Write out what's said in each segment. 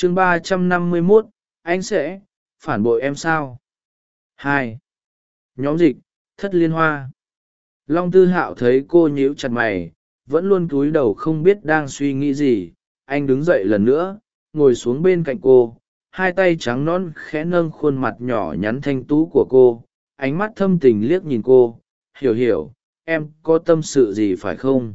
chương ba trăm năm mươi mốt, anh sẽ phản bội em sao? Hai. Nhóm dịch, thất liên hoa. Long tư hạo thấy cô nhíu chặt mày, vẫn luôn cúi đầu không biết đang suy nghĩ gì. Anh đứng dậy lần nữa, ngồi xuống bên cạnh cô, hai tay trắng non khẽ nâng khuôn mặt nhỏ nhắn thanh tú của cô. Ánh mắt thâm tình liếc nhìn cô, hiểu hiểu, em có tâm sự gì phải không?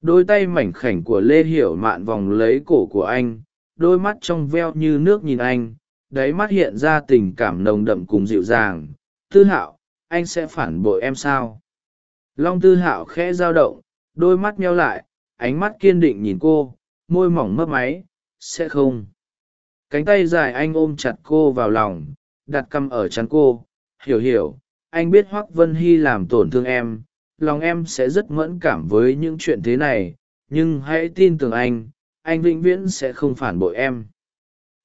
Đôi tay mảnh khảnh của lê hiểu mạn vòng lấy cổ của anh đôi mắt trong veo như nước nhìn anh, đáy mắt hiện ra tình cảm nồng đậm cùng dịu dàng. Tư hạo, anh sẽ phản bội em sao? Long tư hạo khẽ dao động, đôi mắt meo lại, ánh mắt kiên định nhìn cô, môi mỏng mấp máy, sẽ không. Cánh tay dài anh ôm chặt cô vào lòng, đặt cằm ở chắn cô, hiểu hiểu, anh biết hoác vân hy làm tổn thương em, lòng em sẽ rất mẫn cảm với những chuyện thế này, nhưng hãy tin tưởng anh anh vĩnh viễn sẽ không phản bội em.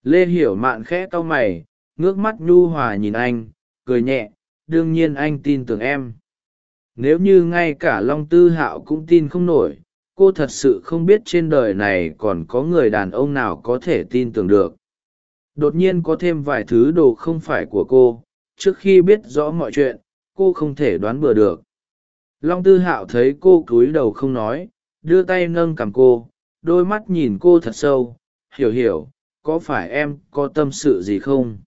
Lê hiểu mạn khẽ cau mày, ngước mắt nhu hòa nhìn anh, cười nhẹ, đương nhiên anh tin tưởng em. Nếu như ngay cả long tư hạo cũng tin không nổi, cô thật sự không biết trên đời này còn có người đàn ông nào có thể tin tưởng được. Đột nhiên có thêm vài thứ đồ không phải của cô, trước khi biết rõ mọi chuyện, cô không thể đoán bừa được. Long tư hạo thấy cô cúi đầu không nói, đưa tay nâng cằm cô đôi mắt nhìn cô thật sâu, hiểu hiểu, có phải em có tâm sự gì không?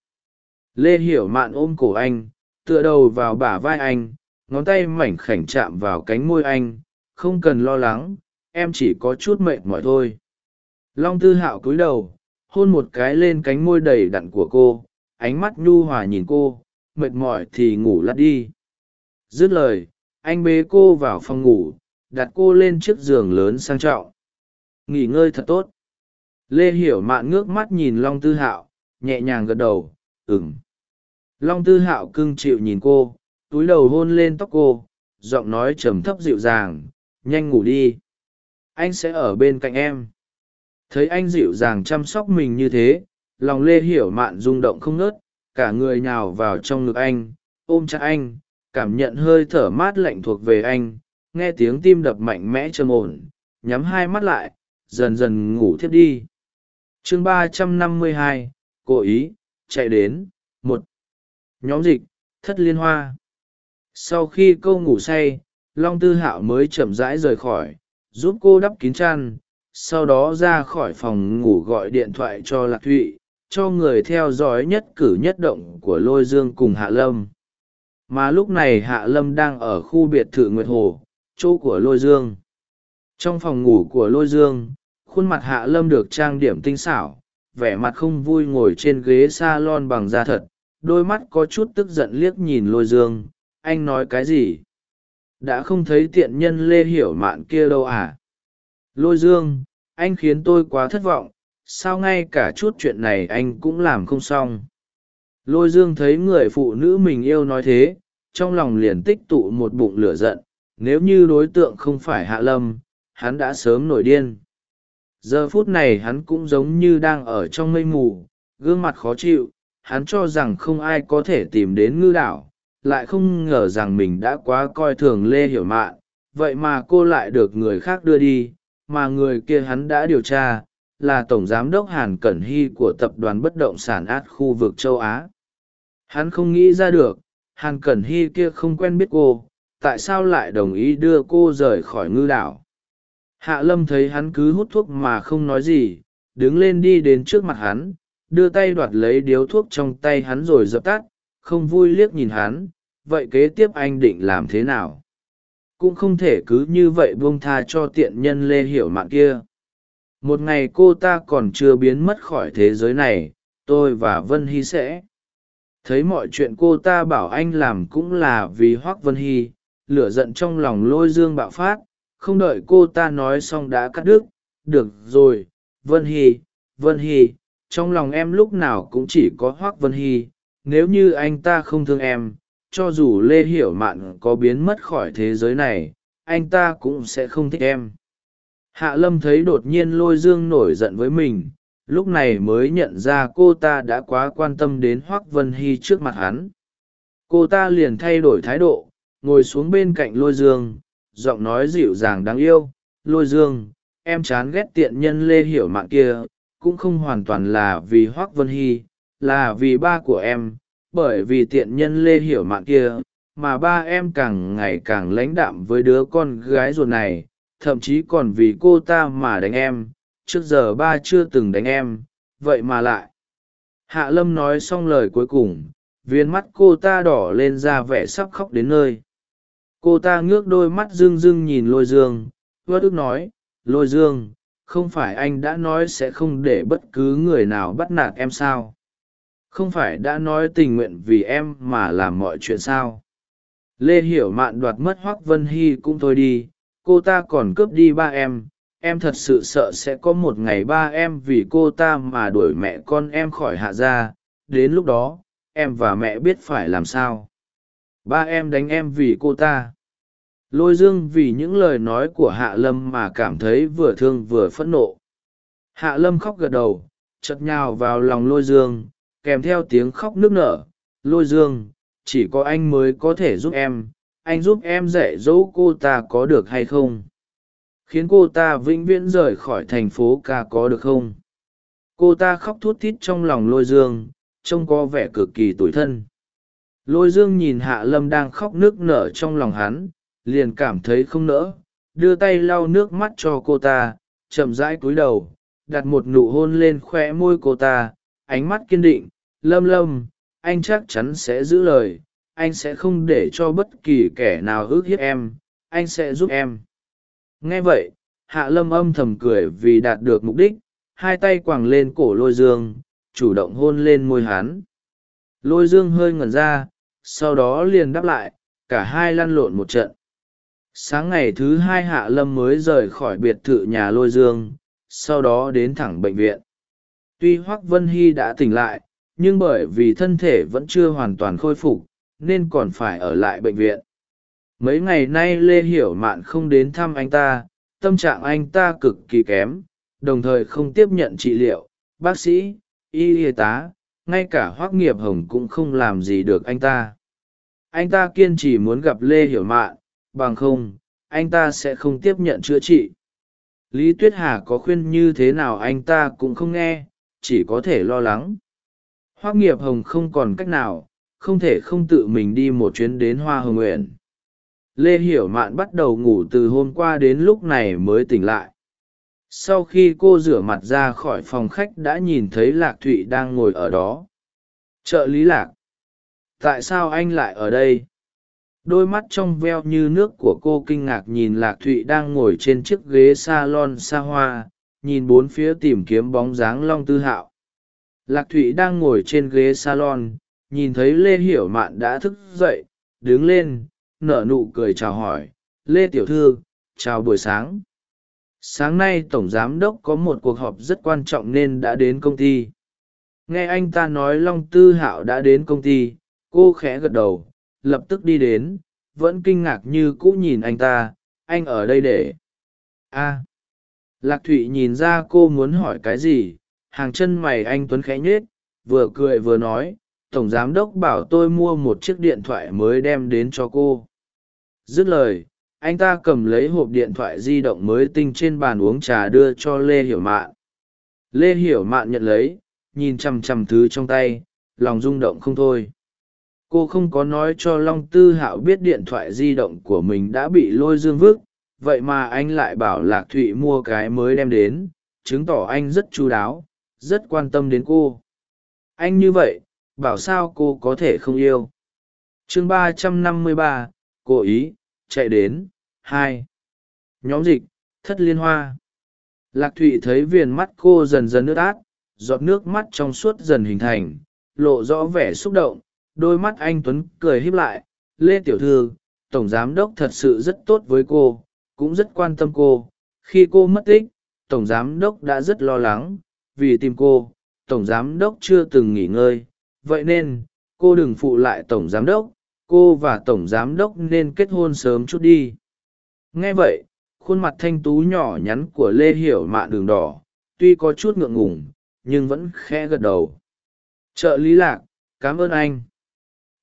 Lê hiểu mạn ôm cổ anh, tựa đầu vào bả vai anh, ngón tay mảnh khảnh chạm vào cánh môi anh, không cần lo lắng, em chỉ có chút mệt mỏi thôi. Long tư hạo cúi đầu, hôn một cái lên cánh môi đầy đặn của cô, ánh mắt nhu hòa nhìn cô, mệt mỏi thì ngủ lắt đi. Dứt lời, anh bế cô vào phòng ngủ, đặt cô lên chiếc giường lớn sang trọng nghỉ ngơi thật tốt. Lê hiểu mạn ngước mắt nhìn long tư hạo, nhẹ nhàng gật đầu ừng long tư hạo cưng chịu nhìn cô, túi đầu hôn lên tóc cô, giọng nói trầm thấp dịu dàng, nhanh ngủ đi. Anh sẽ ở bên cạnh em. Thấy anh dịu dàng chăm sóc mình như thế, lòng lê hiểu mạn rung động không ngớt, cả người nhào vào trong ngực anh, ôm chặt anh, cảm nhận hơi thở mát lạnh thuộc về anh, nghe tiếng tim đập mạnh mẽ trầm ổn, nhắm hai mắt lại dần dần ngủ thiếp đi. Chương ba trăm năm mươi hai, cố ý, chạy đến, một. Nhóm dịch, thất liên hoa. Sau khi câu ngủ say, long tư hạo mới chậm rãi rời khỏi, giúp cô đắp kín chăn, sau đó ra khỏi phòng ngủ gọi điện thoại cho lạc thụy, cho người theo dõi nhất cử nhất động của lôi dương cùng hạ lâm. Mà lúc này hạ lâm đang ở khu biệt thự nguyệt hồ, chỗ của lôi dương. Trong phòng ngủ của lôi dương khuôn mặt hạ lâm được trang điểm tinh xảo, vẻ mặt không vui ngồi trên ghế s a lon bằng da thật, đôi mắt có chút tức giận liếc nhìn lôi dương, anh nói cái gì? Đã không thấy tiện nhân lê hiểu mạn kia đâu à? Lôi dương, anh khiến tôi quá thất vọng, sao ngay cả chút chuyện này anh cũng làm không xong? Lôi dương thấy người phụ nữ mình yêu nói thế, trong lòng liền tích tụ một bụng lửa giận, nếu như đối tượng không phải hạ lâm, hắn đã sớm nổi điên giờ phút này hắn cũng giống như đang ở trong mây mù, gương mặt khó chịu, hắn cho rằng không ai có thể tìm đến ngư đảo, lại không ngờ rằng mình đã quá coi thường lê hiểu mạn. Vậy mà cô lại được người khác đưa đi, mà người kia hắn đã điều tra, là tổng giám đốc hàn cẩn hy của tập đoàn bất động sản át khu vực châu á. Hắn không nghĩ ra được, hàn cẩn hy kia không quen biết cô, tại sao lại đồng ý đưa cô rời khỏi ngư đảo? Hạ lâm thấy hắn cứ hút thuốc mà không nói gì, đứng lên đi đến trước mặt hắn, đưa tay đoạt lấy điếu thuốc trong tay hắn rồi dập tắt, không vui liếc nhìn hắn, vậy kế tiếp anh định làm thế nào? Cũng không thể cứ như vậy buông tha cho tiện nhân lê hiểu mạng kia. Một ngày cô ta còn chưa biến mất khỏi thế giới này, tôi và vân hy sẽ. Thấy mọi chuyện cô ta bảo anh làm cũng là vì hoác vân hy, lửa giận trong lòng lôi dương bạo phát không đợi cô ta nói xong đã cắt đứt. Được rồi, vân hy vân hy trong lòng em lúc nào cũng chỉ có hoác vân hy nếu như anh ta không thương em, cho dù lê hiểu mạn có biến mất khỏi thế giới này, anh ta cũng sẽ không thích em. Hạ lâm thấy đột nhiên lôi dương nổi giận với mình, lúc này mới nhận ra cô ta đã quá quan tâm đến hoác vân hy trước mặt hắn. Cô ta liền thay đổi thái độ, ngồi xuống bên cạnh lôi dương giọng nói dịu dàng đáng yêu, lôi dương, em chán ghét tiện nhân lê hiểu mạng kia, cũng không hoàn toàn là vì hoác vân hy, là vì ba của em, bởi vì tiện nhân lê hiểu mạng kia, mà ba em càng ngày càng lãnh đạm với đứa con gái ruột này, thậm chí còn vì cô ta mà đánh em, trước giờ ba chưa từng đánh em, vậy mà lại. Hạ lâm nói xong lời cuối cùng viên mắt cô ta đỏ lên ra vẻ sắp khóc đến nơi cô ta ngước đôi mắt rưng rưng nhìn lôi dương. Vớt ức nói, lôi dương, không phải anh đã nói sẽ không để bất cứ người nào bắt nạt em sao? Không phải đã nói tình nguyện vì em mà làm mọi chuyện sao? Lê hiểu mạn đoạt mất hoác vân hy cũng thôi đi. Cô ta còn cướp đi ba em. Em thật sự sợ sẽ có một ngày ba em vì cô ta mà đuổi mẹ con em khỏi hạ gia. Đến lúc đó, em và mẹ biết phải làm sao? Ba em đánh em vì cô ta. Lôi dương vì những lời nói của hạ lâm mà cảm thấy vừa thương vừa phẫn nộ. Hạ lâm khóc gật đầu chật nhào vào lòng lôi dương, kèm theo tiếng khóc nức nở. Lôi dương, chỉ có anh mới có thể giúp em, anh giúp em dạy dỗ cô ta có được hay không? Khiến cô ta vĩnh viễn rời khỏi thành phố ca có được không? Cô ta khóc thút thít trong lòng lôi dương, trông có vẻ cực kỳ tủi thân lôi dương nhìn hạ lâm đang khóc nước nở trong lòng hắn, liền cảm thấy không nỡ, đưa tay lau nước mắt cho cô ta, chậm rãi cúi đầu, đặt một nụ hôn lên khoe môi cô ta, ánh mắt kiên định, lâm lâm, anh chắc chắn sẽ giữ lời, anh sẽ không để cho bất kỳ kẻ nào ước hiếp em, anh sẽ giúp em. Nghe vậy, hạ lâm âm thầm cười vì đạt được mục đích, hai tay quàng lên cổ lôi dương, chủ động hôn lên môi hắn. Lôi dương hơi ngẩn ra sau đó liền đáp lại, cả hai lăn lộn một trận. Sáng ngày thứ hai hạ lâm mới rời khỏi biệt thự nhà lôi dương, sau đó đến thẳng bệnh viện. Tuy hoác vân hy đã tỉnh lại, nhưng bởi vì thân thể vẫn chưa hoàn toàn khôi phục, nên còn phải ở lại bệnh viện. Mấy ngày nay lê hiểu mạn không đến thăm anh ta, tâm trạng anh ta cực kỳ kém, đồng thời không tiếp nhận trị liệu. Bác sĩ, y y tá ngay cả hoác nghiệp hồng cũng không làm gì được anh ta. Anh ta kiên trì muốn gặp lê hiểu mạn, bằng không, anh ta sẽ không tiếp nhận chữa trị. Lý tuyết hà có khuyên như thế nào anh ta cũng không nghe, chỉ có thể lo lắng. Hoác nghiệp hồng không còn cách nào, không thể không tự mình đi một chuyến đến hoa hồng nguyện lê hiểu mạn bắt đầu ngủ từ hôm qua đến lúc này mới tỉnh lại sau khi cô rửa mặt ra khỏi phòng khách đã nhìn thấy lạc thụy đang ngồi ở đó. Trợ lý lạc, tại sao anh lại ở đây? Đôi mắt trong veo như nước của cô kinh ngạc nhìn lạc thụy đang ngồi trên chiếc ghế s a lon xa hoa, nhìn bốn phía tìm kiếm bóng dáng long tư hạo. Lạc thụy đang ngồi trên ghế salon, nhìn thấy lê hiểu mạn đã thức dậy, đứng lên, nở nụ cười chào hỏi. Lê tiểu thư, chào buổi sáng sáng nay tổng giám đốc có một cuộc họp rất quan trọng nên đã đến công ty. Nghe anh ta nói long tư hạo đã đến công ty, cô khẽ gật đầu, lập tức đi đến, vẫn kinh ngạc như cũ nhìn anh ta, anh ở đây để? A. Lạc thụy nhìn ra cô muốn hỏi cái gì, hàng chân mày anh tuấn khẽ nhết vừa cười vừa nói, tổng giám đốc bảo tôi mua một chiếc điện thoại mới đem đến cho cô. Dứt lời anh ta cầm lấy hộp điện thoại di động mới tinh trên bàn uống trà đưa cho lê hiểu mạn. Lê hiểu mạn nhận lấy, nhìn chằm chằm thứ trong tay, lòng rung động không thôi. Cô không có nói cho long tư hạo biết điện thoại di động của mình đã bị lôi dương vứt vậy mà anh lại bảo lạc thụy mua cái mới đem đến, chứng tỏ anh rất chú đáo, rất quan tâm đến cô. Anh như vậy, bảo sao cô có thể không yêu? Chương ba trăm năm mươi ba cố ý, chạy đến hai. Nhóm dịch, thất liên hoa. Lạc thụy thấy viền mắt cô dần dần nước át, giọt nước mắt trong suốt dần hình thành, lộ rõ vẻ xúc động, đôi mắt anh tuấn cười híp lại. Lê tiểu thư, tổng giám đốc thật sự rất tốt với cô, cũng rất quan tâm cô. Khi cô mất tích, tổng giám đốc đã rất lo lắng, vì tìm cô. Tổng giám đốc chưa từng nghỉ ngơi. Vậy nên, cô đừng phụ lại tổng giám đốc. Cô và tổng giám đốc nên kết hôn sớm chút đi nghe vậy, khuôn mặt thanh tú nhỏ nhắn của lê hiểu mạn đường đỏ, tuy có chút ngượng ngùng, nhưng vẫn khẽ gật đầu. Trợ lý lạc, cảm ơn anh.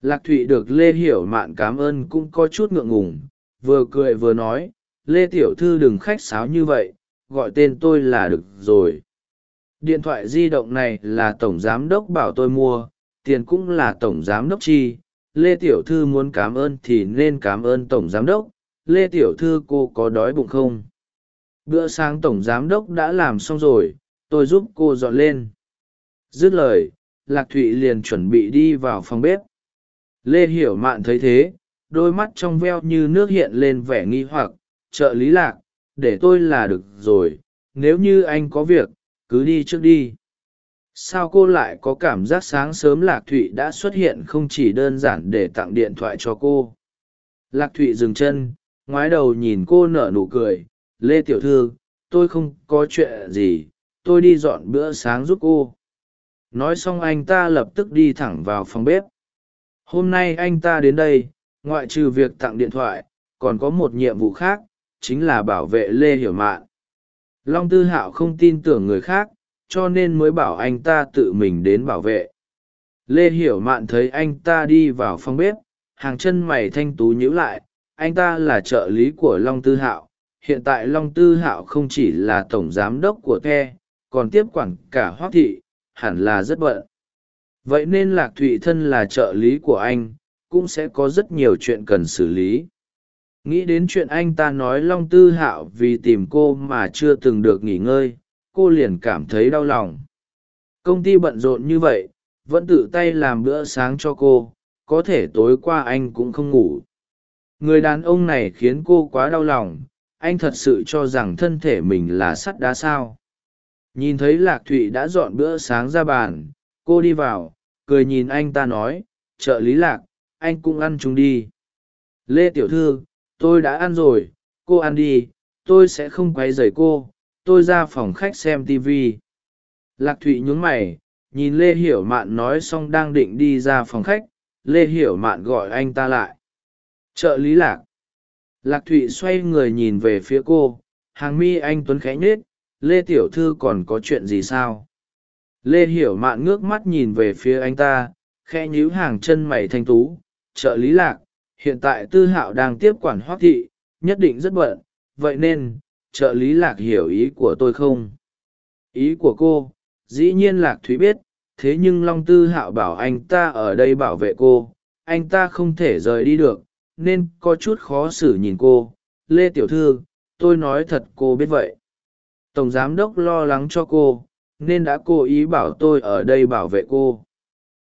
Lạc thụy được lê hiểu mạn cảm ơn cũng có chút ngượng ngùng, vừa cười vừa nói, lê tiểu thư đừng khách sáo như vậy, gọi tên tôi là được rồi. Điện thoại di động này là tổng giám đốc bảo tôi mua, tiền cũng là tổng giám đốc chi. Lê tiểu thư muốn cảm ơn thì nên cảm ơn tổng giám đốc lê tiểu thư cô có đói bụng không? Bữa sáng tổng giám đốc đã làm xong rồi, tôi giúp cô dọn lên. Dứt lời, lạc thụy liền chuẩn bị đi vào phòng bếp. Lê hiểu mạn thấy thế, đôi mắt trong veo như nước hiện lên vẻ nghi hoặc, trợ lý lạc, để tôi là được rồi, nếu như anh có việc, cứ đi trước đi. Sao cô lại có cảm giác sáng sớm lạc thụy đã xuất hiện không chỉ đơn giản để tặng điện thoại cho cô? Lạc thụy dừng chân ngoái đầu nhìn cô nở nụ cười, lê tiểu thư, tôi không có chuyện gì, tôi đi dọn bữa sáng giúp cô. Nói xong anh ta lập tức đi thẳng vào phòng bếp. Hôm nay anh ta đến đây, ngoại trừ việc tặng điện thoại, còn có một nhiệm vụ khác, chính là bảo vệ lê hiểu mạn. Long tư hạo không tin tưởng người khác, cho nên mới bảo anh ta tự mình đến bảo vệ. Lê hiểu mạn thấy anh ta đi vào phòng bếp, hàng chân mày thanh tú nhíu lại anh ta là trợ lý của long tư hạo. Hiện tại long tư hạo không chỉ là tổng giám đốc của the còn tiếp quản cả hoác thị, hẳn là rất bận. Vậy nên lạc thụy thân là trợ lý của anh, cũng sẽ có rất nhiều chuyện cần xử lý. Nghĩ đến chuyện anh ta nói long tư hạo vì tìm cô mà chưa từng được nghỉ ngơi, cô liền cảm thấy đau lòng. Công ty bận rộn như vậy, vẫn tự tay làm bữa sáng cho cô, có thể tối qua anh cũng không ngủ người đàn ông này khiến cô quá đau lòng, anh thật sự cho rằng thân thể mình là sắt đá sao. Nhìn thấy lạc thụy đã dọn bữa sáng ra bàn, cô đi vào, cười nhìn anh ta nói, trợ lý lạc, anh cũng ăn chúng đi. Lê tiểu thư, tôi đã ăn rồi, cô ăn đi, tôi sẽ không quay dày cô, tôi ra phòng khách xem tv lạc thụy nhún mày, nhìn lê hiểu mạn nói xong đang định đi ra phòng khách, lê hiểu mạn gọi anh ta lại trợ lý lạc. Lạc thụy xoay người nhìn về phía cô, hàng mi anh tuấn khẽ nhết lê tiểu thư còn có chuyện gì sao? Lê hiểu mạn ngước mắt nhìn về phía anh ta khe nhíu hàng chân mày thanh tú, trợ lý lạc, hiện tại tư hạo đang tiếp quản hoác thị, nhất định rất bận, vậy nên, trợ lý lạc hiểu ý của tôi không? Ý của cô, dĩ nhiên lạc thúy biết, thế nhưng long tư hạo bảo anh ta ở đây bảo vệ cô, anh ta không thể rời đi được nên có chút khó xử nhìn cô. Lê tiểu thư, tôi nói thật cô biết vậy. Tổng giám đốc lo lắng cho cô, nên đã cố ý bảo tôi ở đây bảo vệ cô.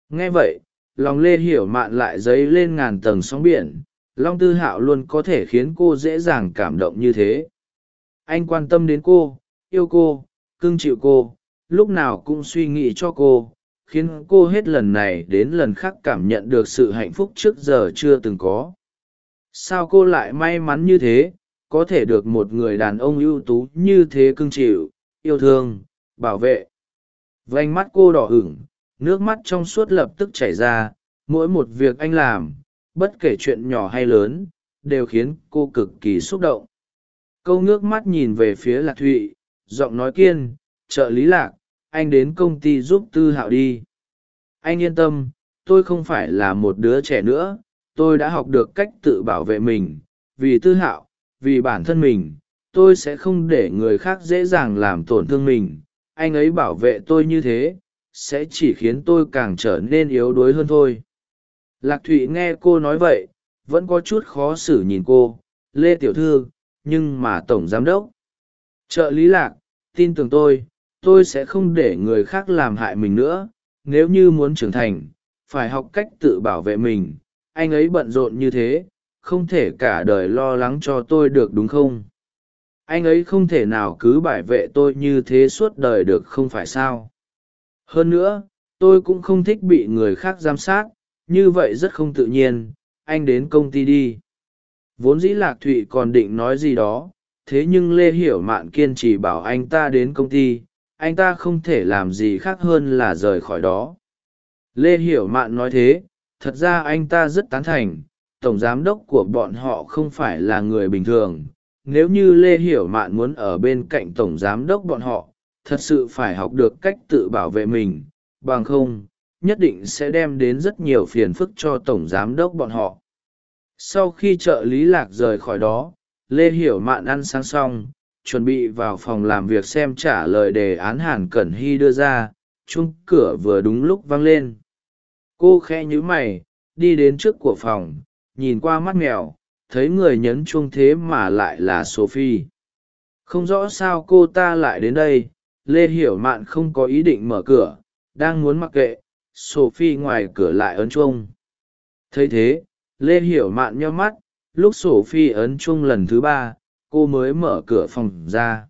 Nghe vậy, lòng lê hiểu mạn lại dấy lên ngàn tầng sóng biển. Long tư hạo luôn có thể khiến cô dễ dàng cảm động như thế. Anh quan tâm đến cô, yêu cô, cưng chịu cô, lúc nào cũng suy nghĩ cho cô, khiến cô hết lần này đến lần khác cảm nhận được sự hạnh phúc trước giờ chưa từng có sao cô lại may mắn như thế? Có thể được một người đàn ông ưu tú như thế cưng chịu, yêu thương, bảo vệ. Vánh mắt cô đỏ hửng nước mắt trong suốt lập tức chảy ra, mỗi một việc anh làm, bất kể chuyện nhỏ hay lớn, đều khiến cô cực kỳ xúc động. Câu nước mắt nhìn về phía lạc thụy, giọng nói kiên, trợ lý lạc, anh đến công ty giúp tư hạo đi. Anh yên tâm, tôi không phải là một đứa trẻ nữa tôi đã học được cách tự bảo vệ mình, vì tư hạo, vì bản thân mình, tôi sẽ không để người khác dễ dàng làm tổn thương mình. Anh ấy bảo vệ tôi như thế, sẽ chỉ khiến tôi càng trở nên yếu đuối hơn thôi. Lạc thụy nghe cô nói vậy, vẫn có chút khó xử nhìn cô, lê tiểu thư, nhưng mà tổng giám đốc, trợ lý lạc, tin tưởng tôi tôi sẽ không để người khác làm hại mình nữa. Nếu như muốn trưởng thành, phải học cách tự bảo vệ mình anh ấy bận rộn như thế, không thể cả đời lo lắng cho tôi được đúng không? Anh ấy không thể nào cứ bảo vệ tôi như thế suốt đời được không phải sao? Hơn nữa, tôi cũng không thích bị người khác giám sát, như vậy rất không tự nhiên, anh đến công ty đi. Vốn dĩ lạc thụy còn định nói gì đó, thế nhưng lê hiểu mạn kiên trì bảo anh ta đến công ty, anh ta không thể làm gì khác hơn là rời khỏi đó. Lê hiểu mạn nói thế thật ra anh ta rất tán thành, tổng giám đốc của bọn họ không phải là người bình thường. Nếu như lê hiểu mạn muốn ở bên cạnh tổng giám đốc bọn họ, thật sự phải học được cách tự bảo vệ mình. Bằng không, nhất định sẽ đem đến rất nhiều phiền phức cho tổng giám đốc bọn họ. Sau khi trợ lý lạc rời khỏi đó, lê hiểu mạn ăn sáng xong, chuẩn bị vào phòng làm việc xem trả lời đề án hàn cẩn hy đưa ra. Chung cửa vừa đúng lúc vang lên cô khe nhíu mày, đi đến trước của phòng, nhìn qua mắt mèo, thấy người nhấn chuông thế mà lại là sophie. Không rõ sao cô ta lại đến đây, lê hiểu mạn không có ý định mở cửa, đang muốn mặc kệ, sophie ngoài cửa lại ấn chuông. Thấy thế, lê hiểu mạn nho mắt, lúc sophie ấn chuông lần thứ ba, cô mới mở cửa phòng ra.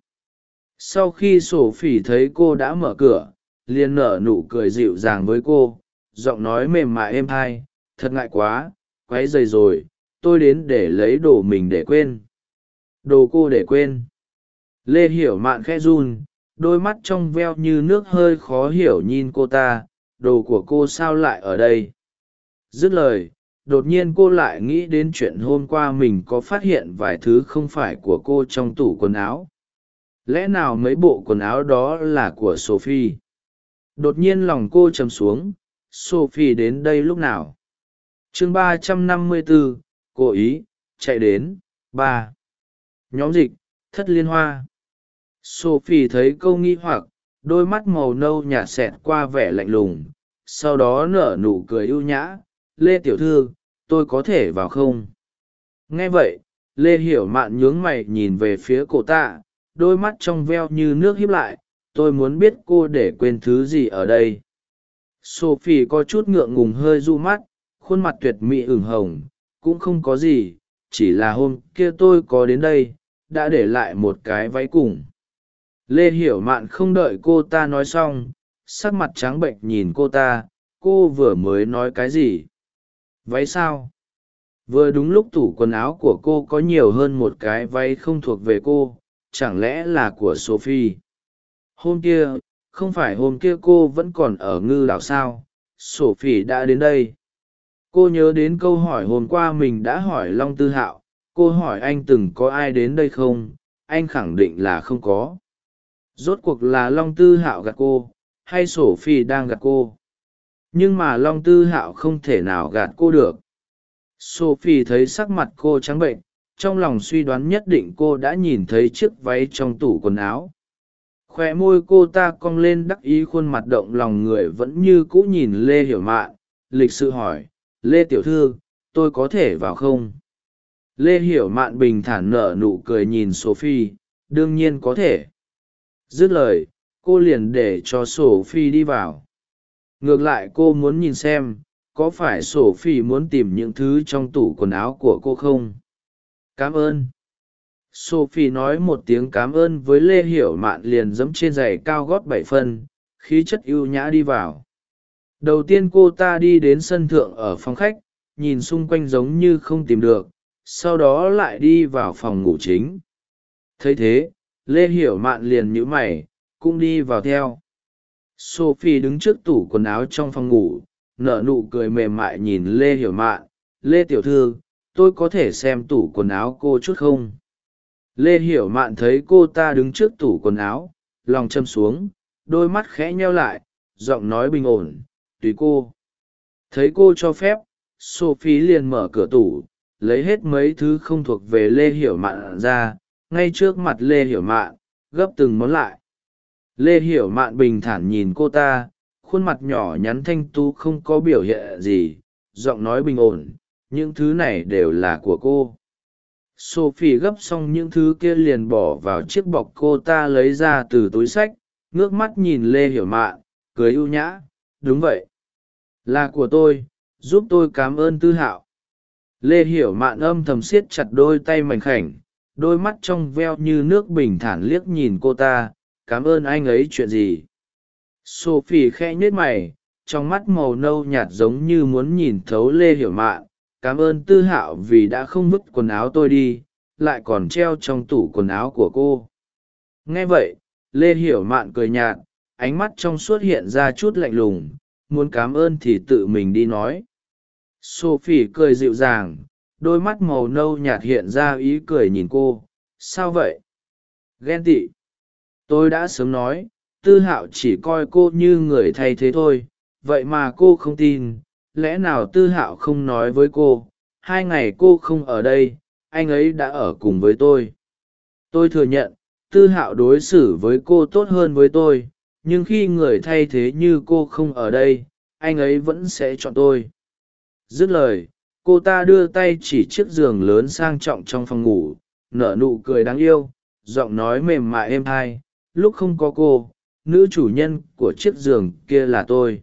Sau khi sophie thấy cô đã mở cửa, liền nở nụ cười dịu dàng với cô giọng nói mềm mại êm thai, thật ngại quá q u ấ y dày rồi, tôi đến để lấy đồ mình để quên. Đồ cô để quên. Lê hiểu mạn khẽ run, đôi mắt trong veo như nước hơi khó hiểu nhìn cô ta, đồ của cô sao lại ở đây? Dứt lời, đột nhiên cô lại nghĩ đến chuyện hôm qua mình có phát hiện vài thứ không phải của cô trong tủ quần áo. Lẽ nào mấy bộ quần áo đó là của sophie? Đột nhiên lòng cô chầm xuống sophie đến đây lúc nào? Chương ba trăm năm mươi bốn cố ý, chạy đến, ba. Nhóm dịch, thất liên hoa. Sophie thấy câu nghi hoặc, đôi mắt màu nâu nhạt xẹt qua vẻ lạnh lùng, sau đó nở nụ cười ưu nhã. Lê tiểu thư, tôi có thể vào không? Nghe vậy, lê hiểu mạn nhướng mày nhìn về phía cổ tạ đôi mắt trong veo như nước hiếp lại. Tôi muốn biết cô để quên thứ gì ở đây sophie có chút ngượng ngùng hơi du mắt, khuôn mặt tuyệt mỹ ửng hồng, cũng không có gì, chỉ là hôm kia tôi có đến đây, đã để lại một cái váy cùng. Lê hiểu mạn không đợi cô ta nói xong, sắc mặt trắng bệnh nhìn cô ta, cô vừa mới nói cái gì? Váy sao? Vừa đúng lúc tủ quần áo của cô có nhiều hơn một cái váy không thuộc về cô, chẳng lẽ là của sophie? Hôm kia không phải hôm kia cô vẫn còn ở ngư đảo sao? Sophie đã đến đây. Cô nhớ đến câu hỏi hôm qua mình đã hỏi long tư hạo. Cô hỏi anh từng có ai đến đây không? Anh khẳng định là không có. Rốt cuộc là long tư hạo gạt cô, hay sổ phi đang gạt cô? Nhưng mà long tư hạo không thể nào gạt cô được. Sophie thấy sắc mặt cô trắng bệnh, trong lòng suy đoán nhất định cô đã nhìn thấy chiếc váy trong tủ quần áo khoe môi cô ta cong lên đắc ý khuôn mặt động lòng người vẫn như cũ nhìn lê hiểu mạn, lịch sự hỏi, lê tiểu thư, tôi có thể vào không? Lê hiểu mạn bình thản nở nụ cười nhìn sophie, đương nhiên có thể. Dứt lời, cô liền để cho sophie đi vào. Ngược lại cô muốn nhìn xem, có phải sophie muốn tìm những thứ trong tủ quần áo của cô không? Cảm ơn sophie nói một tiếng cảm ơn với lê hiểu mạn liền dẫm trên giày cao gót bảy phân, khí chất ưu nhã đi vào. Đầu tiên cô ta đi đến sân thượng ở phòng khách, nhìn xung quanh giống như không tìm được, sau đó lại đi vào phòng ngủ chính. Thấy thế, lê hiểu mạn liền nhíu mày, cũng đi vào theo. Sophie đứng trước tủ quần áo trong phòng ngủ, nở nụ cười mềm mại nhìn lê hiểu mạn. Lê tiểu thư, tôi có thể xem tủ quần áo cô chút không? Lê hiểu mạn thấy cô ta đứng trước tủ quần áo, lòng châm xuống, đôi mắt khẽ nheo lại, giọng nói bình ổn, tùy cô. Thấy cô cho phép, sophie liền mở cửa tủ, lấy hết mấy thứ không thuộc về lê hiểu mạn ra, ngay trước mặt lê hiểu mạn, gấp từng món lại. Lê hiểu mạn bình thản nhìn cô ta, khuôn mặt nhỏ nhắn thanh tú không có biểu hiện gì, giọng nói bình ổn, những thứ này đều là của cô sophie gấp xong những thứ kia liền bỏ vào chiếc bọc cô ta lấy ra từ túi sách, ngước mắt nhìn lê hiểu mạn, cười ưu nhã, đúng vậy. Là của tôi, giúp tôi cảm ơn tư hạo. Lê hiểu mạn âm thầm siết chặt đôi tay mảnh khảnh, đôi mắt trong veo như nước bình thản liếc nhìn cô ta, cảm ơn anh ấy chuyện gì? Sophie khẽ nhếch mày, trong mắt màu nâu nhạt giống như muốn nhìn thấu lê hiểu mạn cảm ơn tư hạo vì đã không vứt quần áo tôi đi, lại còn treo trong tủ quần áo của cô. Nghe vậy, lê hiểu mạn cười nhạt, ánh mắt trong suốt hiện ra chút lạnh lùng, muốn cảm ơn thì tự mình đi nói. Sophie cười dịu dàng, đôi mắt màu nâu nhạt hiện ra ý cười nhìn cô. Sao vậy? Ghen tị. Tôi đã sớm nói, tư hạo chỉ coi cô như người thay thế thôi, vậy mà cô không tin lẽ nào tư hạo không nói với cô, hai ngày cô không ở đây, anh ấy đã ở cùng với tôi. Tôi thừa nhận, tư hạo đối xử với cô tốt hơn với tôi, nhưng khi người thay thế như cô không ở đây, anh ấy vẫn sẽ chọn tôi. Dứt lời, cô ta đưa tay chỉ chiếc giường lớn sang trọng trong phòng ngủ, nở nụ cười đáng yêu, giọng nói mềm mại êm thai. Lúc không có cô, nữ chủ nhân của chiếc giường kia là tôi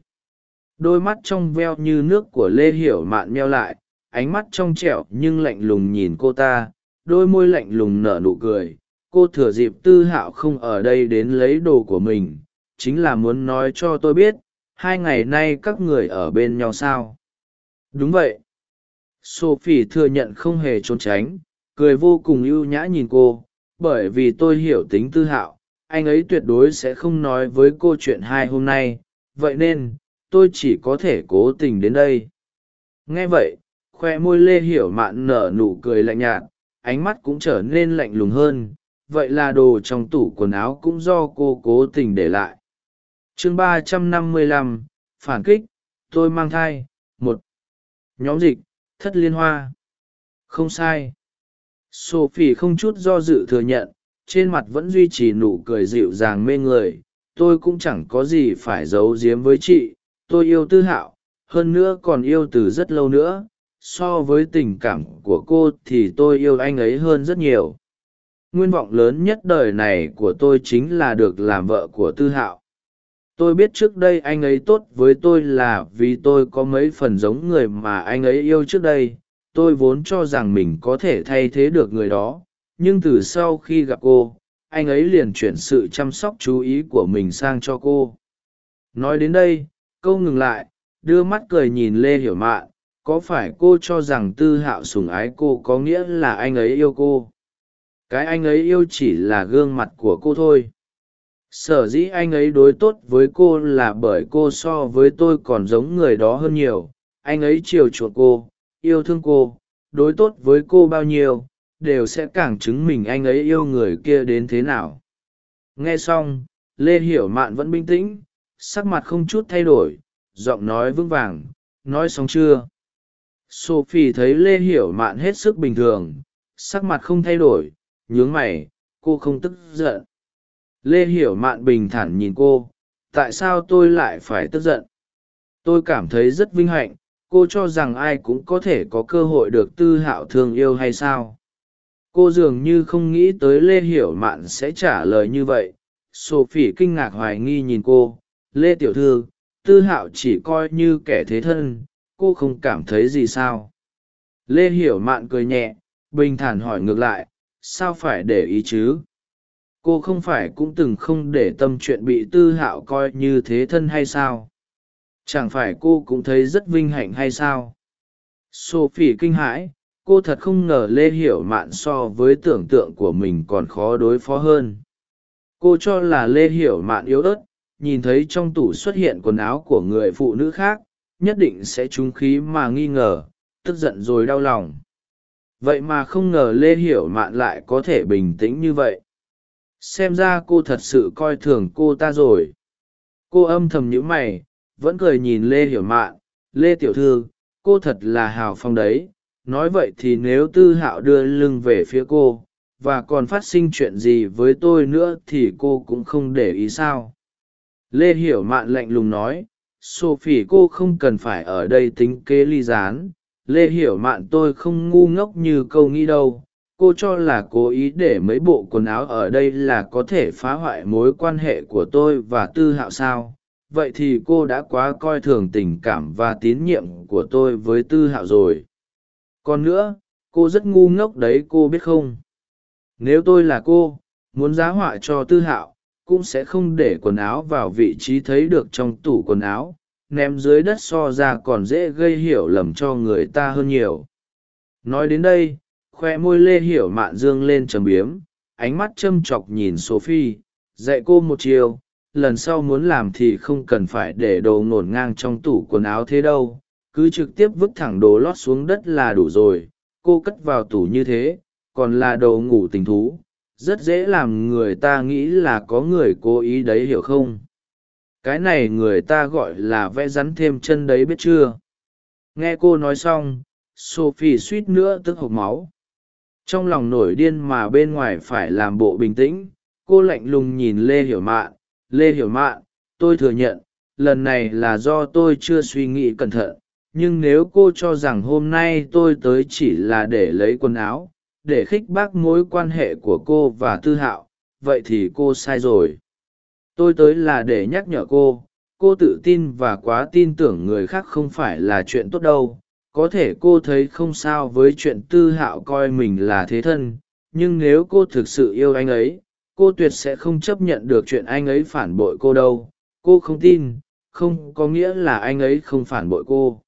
đôi mắt trong veo như nước của lê hiểu mạn meo lại, ánh mắt trong trẻo nhưng lạnh lùng nhìn cô ta, đôi môi lạnh lùng nở nụ cười. Cô thừa dịp tư hạo không ở đây đến lấy đồ của mình, chính là muốn nói cho tôi biết, hai ngày nay các người ở bên nhau sao? Đúng vậy. Sophie thừa nhận không hề trốn tránh, cười vô cùng ưu nhã nhìn cô, bởi vì tôi hiểu tính tư hạo, anh ấy tuyệt đối sẽ không nói với cô chuyện hai hôm nay. Vậy nên tôi chỉ có thể cố tình đến đây. Nghe vậy, khoe môi lê hiểu mạn nở nụ cười lạnh nhạt, ánh mắt cũng trở nên lạnh lùng hơn. Vậy là đồ trong tủ quần áo cũng do cô cố tình để lại. Chương ba trăm năm mươi lăm, phản kích, tôi mang thai, một. Nhóm dịch, thất liên hoa. Không sai. Sophie không chút do dự thừa nhận, trên mặt vẫn duy trì nụ cười dịu dàng mê người. Tôi cũng chẳng có gì phải giấu giếm với chị tôi yêu tư hạo, hơn nữa còn yêu từ rất lâu nữa. So với tình cảm của cô thì tôi yêu anh ấy hơn rất nhiều. Nguyên vọng lớn nhất đời này của tôi chính là được làm vợ của tư hạo. Tôi biết trước đây anh ấy tốt với tôi là vì tôi có mấy phần giống người mà anh ấy yêu trước đây. Tôi vốn cho rằng mình có thể thay thế được người đó, nhưng từ sau khi gặp cô, anh ấy liền chuyển sự chăm sóc chú ý của mình sang cho cô. Nói đến đây câu ngừng lại, đưa mắt cười nhìn lê hiểu mạn, có phải cô cho rằng tư hạo sùng ái cô có nghĩa là anh ấy yêu cô? Cái anh ấy yêu chỉ là gương mặt của cô thôi. Sở dĩ anh ấy đối tốt với cô là bởi cô so với tôi còn giống người đó hơn nhiều. Anh ấy chiều chuộng cô, yêu thương cô, đối tốt với cô bao nhiêu, đều sẽ càng chứng minh anh ấy yêu người kia đến thế nào. Nghe xong, lê hiểu mạn vẫn bình tĩnh sắc mặt không chút thay đổi, giọng nói vững vàng, nói xong chưa? Sophie thấy lê hiểu mạn hết sức bình thường, sắc mặt không thay đổi, nhướng mày, cô không tức giận. Lê hiểu mạn bình thản nhìn cô, tại sao tôi lại phải tức giận? Tôi cảm thấy rất vinh hạnh, cô cho rằng ai cũng có thể có cơ hội được tư hạo thương yêu hay sao? Cô dường như không nghĩ tới lê hiểu mạn sẽ trả lời như vậy, sophie kinh ngạc hoài nghi nhìn cô lê tiểu thư, tư hạo chỉ coi như kẻ thế thân, cô không cảm thấy gì sao? Lê hiểu mạn cười nhẹ, bình thản hỏi ngược lại, sao phải để ý chứ? Cô không phải cũng từng không để tâm chuyện bị tư hạo coi như thế thân hay sao? Chẳng phải cô cũng thấy rất vinh hạnh hay sao? Sophie kinh hãi, cô thật không ngờ lê hiểu mạn so với tưởng tượng của mình còn khó đối phó hơn. Cô cho là lê hiểu mạn yếu ớt nhìn thấy trong tủ xuất hiện quần áo của người phụ nữ khác, nhất định sẽ trúng khí mà nghi ngờ, tức giận rồi đau lòng. Vậy mà không ngờ lê hiểu mạn lại có thể bình tĩnh như vậy. Xem ra cô thật sự coi thường cô ta rồi. Cô âm thầm nhữ mày, vẫn cười nhìn lê hiểu mạn. Lê tiểu thư, cô thật là hào phong đấy. Nói vậy thì nếu tư hạo đưa lưng về phía cô, và còn phát sinh chuyện gì với tôi nữa thì cô cũng không để ý sao? Lê hiểu mạn lạnh lùng nói, sophie, cô không cần phải ở đây tính kế ly gián. Lê hiểu mạn tôi không ngu ngốc như câu nghĩ đâu. Cô cho là cố ý để mấy bộ quần áo ở đây là có thể phá hoại mối quan hệ của tôi và tư hạo sao? Vậy thì cô đã quá coi thường tình cảm và tín nhiệm của tôi với tư hạo rồi. Còn nữa, cô rất ngu ngốc đấy, cô biết không? Nếu tôi là cô, muốn giá họa cho tư hạo cũng sẽ không để quần áo vào vị trí thấy được trong tủ quần áo, ném dưới đất so ra còn dễ gây hiểu lầm cho người ta hơn nhiều. Nói đến đây, khoe môi lê hiểu mạn dương lên trầm biếm, ánh mắt châm chọc nhìn sophie, dạy cô một chiều, lần sau muốn làm thì không cần phải để đồ ngổn ngang trong tủ quần áo thế đâu, cứ trực tiếp vứt thẳng đồ lót xuống đất là đủ rồi, cô cất vào tủ như thế, còn là đồ ngủ tình thú rất dễ làm người ta nghĩ là có người cố ý đấy hiểu không? Cái này người ta gọi là vẽ rắn thêm chân đấy biết chưa? Nghe cô nói xong, sophie suýt nữa tức hộc máu. Trong lòng nổi điên mà bên ngoài phải làm bộ bình tĩnh, cô lạnh lùng nhìn lê hiểu mạn. Lê hiểu mạn, tôi thừa nhận, lần này là do tôi chưa suy nghĩ cẩn thận. Nhưng nếu cô cho rằng hôm nay tôi tới chỉ là để lấy quần áo để khích bác mối quan hệ của cô và tư hạo, vậy thì cô sai rồi. Tôi tới là để nhắc nhở cô cô tự tin và quá tin tưởng người khác không phải là chuyện tốt đâu. Có thể cô thấy không sao với chuyện tư hạo coi mình là thế thân, nhưng nếu cô thực sự yêu anh ấy, cô tuyệt sẽ không chấp nhận được chuyện anh ấy phản bội cô đâu. Cô không tin, không có nghĩa là anh ấy không phản bội cô.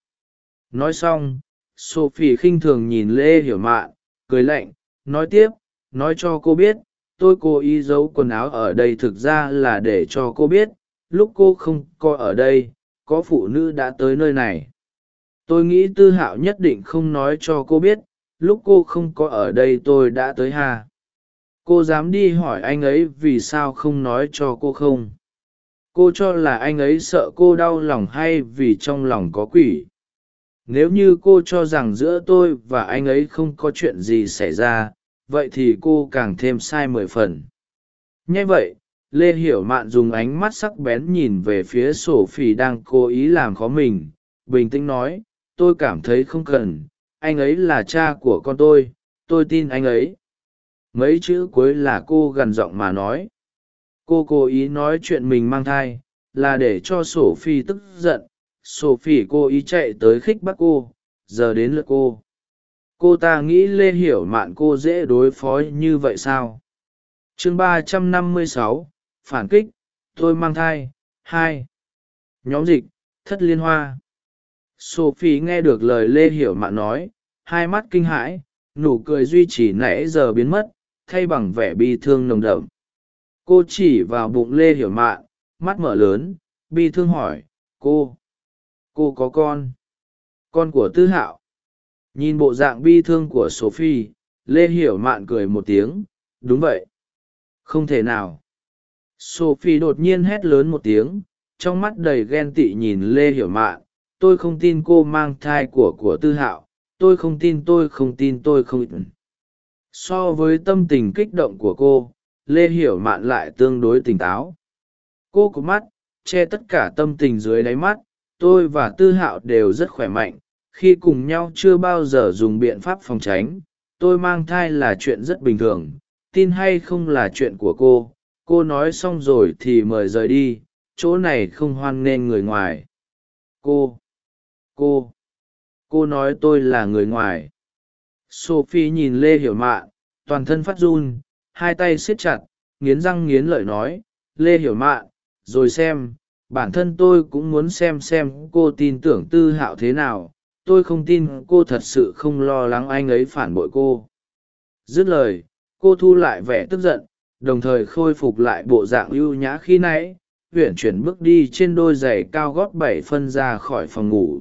Nói xong, sophie khinh thường nhìn lê hiểu mạn cười lạnh, nói tiếp, nói cho cô biết, tôi cố ý giấu quần áo ở đây thực ra là để cho cô biết, lúc cô không có ở đây, có phụ nữ đã tới nơi này. Tôi nghĩ tư hạo nhất định không nói cho cô biết, lúc cô không có ở đây tôi đã tới hà. Cô dám đi hỏi anh ấy vì sao không nói cho cô không? Cô cho là anh ấy sợ cô đau lòng hay vì trong lòng có quỷ? Nếu như cô cho rằng giữa tôi và anh ấy không có chuyện gì xảy ra, vậy thì cô càng thêm sai mười phần. Nghe vậy, lê hiểu mạn dùng ánh mắt sắc bén nhìn về phía sổ phỉ đang cố ý làm khó mình, bình tĩnh nói, tôi cảm thấy không cần, anh ấy là cha của con tôi tôi tin anh ấy. Mấy chữ cuối là cô gằn giọng mà nói. Cô cố ý nói chuyện mình mang thai, là để cho sổ phi tức giận Sophie cô ý chạy tới khích bắt cô, giờ đến lượt cô. Cô ta nghĩ lê hiểu mạn cô dễ đối phó như vậy sao? Chương ba trăm năm mươi sáu, phản kích, tôi mang thai, hai. Nhóm dịch, thất liên hoa. Sophie nghe được lời lê hiểu mạn nói, hai mắt kinh hãi, nụ cười duy trì nãy giờ biến mất, thay bằng vẻ bi thương nồng đậm. Cô chỉ vào bụng lê hiểu mạn, mắt mở lớn, bi thương hỏi, cô cô có con. Con của tư hạo. Nhìn bộ dạng bi thương của sophie, lê hiểu mạn cười một tiếng. Đúng vậy. Không thể nào. Sophie đột nhiên hét lớn một tiếng, trong mắt đầy ghen tị nhìn lê hiểu mạn. Tôi không tin cô mang thai của của tư hạo. Tôi không tin, tôi không tin, tôi không so với tâm tình kích động của cô, lê hiểu mạn lại tương đối tỉnh táo. Cô có mắt, che tất cả tâm tình dưới đáy mắt tôi và tư hạo đều rất khỏe mạnh, khi cùng nhau chưa bao giờ dùng biện pháp phòng tránh, tôi mang thai là chuyện rất bình thường, tin hay không là chuyện của cô cô nói xong rồi thì mời rời đi, chỗ này không hoan nghênh người ngoài. Cô cô cô nói tôi là người ngoài. Sophie nhìn lê hiểu mạn toàn thân phát run, hai tay siết chặt, nghiến răng nghiến lợi nói, lê hiểu mạn rồi xem bản thân tôi cũng muốn xem xem cô tin tưởng tư hạo thế nào, tôi không tin cô thật sự không lo lắng anh ấy phản bội cô. Dứt lời, cô thu lại vẻ tức giận, đồng thời khôi phục lại bộ dạng ưu nhã khi nãy, uyển chuyển bước đi trên đôi giày cao gót bảy phân ra khỏi phòng ngủ.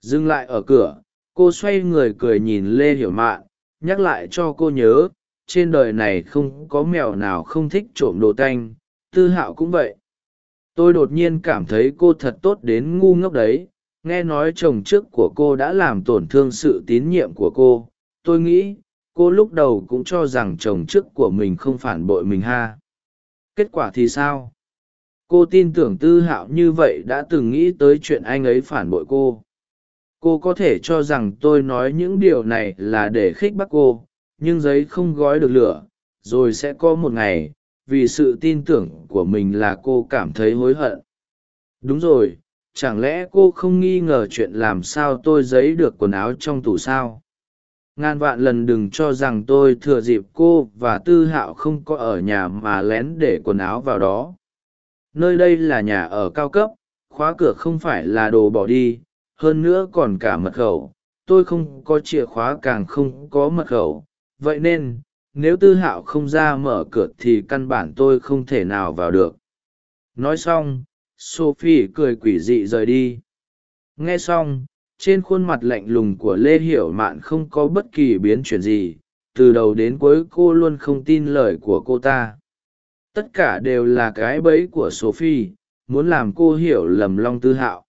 Dừng lại ở cửa, cô xoay người cười nhìn lê hiểu mạn, nhắc lại cho cô nhớ, trên đời này không có mèo nào không thích trộm đồ tanh, tư hạo cũng vậy tôi đột nhiên cảm thấy cô thật tốt đến ngu ngốc đấy. Nghe nói chồng trước của cô đã làm tổn thương sự tín nhiệm của cô. Tôi nghĩ, cô lúc đầu cũng cho rằng chồng trước của mình không phản bội mình ha. Kết quả thì sao? Cô tin tưởng tư hạo như vậy đã từng nghĩ tới chuyện anh ấy phản bội cô. Cô có thể cho rằng tôi nói những điều này là để khích bác cô, nhưng giấy không gói được lửa, rồi sẽ có một ngày vì sự tin tưởng của mình là cô cảm thấy hối hận. Đúng rồi, chẳng lẽ cô không nghi ngờ chuyện làm sao tôi giấy được quần áo trong tủ sao? Ngàn vạn lần đừng cho rằng tôi thừa dịp cô và tư hạo không có ở nhà mà lén để quần áo vào đó. Nơi đây là nhà ở cao cấp, khóa cửa không phải là đồ bỏ đi, hơn nữa còn cả mật khẩu. Tôi không có chìa khóa càng không có mật khẩu. Vậy nên nếu tư hạo không ra mở cửa thì căn bản tôi không thể nào vào được. Nói xong, sophie cười quỷ dị rời đi. Nghe xong, trên khuôn mặt lạnh lùng của lê hiểu mạn không có bất kỳ biến chuyển gì. Từ đầu đến cuối cô luôn không tin lời của cô ta. Tất cả đều là cái bẫy của sophie, muốn làm cô hiểu lầm long tư hạo.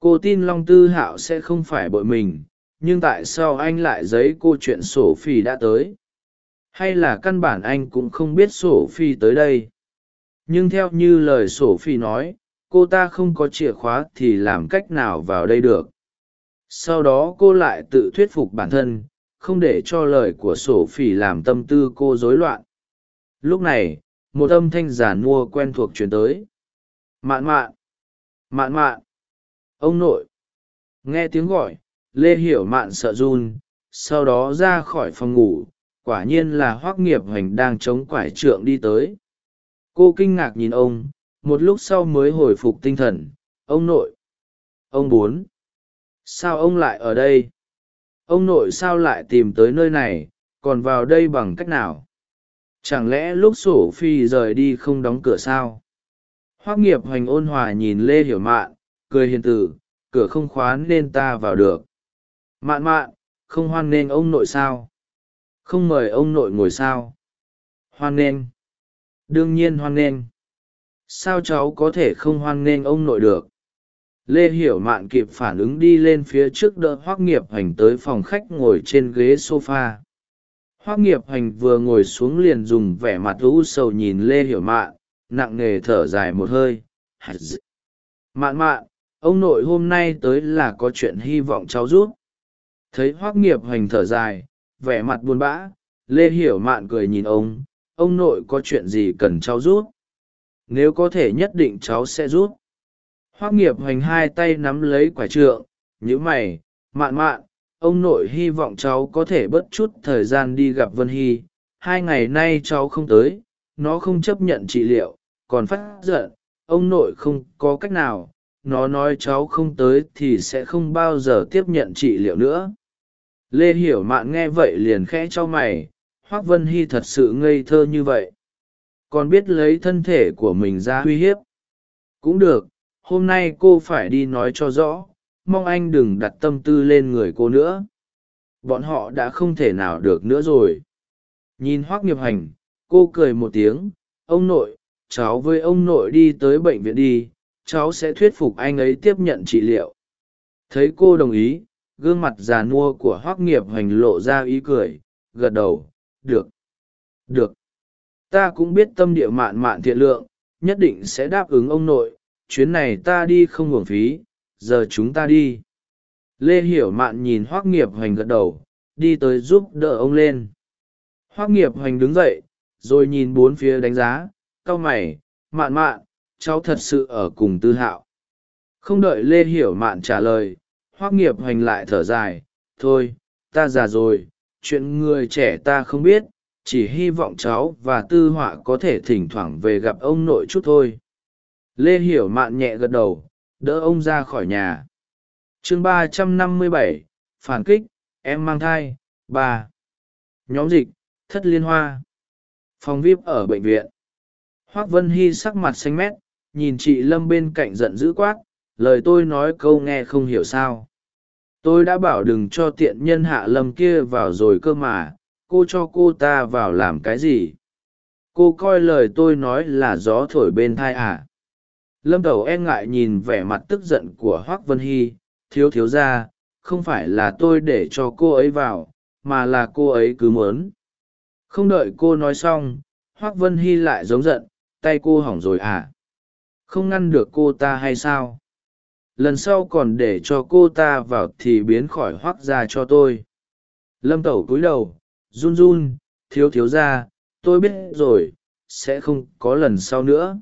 Cô tin long tư hạo sẽ không phải bội mình, nhưng tại sao anh lại giấy cô chuyện sổ phỉ đã tới? Hay là căn bản anh cũng không biết sổ phi tới đây? Nhưng theo như lời sổ phi nói, cô ta không có chìa khóa thì làm cách nào vào đây được? Sau đó cô lại tự thuyết phục bản thân, không để cho lời của sổ phỉ làm tâm tư cô rối loạn. Lúc này, một âm thanh giản mua quen thuộc chuyển tới. Mạn mạn mạn mạn. Ông nội, nghe tiếng gọi, lê hiểu mạn sợ run, sau đó ra khỏi phòng ngủ quả nhiên là hoác nghiệp hoành đang chống quải trượng đi tới. Cô kinh ngạc nhìn ông, một lúc sau mới hồi phục tinh thần. Ông nội. Ông bốn. Sao ông lại ở đây? Ông nội sao lại tìm tới nơi này, còn vào đây bằng cách nào? Chẳng lẽ lúc sổ phi rời đi không đóng cửa sao? Hoác nghiệp hoành ôn hòa nhìn lê hiểu mạn, cười hiền tử cửa không khóa nên ta vào được. Mạn mạn, không hoan nghênh ông nội sao? Không mời ông nội ngồi sao? Hoan nghênh. Đương nhiên hoan nghênh. Sao cháu có thể không hoan nghênh ông nội được? Lê hiểu mạn kịp phản ứng đi lên phía trước đỡ hoác nghiệp hành tới phòng khách ngồi trên ghế s o f a hoác nghiệp hành vừa ngồi xuống liền dùng vẻ mặt lũ sầu nhìn lê hiểu mạn, nặng nề thở dài một hơi. Mạn mạn, ông nội hôm nay tới là có chuyện hy vọng cháu rút thấy hoác nghiệp hành thở dài vẻ mặt buồn bã, lê hiểu mạn cười nhìn ông ông nội có chuyện gì cần cháu rút nếu có thể nhất định cháu sẽ rút hoác nghiệp hoành hai tay nắm lấy quả trượng nhữ mày, mạn mạn, ông nội hy vọng cháu có thể bớt chút thời gian đi gặp vân hy. Hai ngày nay cháu không tới, nó không chấp nhận trị liệu, còn phát giận, ông nội không có cách nào. Nó nói cháu không tới thì sẽ không bao giờ tiếp nhận trị liệu nữa lê hiểu mạn nghe vậy liền khẽ cho mày, hoác vân hy thật sự ngây thơ như vậy. Còn biết lấy thân thể của mình ra uy hiếp. Cũng được, hôm nay cô phải đi nói cho rõ, mong anh đừng đặt tâm tư lên người cô nữa. Bọn họ đã không thể nào được nữa rồi. Nhìn hoác nghiệp hành, cô cười một tiếng, ông nội, cháu với ông nội đi tới bệnh viện đi, cháu sẽ thuyết phục anh ấy tiếp nhận trị liệu. Thấy cô đồng ý gương mặt già nua của hoác nghiệp hành lộ ra ý cười, gật đầu, được được. Ta cũng biết tâm địa mạn mạn thiện lượng, nhất định sẽ đáp ứng ông nội, chuyến này ta đi không hưởng phí, giờ chúng ta đi. Lê hiểu mạn nhìn hoác nghiệp hoành gật đầu, đi tới giúp đỡ ông lên. Hoác nghiệp hoành đứng dậy, rồi nhìn bốn phía đánh giá cau mày, mạn mạn, cháu thật sự ở cùng tư hạo. Không đợi lê hiểu mạn trả lời hoác nghiệp hoành lại thở dài, thôi, ta già rồi, chuyện người trẻ ta không biết, chỉ hy vọng cháu và tư họa có thể thỉnh thoảng về gặp ông nội chút thôi. Lê hiểu mạn nhẹ gật đầu, đỡ ông ra khỏi nhà. Chương ba trăm năm mươi bảy, phản kích, em mang thai, ba. Nhóm dịch, thất liên hoa. Phòng vip ở bệnh viện. Hoác vân hy sắc mặt xanh mét, nhìn chị lâm bên cạnh giận dữ quát lời tôi nói câu nghe không hiểu sao. Tôi đã bảo đừng cho tiện nhân hạ lâm kia vào rồi cơ mà, cô cho cô ta vào làm cái gì? Cô coi lời tôi nói là gió thổi bên thai à? Lâm tẩu e ngại nhìn vẻ mặt tức giận của hoác vân hy, thiếu thiếu ra, không phải là tôi để cho cô ấy vào, mà là cô ấy cứ muốn. Không đợi cô nói xong, hoác vân hy lại giống giận, tay cô hỏng rồi à? Không ngăn được cô ta hay sao? Lần sau còn để cho cô ta vào thì biến khỏi hoác ra cho tôi. Lâm tẩu cúi đầu, run run, thiếu thiếu ra tôi biết rồi, sẽ không có lần sau nữa.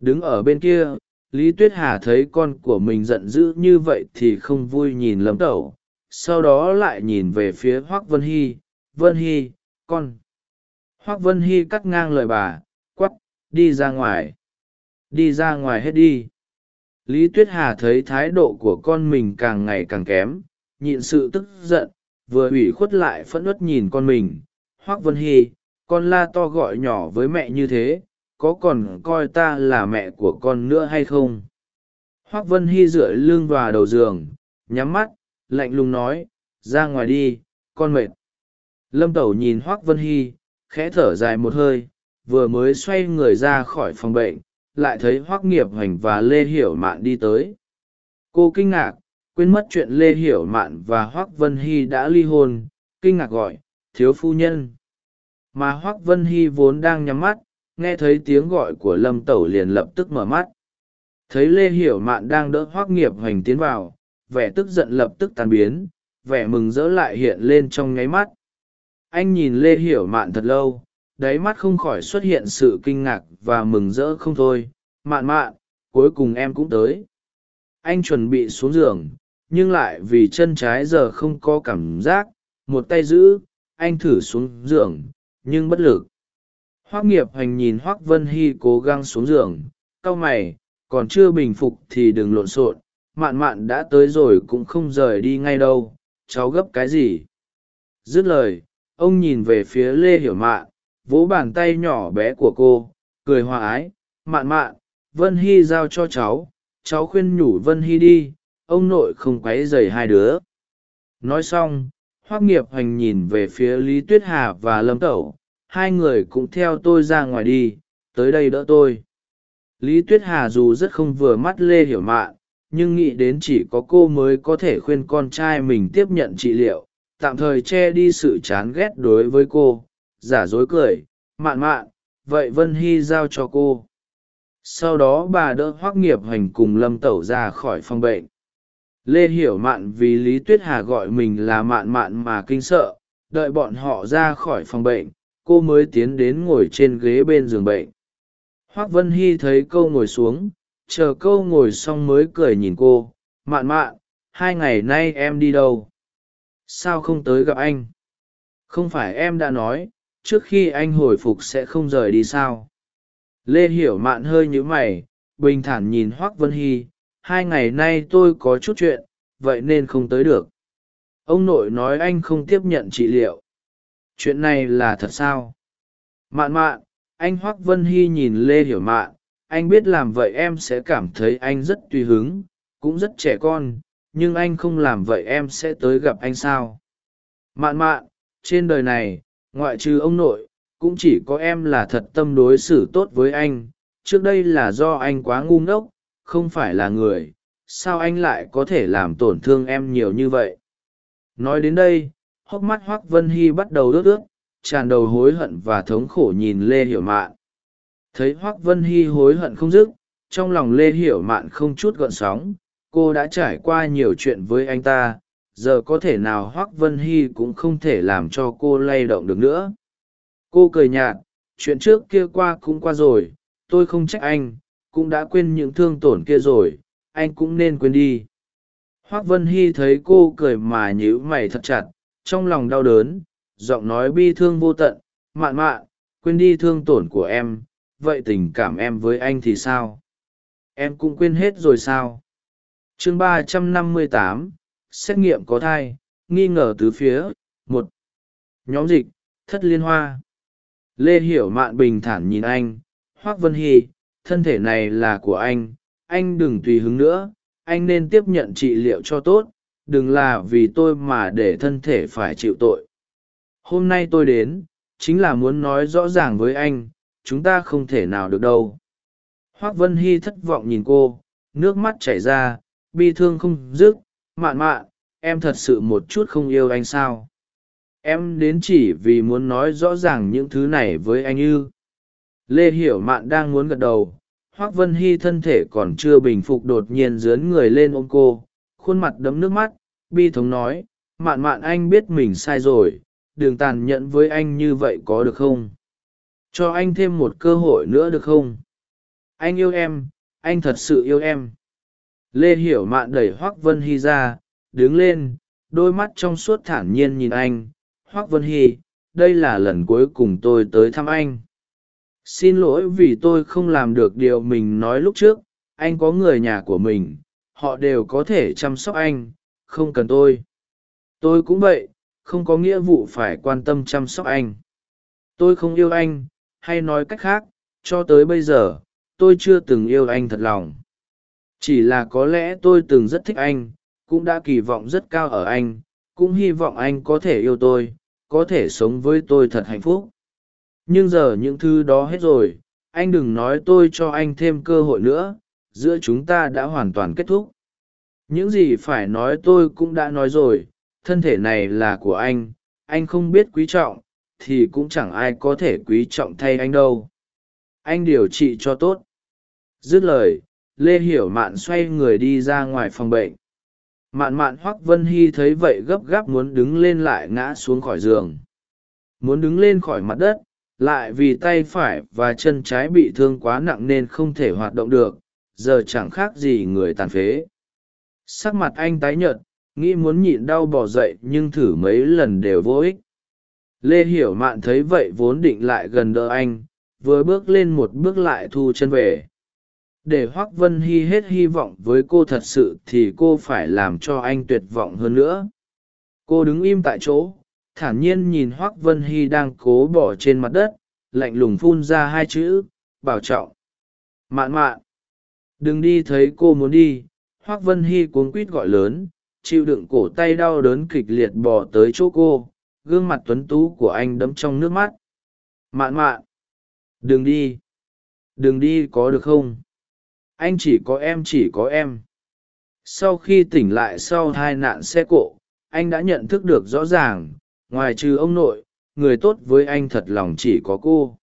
Đứng ở bên kia, lý tuyết hà thấy con của mình giận dữ như vậy thì không vui nhìn lâm tẩu, sau đó lại nhìn về phía hoác vân hy vân hy, con. Hoác vân hy cắt ngang lời bà quắp đi ra ngoài. Đi ra ngoài hết đi lý tuyết hà thấy thái độ của con mình càng ngày càng kém, nhịn sự tức giận, vừa ủy khuất lại phẫn uất nhìn con mình. Hoác vân hy, con la to gọi nhỏ với mẹ như thế, có còn coi ta là mẹ của con nữa hay không? Hoác vân hy dựa lưng vào đầu giường, nhắm mắt, lạnh lùng nói, ra ngoài đi, con mệt. Lâm tẩu nhìn hoác vân hy, khẽ thở dài một hơi, vừa mới xoay người ra khỏi phòng bệnh lại thấy hoác nghiệp hoành và lê hiểu mạn đi tới. Cô kinh ngạc, quên mất chuyện lê hiểu mạn và hoác vân hy đã ly hôn, kinh ngạc gọi, thiếu phu nhân. Mà hoác vân hy vốn đang nhắm mắt, nghe thấy tiếng gọi của lâm tẩu liền lập tức mở mắt. Thấy lê hiểu mạn đang đỡ hoác nghiệp hoành tiến vào, vẻ tức giận lập tức tàn biến, vẻ mừng rỡ lại hiện lên trong nháy mắt. Anh nhìn lê hiểu mạn thật lâu đáy mắt không khỏi xuất hiện sự kinh ngạc và mừng rỡ không thôi. Mạn mạn, cuối cùng em cũng tới. Anh chuẩn bị xuống giường, nhưng lại vì chân trái giờ không có cảm giác, một tay giữ, anh thử xuống giường, nhưng bất lực. Hoác nghiệp hành nhìn hoác vân hy cố gắng xuống giường, cau mày, còn chưa bình phục thì đừng lộn xộn, mạn mạn đã tới rồi cũng không rời đi ngay đâu, cháu gấp cái gì? Dứt lời, ông nhìn về phía lê hiểu mạn vỗ bàn tay nhỏ bé của cô, cười hòa ái, mạn mạn, vân hy giao cho cháu cháu khuyên nhủ vân hy đi, ông nội không q u ấ y dày hai đứa. Nói xong hoác nghiệp hoành nhìn về phía lý tuyết hà và lâm tẩu, hai người cũng theo tôi ra ngoài đi, tới đây đỡ tôi. Lý tuyết hà dù rất không vừa mắt lê hiểu mạn, nhưng nghĩ đến chỉ có cô mới có thể khuyên con trai mình tiếp nhận trị liệu, tạm thời che đi sự chán ghét đối với cô giả dối cười, mạn mạn, vậy vân hy giao cho cô. Sau đó bà đỡ hoác nghiệp hành cùng lâm tẩu ra khỏi phòng bệnh. Lê hiểu mạn vì lý tuyết hà gọi mình là mạn mạn mà kinh sợ, đợi bọn họ ra khỏi phòng bệnh, cô mới tiến đến ngồi trên ghế bên giường bệnh. Hoác vân hy thấy câu ngồi xuống, chờ câu ngồi xong mới cười nhìn cô, mạn mạn, hai ngày nay em đi đâu? Sao không tới gặp anh? Không phải em đã nói trước khi anh hồi phục sẽ không rời đi sao? Lê hiểu mạn hơi nhíu mày, bình thản nhìn hoác vân hy, hai ngày nay tôi có chút chuyện, vậy nên không tới được. Ông nội nói anh không tiếp nhận trị liệu. Chuyện này là thật sao? Mạn mạn, anh hoác vân hy nhìn lê hiểu mạn, anh biết làm vậy em sẽ cảm thấy anh rất tùy hứng, cũng rất trẻ con, nhưng anh không làm vậy em sẽ tới gặp anh sao? Mạn mạn, trên đời này ngoại trừ ông nội, cũng chỉ có em là thật tâm đối xử tốt với anh. Trước đây là do anh quá ngu ngốc, không phải là người. Sao anh lại có thể làm tổn thương em nhiều như vậy? Nói đến đây, hốc mắt hoác vân hy bắt đầu ướt ướt, tràn đầu hối hận và thống khổ nhìn lê hiểu mạn. Thấy hoác vân hy hối hận không dứt, trong lòng lê hiểu mạn không chút gợn sóng, cô đã trải qua nhiều chuyện với anh ta giờ có thể nào hoác vân hy cũng không thể làm cho cô lay động được nữa. Cô cười nhạt, chuyện trước kia qua cũng qua rồi, tôi không trách anh, cũng đã quên những thương tổn kia rồi, anh cũng nên quên đi. Hoác vân hy thấy cô cười mà nhíu mày thật chặt, trong lòng đau đớn, giọng nói bi thương vô tận, mạn mạn, quên đi thương tổn của em, vậy tình cảm em với anh thì sao? Em cũng quên hết rồi sao? Chương ba trăm năm mươi tám xét nghiệm có thai, nghi ngờ từ phía, một, nhóm dịch, thất liên hoa. Lê hiểu mạn bình thản nhìn anh, hoác vân hy, thân thể này là của anh anh đừng tùy hứng nữa, anh nên tiếp nhận trị liệu cho tốt, đừng là vì tôi mà để thân thể phải chịu tội. Hôm nay tôi đến, chính là muốn nói rõ ràng với anh, chúng ta không thể nào được đâu. Hoác vân hy thất vọng nhìn cô, nước mắt chảy ra, bi thương không dứt mạn mạn, em thật sự một chút không yêu anh sao? Em đến chỉ vì muốn nói rõ ràng những thứ này với anh ư? Lê hiểu mạn đang muốn gật đầu, hoác vân hy thân thể còn chưa bình phục đột nhiên dướn người lên ôm cô, khuôn mặt đấm nước mắt, bi thống nói, mạn mạn, anh biết mình sai rồi, đừng tàn nhẫn với anh như vậy có được không? Cho anh thêm một cơ hội nữa được không? Anh yêu em, anh thật sự yêu em lê hiểu mạn đẩy hoác vân hy ra, đứng lên, đôi mắt trong suốt thản nhiên nhìn anh. Hoác vân hy, đây là lần cuối cùng tôi tới thăm anh. Xin lỗi vì tôi không làm được điều mình nói lúc trước. Anh có người nhà của mình, họ đều có thể chăm sóc anh, không cần tôi. Tôi cũng vậy, không có nghĩa vụ phải quan tâm chăm sóc anh. Tôi không yêu anh, hay nói cách khác, cho tới bây giờ, tôi chưa từng yêu anh thật lòng chỉ là có lẽ tôi từng rất thích anh, cũng đã kỳ vọng rất cao ở anh, cũng hy vọng anh có thể yêu tôi, có thể sống với tôi thật hạnh phúc. Nhưng giờ những thứ đó hết rồi, anh đừng nói tôi cho anh thêm cơ hội nữa, giữa chúng ta đã hoàn toàn kết thúc. Những gì phải nói tôi cũng đã nói rồi, thân thể này là của anh anh không biết quý trọng, thì cũng chẳng ai có thể quý trọng thay anh đâu. Anh điều trị cho tốt. Dứt lời lê hiểu mạn xoay người đi ra ngoài phòng bệnh. Mạn mạn hoắc vân hy thấy vậy gấp gáp muốn đứng lên lại ngã xuống khỏi giường. Muốn đứng lên khỏi mặt đất, lại vì tay phải và chân trái bị thương quá nặng nên không thể hoạt động được, giờ chẳng khác gì người tàn phế. Sắc mặt anh tái nhợt, nghĩ muốn nhịn đau bỏ dậy nhưng thử mấy lần đều vô ích. Lê hiểu mạn thấy vậy vốn định lại gần đỡ anh, vừa bước lên một bước lại thu chân về để hoác vân hy hết hy vọng với cô thật sự thì cô phải làm cho anh tuyệt vọng hơn nữa. Cô đứng im tại chỗ, thản nhiên nhìn hoác vân hy đang cố bỏ trên mặt đất, lạnh lùng phun ra hai chữ, bảo trọng. Mạn mạn. Đừng đi, thấy cô muốn đi. Hoác vân hy cuống quít gọi lớn, chịu đựng cổ tay đau đớn kịch liệt bỏ tới chỗ cô, gương mặt tuấn tú của anh đẫm trong nước mắt. Mạn mạn. Đừng đi. Đừng đi có được không? Anh chỉ có em chỉ có em. Sau khi tỉnh lại sau hai nạn xe cộ, anh đã nhận thức được rõ ràng, ngoài trừ ông nội, người tốt với anh thật lòng chỉ có cô.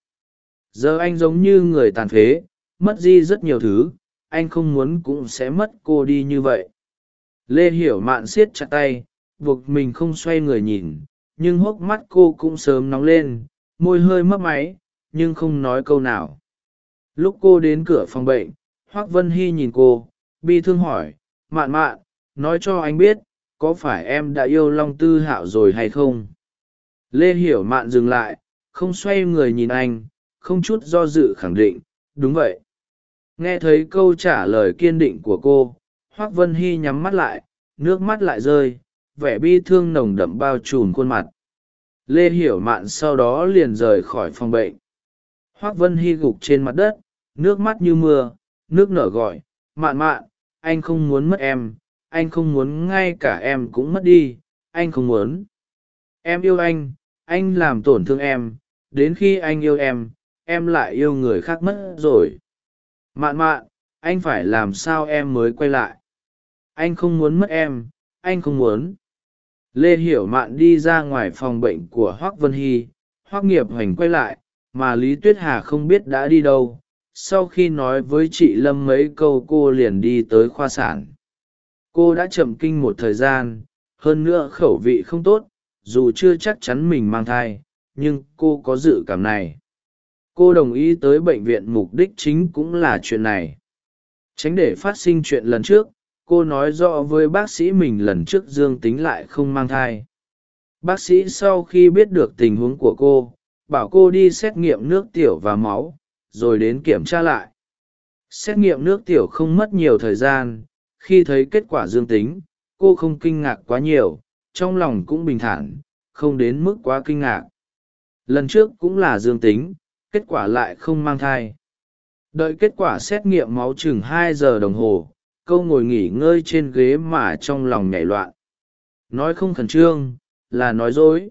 Giờ anh giống như người tàn phế, mất đi rất nhiều thứ, anh không muốn cũng sẽ mất cô đi như vậy. Lê hiểu mạn siết chặt tay, buộc mình không xoay người nhìn, nhưng hốc mắt cô cũng sớm nóng lên, môi hơi mấp máy, nhưng không nói câu nào. Lúc cô đến cửa phòng bệnh hoác vân hy nhìn cô, bi thương hỏi, mạn mạn, nói cho anh biết, có phải em đã yêu long tư hạo rồi hay không? Lê hiểu mạn dừng lại, không xoay người nhìn anh, không chút do dự khẳng định, đúng vậy. Nghe thấy câu trả lời kiên định của cô, hoác vân hy nhắm mắt lại, nước mắt lại rơi, vẻ bi thương nồng đậm bao trùm khuôn mặt. Lê hiểu mạn sau đó liền rời khỏi phòng bệnh. Hoác vân hy gục trên mặt đất, nước mắt như mưa nước nở gọi, mạn mạn, anh không muốn mất em, anh không muốn ngay cả em cũng mất đi, anh không muốn. Em yêu anh anh làm tổn thương em, đến khi anh yêu em em lại yêu người khác mất rồi. Mạn mạn, anh phải làm sao em mới quay lại? Anh không muốn mất em, anh không muốn. Lê hiểu mạn đi ra ngoài phòng bệnh của hoác vân hy, hoác nghiệp hoành quay lại, mà lý tuyết hà không biết đã đi đâu sau khi nói với chị lâm mấy câu cô liền đi tới khoa sản. Cô đã chậm kinh một thời gian, hơn nữa khẩu vị không tốt, dù chưa chắc chắn mình mang thai, nhưng cô có dự cảm này. Cô đồng ý tới bệnh viện mục đích chính cũng là chuyện này. Tránh để phát sinh chuyện lần trước, cô nói rõ với bác sĩ mình lần trước dương tính lại không mang thai. Bác sĩ sau khi biết được tình huống của cô, bảo cô đi xét nghiệm nước tiểu và máu rồi đến kiểm tra lại. Xét nghiệm nước tiểu không mất nhiều thời gian, khi thấy kết quả dương tính, cô không kinh ngạc quá nhiều, trong lòng cũng bình thản, không đến mức quá kinh ngạc. Lần trước cũng là dương tính, kết quả lại không mang thai. Đợi kết quả xét nghiệm máu chừng hai giờ đồng hồ câu ngồi nghỉ ngơi trên ghế mà trong lòng nhảy loạn. Nói không khẩn trương, là nói dối.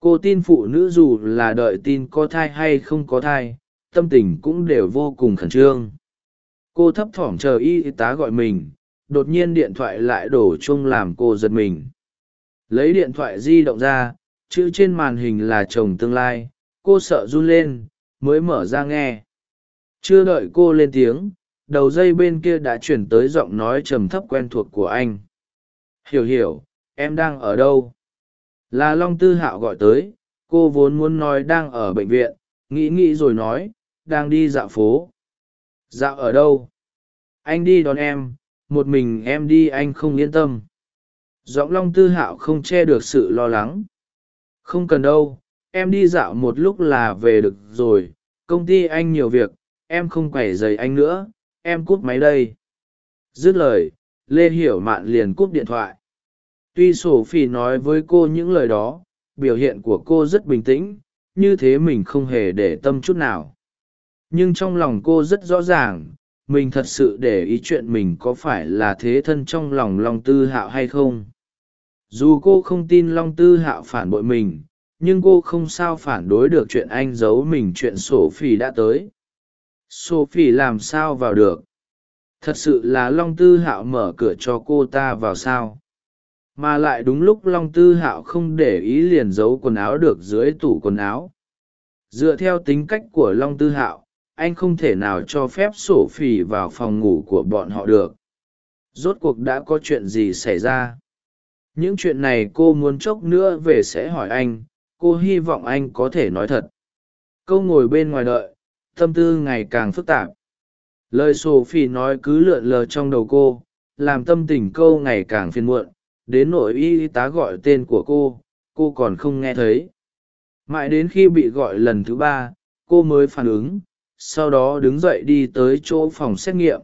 Cô tin phụ nữ dù là đợi tin có thai hay không có thai tâm tình cũng đều vô cùng khẩn trương. Cô thấp thỏm chờ y tá gọi mình, đột nhiên điện thoại lại đổ chung làm cô giật mình. Lấy điện thoại di động ra, chữ trên màn hình là chồng tương lai, cô sợ run lên, mới mở ra nghe. Chưa đợi cô lên tiếng, đầu dây bên kia đã chuyển tới giọng nói trầm thấp quen thuộc của anh. Hiểu hiểu, em đang ở đâu? Là long tư hạo gọi tới, cô vốn muốn nói đang ở bệnh viện, nghĩ nghĩ rồi nói đang đi dạo phố. Dạo ở đâu? Anh đi đón em, một mình em đi anh không yên tâm. Giọng long tư hạo không che được sự lo lắng. Không cần đâu, em đi dạo một lúc là về được rồi, công ty anh nhiều việc, em không quẩy dày anh nữa, em cúp máy đây. Dứt lời, lê hiểu mạn liền cúp điện thoại. Tuy sổ phi nói với cô những lời đó, biểu hiện của cô rất bình tĩnh, như thế mình không hề để tâm chút nào nhưng trong lòng cô rất rõ ràng, mình thật sự để ý chuyện mình có phải là thế thân trong lòng long tư hạo hay không. Dù cô không tin long tư hạo phản bội mình, nhưng cô không sao phản đối được chuyện anh giấu mình chuyện sổ phỉ đã tới. Sổ phỉ làm sao vào được? Thật sự là long tư hạo mở cửa cho cô ta vào sao? Mà lại đúng lúc long tư hạo không để ý liền giấu quần áo được dưới tủ quần áo. Dựa theo tính cách của long tư hạo anh không thể nào cho phép sổ phỉ vào phòng ngủ của bọn họ được. Rốt cuộc đã có chuyện gì xảy ra? Những chuyện này cô muốn chốc nữa về sẽ hỏi anh, cô hy vọng anh có thể nói thật. Câu ngồi bên ngoài đợi, tâm tư ngày càng phức tạp. Lời sổ phỉ nói cứ lượn lờ trong đầu cô, làm tâm tình câu ngày càng phiền muộn, đến nội y tá gọi tên của cô cô còn không nghe thấy. Mãi đến khi bị gọi lần thứ ba, cô mới phản ứng sau đó đứng dậy đi tới chỗ phòng xét nghiệm.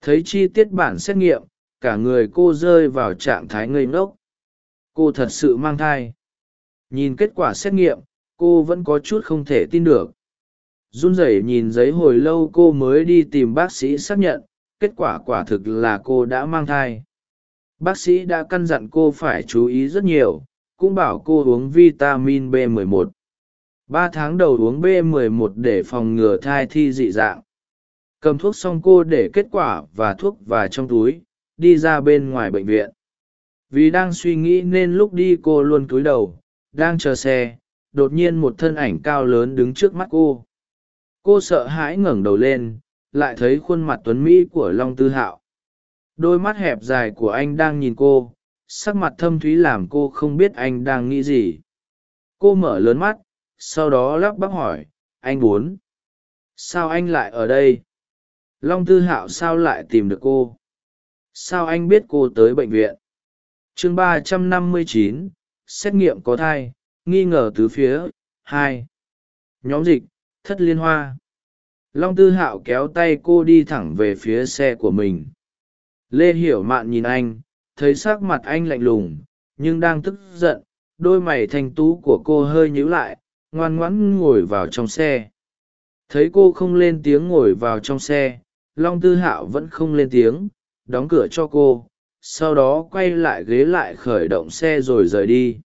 Thấy chi tiết bản xét nghiệm, cả người cô rơi vào trạng thái ngây ngốc. Cô thật sự mang thai. Nhìn kết quả xét nghiệm, cô vẫn có chút không thể tin được. Run rẩy nhìn giấy hồi lâu cô mới đi tìm bác sĩ xác nhận, kết quả quả thực là cô đã mang thai. Bác sĩ đã căn dặn cô phải chú ý rất nhiều, cũng bảo cô uống vitamin b 11 ba tháng đầu uống b 11 để phòng ngừa thai thi dị dạng. Cầm thuốc xong cô để kết quả và thuốc và trong túi, đi ra bên ngoài bệnh viện. Vì đang suy nghĩ nên lúc đi cô luôn cúi đầu, đang chờ xe, đột nhiên một thân ảnh cao lớn đứng trước mắt cô. Cô sợ hãi ngẩng đầu lên, lại thấy khuôn mặt tuấn mỹ của long tư hạo. Đôi mắt hẹp dài của anh đang nhìn cô, sắc mặt thâm thúy làm cô không biết anh đang nghĩ gì. Cô mở lớn mắt sau đó lắp bắp hỏi, anh bốn sao anh lại ở đây? Long tư hạo sao lại tìm được cô? Sao anh biết cô tới bệnh viện? Chương ba trăm năm mươi chín, xét nghiệm có thai, nghi ngờ tứ phía, hai. Nhóm dịch, thất liên hoa. Long tư hạo kéo tay cô đi thẳng về phía xe của mình. Lê hiểu mạn nhìn anh, thấy s ắ c mặt anh lạnh lùng, nhưng đang tức giận, đôi mày thanh tú của cô hơi nhíu lại ngoan ngoãn ngồi vào trong xe. Thấy cô không lên tiếng ngồi vào trong xe, long tư hạo vẫn không lên tiếng, đóng cửa cho cô, sau đó quay lại ghế lại khởi động xe rồi rời đi.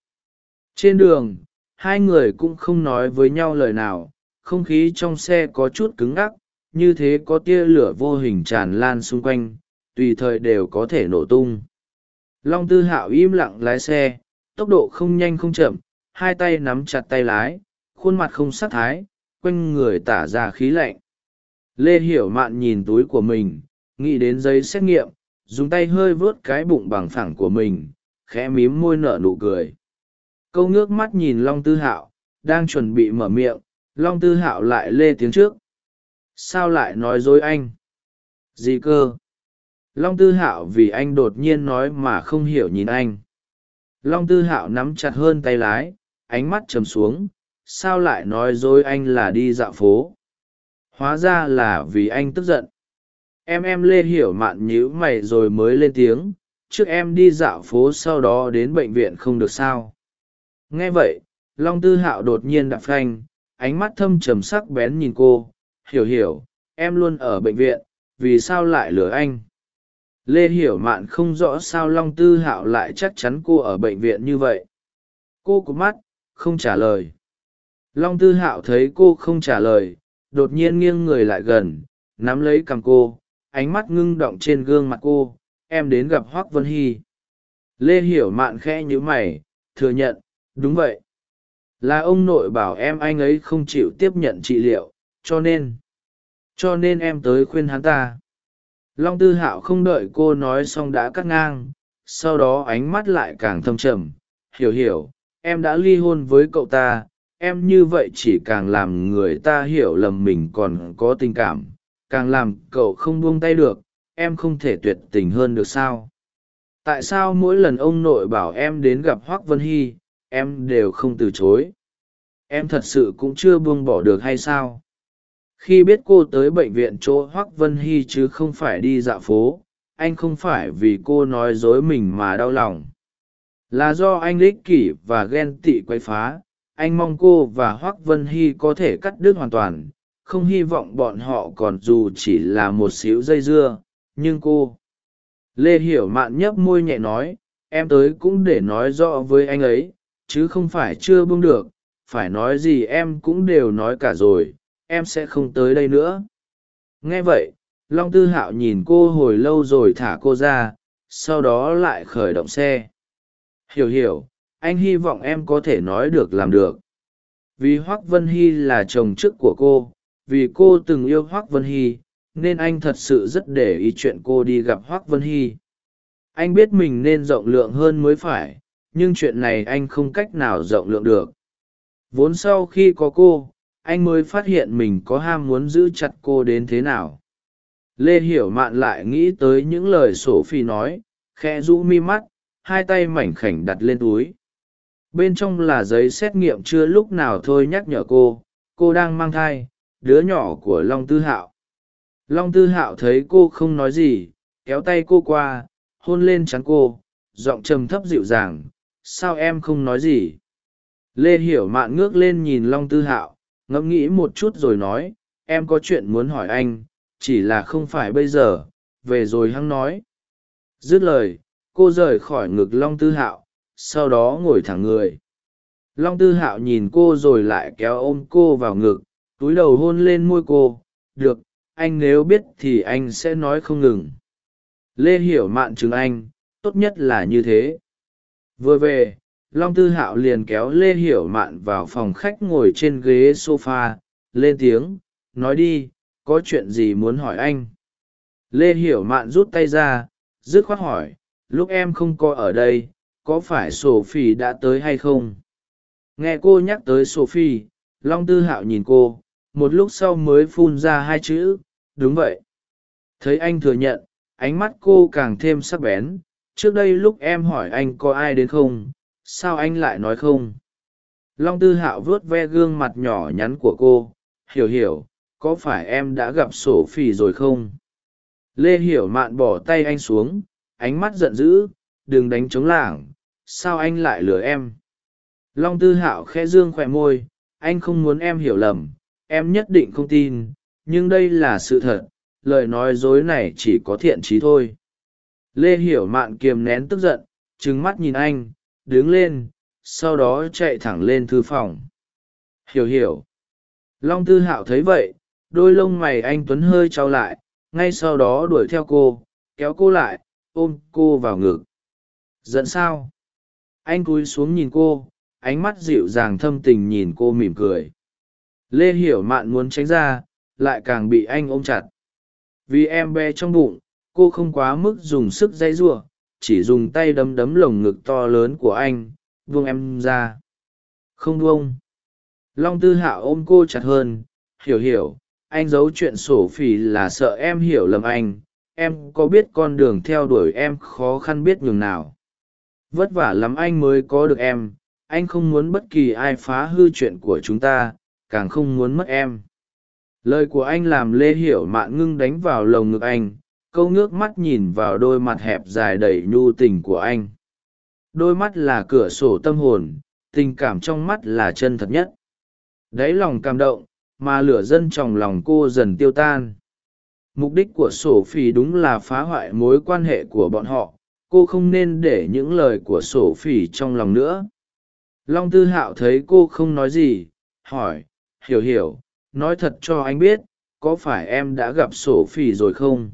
Trên đường, hai người cũng không nói với nhau lời nào, không khí trong xe có chút cứng ngắc, như thế có tia lửa vô hình tràn lan xung quanh, tùy thời đều có thể nổ tung. Long tư hạo im lặng lái xe, tốc độ không nhanh không chậm, hai tay nắm chặt tay lái khuôn mặt không sắc thái, quanh người tả ra khí lạnh. Lê hiểu mạn nhìn túi của mình, nghĩ đến giấy xét nghiệm, dùng tay hơi vớt cái bụng bằng phẳng của mình, khẽ mím môi nở nụ cười. Câu ngước mắt nhìn long tư hạo, đang chuẩn bị mở miệng, long tư hạo lại lê tiếng trước. Sao lại nói dối anh? Gì cơ? Long tư hạo vì anh đột nhiên nói mà không hiểu nhìn anh. Long tư hạo nắm chặt hơn tay lái, ánh mắt trầm xuống sao lại nói dối anh là đi dạo phố? Hóa ra là vì anh tức giận. Em em lê hiểu mạn nhíu mày rồi mới lên tiếng, trước em đi dạo phố sau đó đến bệnh viện không được sao? Nghe vậy, long tư hạo đột nhiên đạp phanh, ánh mắt thâm trầm sắc bén nhìn cô. Hiểu hiểu, em luôn ở bệnh viện, vì sao lại lừa anh? Lê hiểu mạn không rõ sao long tư hạo lại chắc chắn cô ở bệnh viện như vậy. Cô cụp mắt, không trả lời long tư hạo thấy cô không trả lời, đột nhiên nghiêng người lại gần, nắm lấy cằm cô, ánh mắt ngưng động trên gương mặt cô, em đến gặp hoác vân hy. Lê hiểu mạn khẽ nhíu mày, thừa nhận, đúng vậy. Là ông nội bảo em anh ấy không chịu tiếp nhận trị liệu, cho nên cho nên em tới khuyên hắn ta. Long tư hạo không đợi cô nói xong đã cắt ngang, sau đó ánh mắt lại càng thâm trầm. Hiểu hiểu, em đã ly hôn với cậu ta em như vậy chỉ càng làm người ta hiểu lầm mình còn có tình cảm, càng làm cậu không buông tay được, em không thể tuyệt tình hơn được sao? Tại sao mỗi lần ông nội bảo em đến gặp hoác vân hy, em đều không từ chối? Em thật sự cũng chưa buông bỏ được hay sao? Khi biết cô tới bệnh viện chỗ hoác vân hy chứ không phải đi dạo phố, anh không phải vì cô nói dối mình mà đau lòng. Là do anh ích kỷ và ghen tị quay phá anh mong cô và hoác vân hy có thể cắt đứt hoàn toàn, không hy vọng bọn họ còn dù chỉ là một xíu dây dưa, nhưng cô. Lê hiểu mạn nhấp môi nhẹ nói, em tới cũng để nói rõ với anh ấy, chứ không phải chưa buông được, phải nói gì em cũng đều nói cả rồi, em sẽ không tới đây nữa. Nghe vậy, long tư hạo nhìn cô hồi lâu rồi thả cô ra, sau đó lại khởi động xe. Hiểu hiểu anh hy vọng em có thể nói được làm được. Vì hoác vân hy là chồng chức của cô, vì cô từng yêu hoác vân hy, nên anh thật sự rất để ý chuyện cô đi gặp hoác vân hy. Anh biết mình nên rộng lượng hơn mới phải, nhưng chuyện này anh không cách nào rộng lượng được. Vốn sau khi có cô, anh mới phát hiện mình có ham muốn giữ chặt cô đến thế nào. Lê hiểu mạn lại nghĩ tới những lời sổ phi nói khe rũ mi mắt, hai tay mảnh khảnh đặt lên túi bên trong là giấy xét nghiệm chưa lúc nào thôi nhắc nhở cô cô đang mang thai, đứa nhỏ của long tư hạo. Long tư hạo thấy cô không nói gì, kéo tay cô qua, hôn lên trán cô, giọng trầm thấp dịu dàng, sao em không nói gì? Lê hiểu mạn ngước lên nhìn long tư hạo, ngẫm nghĩ một chút rồi nói, em có chuyện muốn hỏi anh, chỉ là không phải bây giờ, về rồi hăng nói. Dứt lời, cô rời khỏi ngực long tư hạo sau đó ngồi thẳng người. Long tư hạo nhìn cô rồi lại kéo ôm cô vào ngực, túi đầu hôn lên môi cô, được, anh nếu biết thì anh sẽ nói không ngừng. Lê hiểu mạn chừng anh, tốt nhất là như thế. Vừa về, long tư hạo liền kéo lê hiểu mạn vào phòng khách ngồi trên ghế s o f a lên tiếng, nói đi, có chuyện gì muốn hỏi anh? Lê hiểu mạn rút tay ra, dứt khoát hỏi, lúc em không có ở đây có phải sophie đã tới hay không? Nghe cô nhắc tới sophie, long tư hạo nhìn cô, một lúc sau mới phun ra hai chữ, đúng vậy. Thấy anh thừa nhận, ánh mắt cô càng thêm sắc bén, trước đây lúc em hỏi anh có ai đến không? Sao anh lại nói không? Long tư hạo vuốt ve gương mặt nhỏ nhắn của cô, hiểu hiểu, có phải em đã gặp sổ phỉ rồi không? Lê hiểu mạn bỏ tay anh xuống, ánh mắt giận dữ đừng đánh trống lảng, sao anh lại lừa em? Long tư hạo khẽ dương khỏe môi, anh không muốn em hiểu lầm, em nhất định không tin, nhưng đây là sự thật, lời nói dối này chỉ có thiện trí thôi. Lê hiểu mạn kiềm nén tức giận trứng mắt nhìn anh, đứng lên, sau đó chạy thẳng lên thư phòng. Hiểu hiểu. Long tư hạo thấy vậy, đôi lông mày anh tuấn hơi trao lại, ngay sau đó đuổi theo cô, kéo cô lại, ôm cô vào ngực giận sao? Anh cúi xuống nhìn cô, ánh mắt dịu dàng thâm tình nhìn cô mỉm cười. Lê hiểu mạn muốn tránh ra, lại càng bị anh ôm chặt. Vì em bé trong bụng, cô không quá mức dùng sức dây giụa, chỉ dùng tay đấm đấm lồng ngực to lớn của anh, buông em ra. Không buông. Long tư hạ ôm cô chặt hơn, hiểu hiểu, anh giấu chuyện sổ phỉ là sợ em hiểu lầm anh. Em có biết con đường theo đuổi em khó khăn biết nhường nào? Vất vả lắm anh mới có được em, anh không muốn bất kỳ ai phá hư chuyện của chúng ta, càng không muốn mất em. Lời của anh làm lê hiểu mạn ngưng đánh vào lồng ngực anh, câu ngước mắt nhìn vào đôi mặt hẹp dài đầy nhu tình của anh. Đôi mắt là cửa sổ tâm hồn, tình cảm trong mắt là chân thật nhất. Đáy lòng cảm động, mà lửa dân trong lòng cô dần tiêu tan. Mục đích của sổ phi đúng là phá hoại mối quan hệ của bọn họ cô không nên để những lời của sổ phỉ trong lòng nữa. Long tư hạo thấy cô không nói gì, hỏi, hiểu hiểu, nói thật cho anh biết, có phải em đã gặp sổ phỉ rồi không?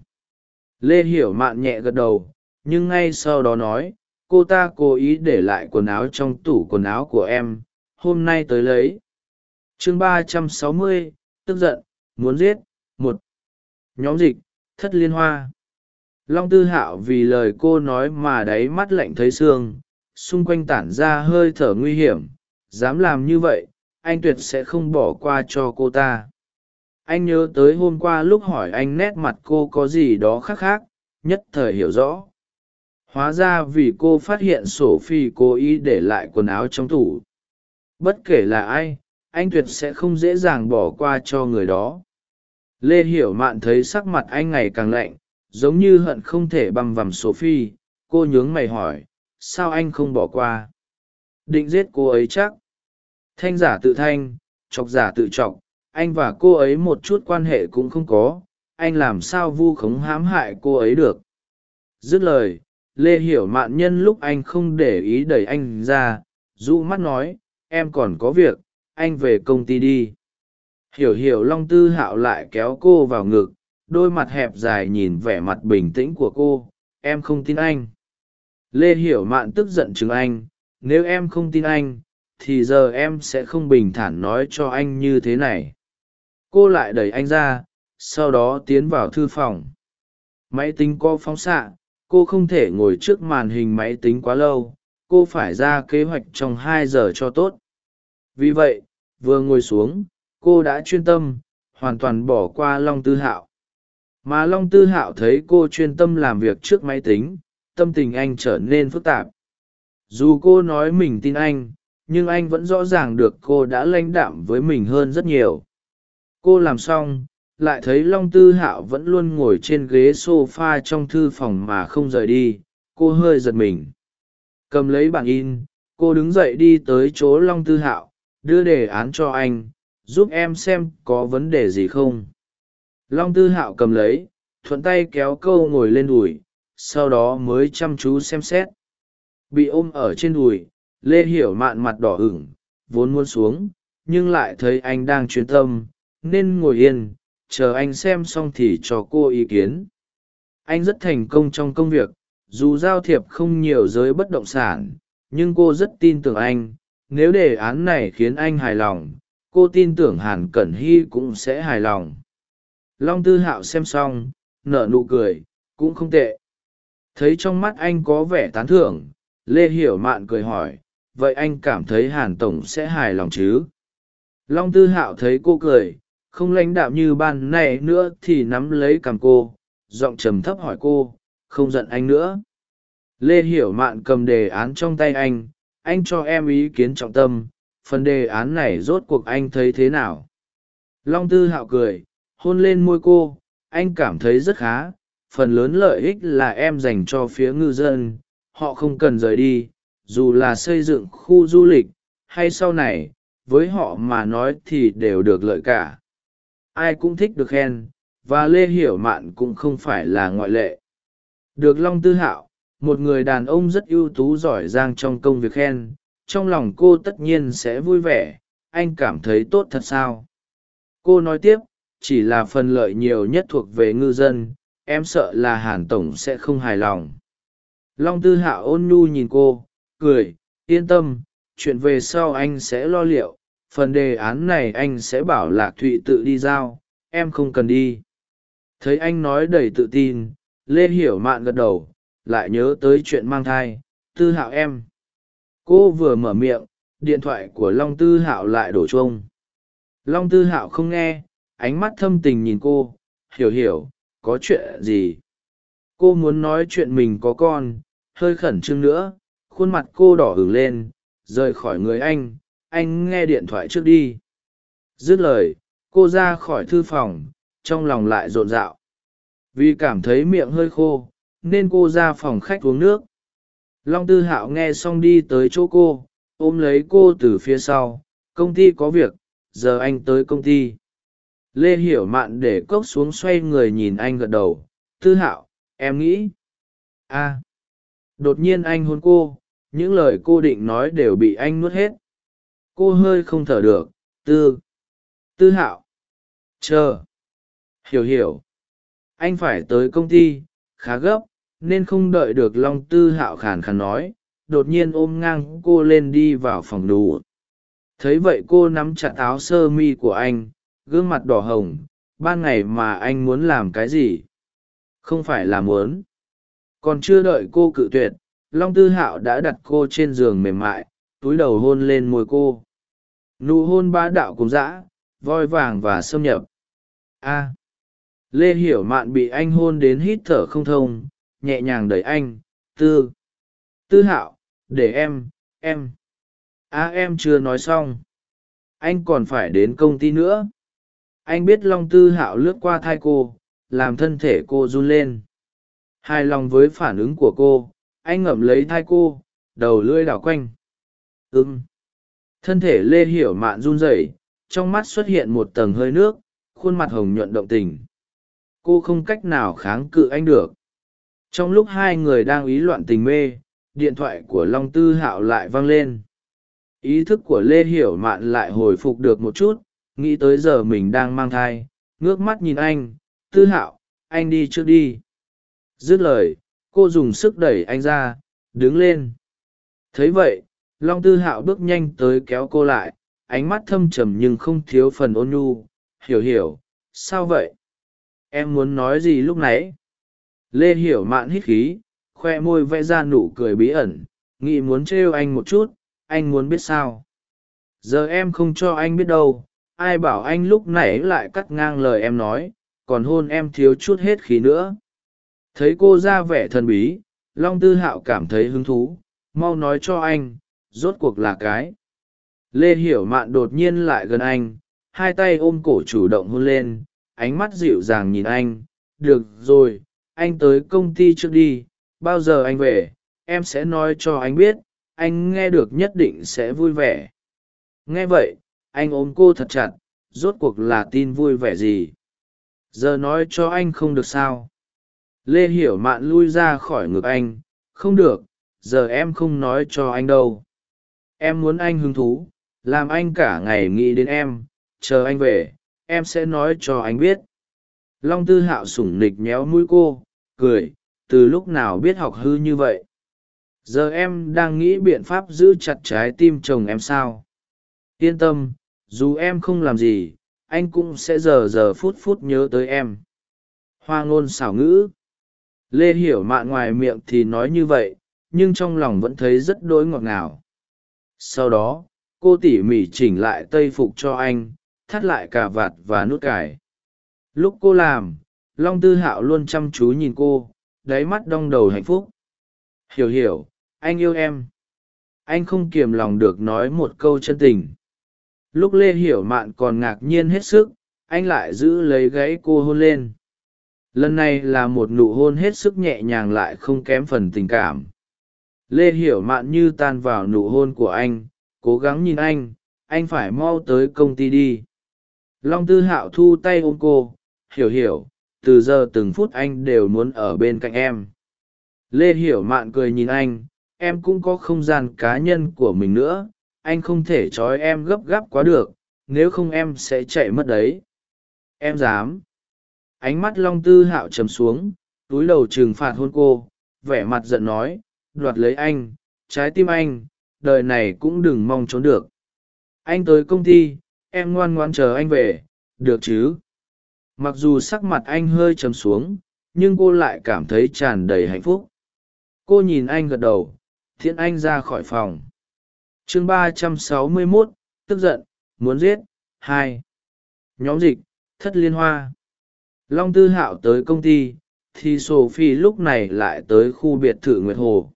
Lê hiểu mạn nhẹ gật đầu, nhưng ngay sau đó nói, cô ta cố ý để lại quần áo trong tủ quần áo của em, hôm nay tới lấy. Chương ba trăm sáu mươi, tức giận, muốn giết, một. Nhóm dịch, thất liên hoa long tư hạo vì lời cô nói mà đáy mắt lạnh thấy xương, xung quanh tản ra hơi thở nguy hiểm. Dám làm như vậy, anh tuyệt sẽ không bỏ qua cho cô ta. Anh nhớ tới hôm qua lúc hỏi anh nét mặt cô có gì đó khác khác, nhất thời hiểu rõ. Hóa ra vì cô phát hiện sổ phi cố ý để lại quần áo trong tủ. Bất kể là ai, anh tuyệt sẽ không dễ dàng bỏ qua cho người đó. Lê hiểu mạn thấy sắc mặt anh ngày càng lạnh giống như hận không thể băm vằm sophie, cô nhướng mày hỏi, sao anh không bỏ qua? Định giết cô ấy chắc? Thanh giả tự thanh, chọc giả tự chọc, anh và cô ấy một chút quan hệ cũng không có, anh làm sao vu khống hãm hại cô ấy được? Dứt lời, lê hiểu mạn nhân lúc anh không để ý đẩy anh ra, rũ mắt nói, em còn có việc, anh về công ty đi. Hiểu hiểu long tư hạo lại kéo cô vào ngực đôi mặt hẹp dài nhìn vẻ mặt bình tĩnh của cô, em không tin anh. Lê hiểu mạn tức giận chừng anh, nếu em không tin anh, thì giờ em sẽ không bình thản nói cho anh như thế này. Cô lại đẩy anh ra, sau đó tiến vào thư phòng. Máy tính có phóng xạ, cô không thể ngồi trước màn hình máy tính quá lâu, cô phải ra kế hoạch trong hai giờ cho tốt. Vì vậy, vừa ngồi xuống, cô đã chuyên tâm, hoàn toàn bỏ qua long tư hạo mà long tư hạo thấy cô chuyên tâm làm việc trước máy tính, tâm tình anh trở nên phức tạp. Dù cô nói mình tin anh, nhưng anh vẫn rõ ràng được cô đã lãnh đạm với mình hơn rất nhiều. Cô làm xong, lại thấy long tư hạo vẫn luôn ngồi trên ghế s o f a trong thư phòng mà không rời đi. Cô hơi giật mình. Cầm lấy bản in, cô đứng dậy đi tới chỗ long tư hạo, đưa đề án cho anh, giúp em xem có vấn đề gì không long tư hạo cầm lấy, thuận tay kéo câu ngồi lên đùi, sau đó mới chăm chú xem xét. Bị ôm ở trên đùi, lê hiểu mạn mặt đỏ ửng, vốn muốn xuống, nhưng lại thấy anh đang chuyên tâm, nên ngồi yên, chờ anh xem xong thì cho cô ý kiến. Anh rất thành công trong công việc, dù giao thiệp không nhiều giới bất động sản, nhưng cô rất tin tưởng anh. Nếu đề án này khiến anh hài lòng, cô tin tưởng hàn cẩn hy cũng sẽ hài lòng long tư hạo xem xong, nở nụ cười, cũng không tệ. Thấy trong mắt anh có vẻ tán thưởng, lê hiểu mạn cười hỏi, vậy anh cảm thấy hàn tổng sẽ hài lòng chứ? Long tư hạo thấy cô cười, không lãnh đạm như ban này nữa thì nắm lấy cằm cô, giọng trầm thấp hỏi cô, không giận anh nữa. Lê hiểu mạn cầm đề án trong tay anh anh cho em ý kiến trọng tâm, phần đề án này rốt cuộc anh thấy thế nào? Long tư hạo cười hôn lên môi cô, anh cảm thấy rất khá, phần lớn lợi ích là em dành cho phía ngư dân, họ không cần rời đi, dù là xây dựng khu du lịch, hay sau này, với họ mà nói thì đều được lợi cả. Ai cũng thích được khen, và lê hiểu mạn cũng không phải là ngoại lệ. Được long tư hạo, một người đàn ông rất ưu tú giỏi giang trong công việc khen, trong lòng cô tất nhiên sẽ vui vẻ, anh cảm thấy tốt thật sao? Cô nói tiếp chỉ là phần lợi nhiều nhất thuộc về ngư dân, em sợ là hàn tổng sẽ không hài lòng. Long tư hạ ôn nhu nhìn cô, cười, yên tâm, chuyện về sau anh sẽ lo liệu, phần đề án này anh sẽ bảo lạc thụy tự đi giao, em không cần đi. Thấy anh nói đầy tự tin, lê hiểu mạn gật đầu, lại nhớ tới chuyện mang thai, tư hạo em. Cô vừa mở miệng, điện thoại của long tư hạo lại đổ chuông. Long tư hạo không nghe ánh mắt thâm tình nhìn cô, hiểu hiểu, có chuyện gì? Cô muốn nói chuyện mình có con, hơi khẩn trương nữa, khuôn mặt cô đỏ hửng lên, rời khỏi người anh anh nghe điện thoại trước đi. Dứt lời, cô ra khỏi thư phòng, trong lòng lại rộn rạo. Vì cảm thấy miệng hơi khô, nên cô ra phòng khách uống nước. Long tư hạo nghe xong đi tới chỗ cô, ôm lấy cô từ phía sau, công ty có việc, giờ anh tới công ty lê hiểu mạn để cốc xuống xoay người nhìn anh gật đầu. Tư hạo, em nghĩ? A. Đột nhiên anh hôn cô. Những lời cô định nói đều bị anh nuốt hết. Cô hơi không thở được. Tư. Tư hạo. Chờ. Hiểu hiểu. Anh phải tới công ty. Khá gấp. Nên không đợi được long tư hạo khàn khàn nói. Đột nhiên ôm ngang cô lên đi vào phòng đủ thấy vậy cô nắm chặt áo sơ mi của anh gương mặt đỏ hồng, ban ngày mà anh muốn làm cái gì? Không phải là muốn. Còn chưa đợi cô cự tuyệt, long tư hạo đã đặt cô trên giường mềm mại, túi đầu hôn lên môi cô. Nụ hôn ba đạo cùng dã, voi vàng và xâm nhập. A. Lê hiểu mạn bị anh hôn đến hít thở không thông, nhẹ nhàng đẩy anh, tư tư hạo, để em em. A, em chưa nói xong. Anh còn phải đến công ty nữa anh biết long tư hạo lướt qua thai cô, làm thân thể cô run lên. Hài lòng với phản ứng của cô, anh ngậm lấy thai cô, đầu lưỡi đảo quanh. Ưng thân thể lê hiểu mạn run rẩy, trong mắt xuất hiện một tầng hơi nước, khuôn mặt hồng nhuận động tình. Cô không cách nào kháng cự anh được. Trong lúc hai người đang ý loạn tình mê, điện thoại của long tư hạo lại vang lên. Ý thức của lê hiểu mạn lại hồi phục được một chút nghĩ tới giờ mình đang mang thai, ngước mắt nhìn anh, tư hạo, anh đi trước đi. Dứt lời, cô dùng sức đẩy anh ra, đứng lên. Thấy vậy, long tư hạo bước nhanh tới kéo cô lại, ánh mắt thâm trầm nhưng không thiếu phần ôn nhu. Hiểu hiểu, sao vậy? Em muốn nói gì lúc nãy? Lê hiểu mạn hít khí, khoe môi vẽ ra nụ cười bí ẩn, nghĩ muốn trêu anh một chút, anh muốn biết sao? Giờ em không cho anh biết đâu ai bảo anh lúc nãy lại cắt ngang lời em nói, còn hôn em thiếu chút hết khí nữa. Thấy cô ra vẻ thần bí, long tư hạo cảm thấy hứng thú, mau nói cho anh, rốt cuộc là cái. Lê hiểu mạn đột nhiên lại gần anh, hai tay ôm cổ chủ động hôn lên, ánh mắt dịu dàng nhìn anh, được rồi, anh tới công ty trước đi, bao giờ anh về, em sẽ nói cho anh biết, anh nghe được nhất định sẽ vui vẻ. Nghe vậy anh ôm cô thật chặt, rốt cuộc là tin vui vẻ gì? Giờ nói cho anh không được sao? Lê hiểu mạn lui ra khỏi ngực anh, không được, giờ em không nói cho anh đâu. Em muốn anh hứng thú, làm anh cả ngày nghĩ đến em, chờ anh về, em sẽ nói cho anh biết. Long tư hạo sủng nịch méo mũi cô, cười, từ lúc nào biết học hư như vậy? Giờ em đang nghĩ biện pháp giữ chặt trái tim chồng em sao? Yên tâm dù em không làm gì, anh cũng sẽ giờ giờ phút phút nhớ tới em. Hoa ngôn xảo ngữ. Lê hiểu mạn ngoài miệng thì nói như vậy, nhưng trong lòng vẫn thấy rất đỗi ngọt ngào. Sau đó, cô tỉ mỉ chỉnh lại tây phục cho anh, thắt lại cà vạt và nút cải lúc cô làm, long tư hạo luôn chăm chú nhìn cô, đáy mắt đong đầu hạnh phúc. Hiểu hiểu, anh yêu em. Anh không kiềm lòng được nói một câu chân tình lúc lê hiểu mạn còn ngạc nhiên hết sức, anh lại giữ lấy gáy cô hôn lên. Lần này là một nụ hôn hết sức nhẹ nhàng lại không kém phần tình cảm. Lê hiểu mạn như tan vào nụ hôn của anh, cố gắng nhìn anh anh phải mau tới công ty đi. Long tư hạo thu tay ôm cô, hiểu hiểu, từ giờ từng phút anh đều muốn ở bên cạnh em. Lê hiểu mạn cười nhìn anh, em cũng có không gian cá nhân của mình nữa anh không thể trói em gấp gáp quá được, nếu không em sẽ chạy mất đấy. Em dám. Ánh mắt long tư hạo trầm xuống, túi đầu trừng phạt hôn cô, vẻ mặt giận nói, đoạt lấy anh, trái tim anh, đời này cũng đừng mong trốn được. Anh tới công ty, em ngoan ngoan chờ anh về, được chứ? Mặc dù sắc mặt anh hơi trầm xuống, nhưng cô lại cảm thấy tràn đầy hạnh phúc. Cô nhìn anh gật đầu, thiện anh ra khỏi phòng chương ba trăm sáu mươi mốt, tức giận, muốn giết, hai. Nhóm dịch, thất liên hoa. Long tư hạo tới công ty, thì sophie lúc này lại tới khu biệt thự nguyệt hồ.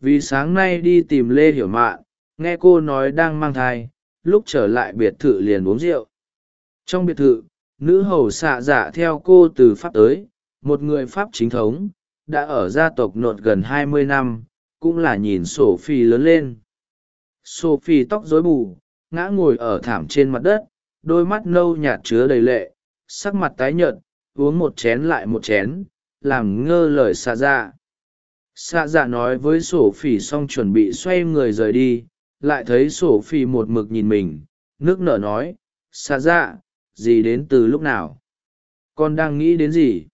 Vì sáng nay đi tìm lê hiểu mạn, nghe cô nói đang mang thai, lúc trở lại biệt thự liền uống rượu. Trong biệt thự, nữ hầu xạ dạ theo cô từ pháp tới, một người pháp chính thống, đã ở gia tộc nột gần hai mươi năm, cũng là nhìn sổ phi lớn lên sophie tóc rối bù, ngã ngồi ở thảm trên mặt đất, đôi mắt nâu nhạt chứa đầy lệ, sắc mặt tái nhợt, uống một chén lại một chén, làm ngơ lời xa dạ. Xa dạ nói với Sophie xong chuẩn bị xoay người rời đi, lại thấy Sophie một mực nhìn mình, nước nở nói xa dạ gì đến từ lúc nào? Con đang nghĩ đến gì?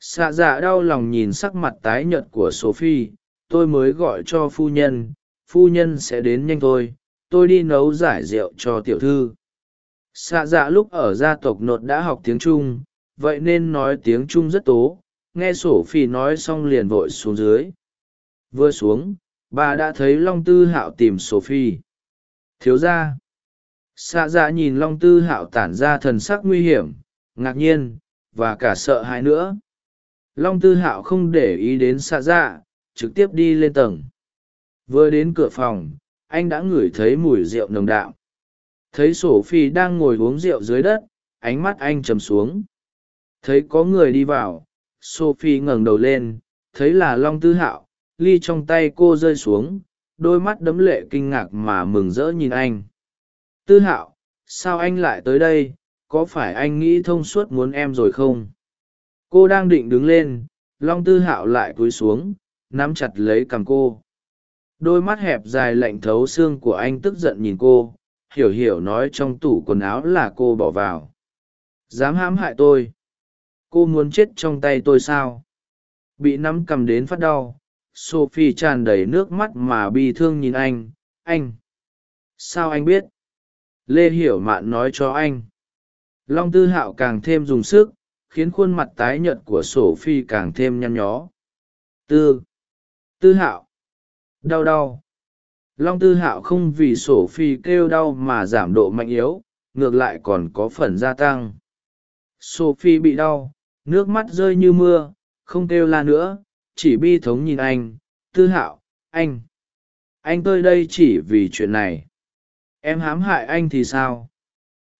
Xa dạ đau lòng nhìn sắc mặt tái nhợt của sophie, tôi mới gọi cho phu nhân phu nhân sẽ đến nhanh thôi, tôi đi nấu giải rượu cho tiểu thư. Xạ dạ lúc ở gia tộc nột đã học tiếng trung, vậy nên nói tiếng trung rất tố, nghe sổ phi nói xong liền vội xuống dưới. Vừa xuống, bà đã thấy long tư hạo tìm sổ phi thiếu ra xạ dạ nhìn long tư hạo tản ra thần sắc nguy hiểm, ngạc nhiên, và cả sợ hãi nữa. Long tư hạo không để ý đến xạ dạ trực tiếp đi lên tầng vừa đến cửa phòng, anh đã ngửi thấy mùi rượu nồng đạm. Thấy sổ phi đang ngồi uống rượu dưới đất, ánh mắt anh trầm xuống. Thấy có người đi vào, sophie ngẩng đầu lên, thấy là long tư hạo, ly trong tay cô rơi xuống, đôi mắt đấm lệ kinh ngạc mà mừng rỡ nhìn anh. Tư hạo, sao anh lại tới đây? Có phải anh nghĩ thông suốt muốn em rồi không? Cô đang định đứng lên, long tư hạo lại cúi xuống, nắm chặt lấy cằm cô đôi mắt hẹp dài lạnh thấu xương của anh tức giận nhìn cô, hiểu hiểu nói trong tủ quần áo là cô bỏ vào. Dám hãm hại tôi. Cô muốn chết trong tay tôi sao? Bị nắm cầm đến phát đau, sophie tràn đầy nước mắt mà bi thương nhìn anh anh. Sao anh biết? Lê hiểu mạn nói cho anh. Long tư hạo càng thêm dùng sức, khiến khuôn mặt tái nhợt của sophie càng thêm nhăn nhó. Tư. Tư hạo đau đau. Long tư hạo không vì sophie kêu đau mà giảm độ mạnh yếu, ngược lại còn có phần gia tăng. Sophie bị đau, nước mắt rơi như mưa, không kêu la nữa, chỉ bi thống nhìn anh, tư hạo, anh. Anh tôi đây chỉ vì chuyện này. Em hãm hại anh thì sao?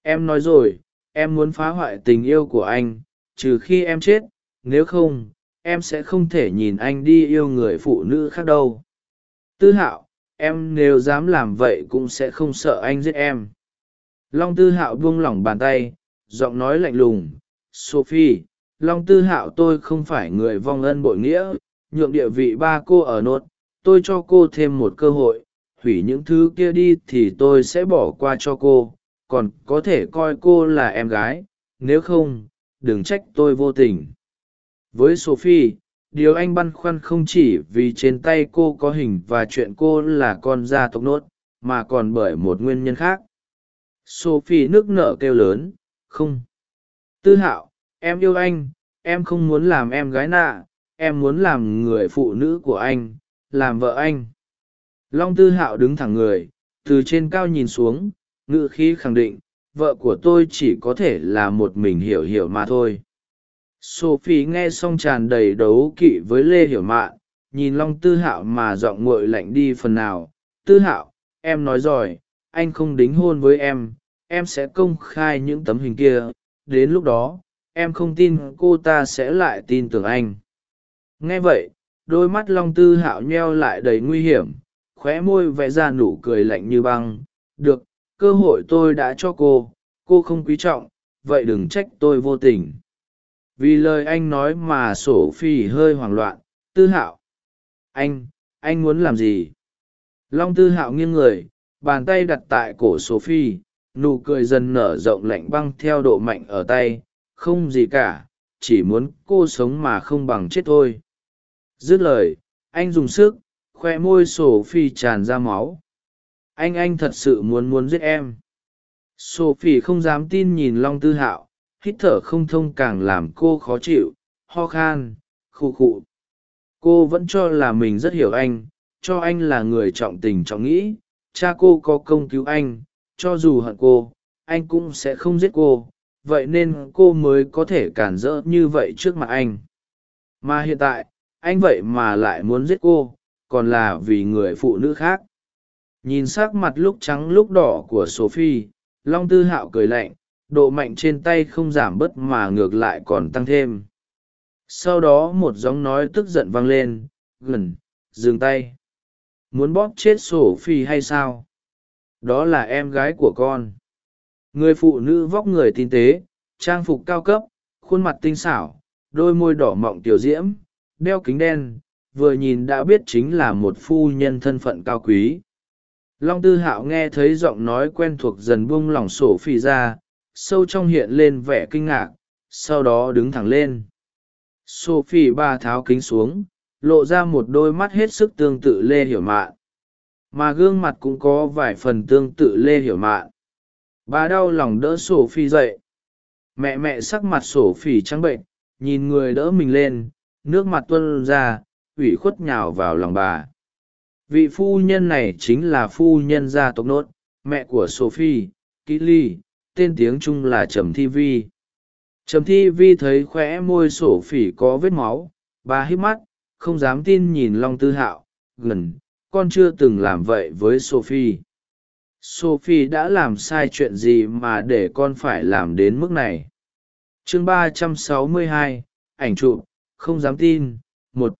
Em nói rồi, em muốn phá hoại tình yêu của anh, trừ khi em chết, nếu không, em sẽ không thể nhìn anh đi yêu người phụ nữ khác đâu tư hạo, em nếu dám làm vậy cũng sẽ không sợ anh giết em. Long tư hạo buông lỏng bàn tay, giọng nói lạnh lùng, sophie, long tư hạo tôi không phải người vong ân bội nghĩa, nhượng địa vị ba cô ở nốt, tôi cho cô thêm một cơ hội, hủy những thứ kia đi thì tôi sẽ bỏ qua cho cô, còn có thể coi cô là em gái, nếu không, đừng trách tôi vô tình. Với sophie điều anh băn khoăn không chỉ vì trên tay cô có hình và chuyện cô là con gia tộc nốt, mà còn bởi một nguyên nhân khác. Sophie nước nở kêu lớn, không. Tư hạo, em yêu anh, em không muốn làm em gái nạ, em muốn làm người phụ nữ của anh, làm vợ anh. Long tư hạo đứng thẳng người, từ trên cao nhìn xuống ngự khí khẳng định, vợ của tôi chỉ có thể là một mình hiểu hiểu mà thôi sophie nghe xong tràn đầy đấu kỵ với lê hiểu mạn, nhìn long tư hạo mà giọng nguội lạnh đi phần nào. Tư hạo, em nói rồi, anh không đính hôn với em em sẽ công khai những tấm hình kia. Đến lúc đó, em không tin cô ta sẽ lại tin tưởng anh. Nghe vậy, đôi mắt long tư hạo nheo lại đầy nguy hiểm, khóe môi vẽ ra nụ cười lạnh như băng. Được, cơ hội tôi đã cho cô cô không quý trọng, vậy đừng trách tôi vô tình vì lời anh nói mà sổ phi hơi hoảng loạn, tư hạo. Anh anh muốn làm gì? Long tư hạo nghiêng người, bàn tay đặt tại cổ sổ phi, nụ cười dần nở rộng lạnh băng theo độ mạnh ở tay, không gì cả, chỉ muốn cô sống mà không bằng chết thôi. Dứt lời, anh dùng sức, khoe môi sổ phi tràn ra máu. Anh anh thật sự muốn muốn giết em. Sophie không dám tin nhìn long tư hạo hít thở không thông càng làm cô khó chịu, ho khan, khụ khụ. Cô vẫn cho là mình rất hiểu anh, cho anh là người trọng tình trọng nghĩ, cha cô có công cứu anh, cho dù hận cô, anh cũng sẽ không giết cô, vậy nên cô mới có thể cản rỡ như vậy trước mặt anh. Mà hiện tại, anh vậy mà lại muốn giết cô, còn là vì người phụ nữ khác. Nhìn s ắ c mặt lúc trắng lúc đỏ của sophie, long tư hạo cười lạnh độ mạnh trên tay không giảm bớt mà ngược lại còn tăng thêm. Sau đó một giọng nói tức giận vang lên, gần, dừng tay. Muốn bóp chết sổ phi hay sao? Đó là em gái của con. Người phụ nữ vóc người tinh tế, trang phục cao cấp, khuôn mặt tinh xảo, đôi môi đỏ mọng tiểu diễm, đeo kính đen, vừa nhìn đã biết chính là một phu nhân thân phận cao quý. Long tư hạo nghe thấy giọng nói quen thuộc dần buông lỏng sổ phi ra sâu trong hiện lên vẻ kinh ngạc, sau đó đứng thẳng lên. Sophie ba tháo kính xuống, lộ ra một đôi mắt hết sức tương tự lê hiểu mạn. Mà gương mặt cũng có vài phần tương tự lê hiểu mạn. Bà đau lòng đỡ Sophie dậy. Mẹ mẹ sắc mặt Sophie trắng bệnh, nhìn người đỡ mình lên, nước mặt tuân ra, ủy khuất nhào vào lòng bà. Vị phu nhân này chính là phu nhân gia tộc nốt, mẹ của sophie kỹ ly tên tiếng trung là trầm thi vi. Trầm thi vi thấy khóe môi sổ phỉ có vết máu, bà hít mắt, không dám tin nhìn long tư hạo, gần, con chưa từng làm vậy với sophie. Sophie đã làm sai chuyện gì mà để con phải làm đến mức này? Chương ba trăm sáu mươi hai, ảnh chụp, không dám tin, một.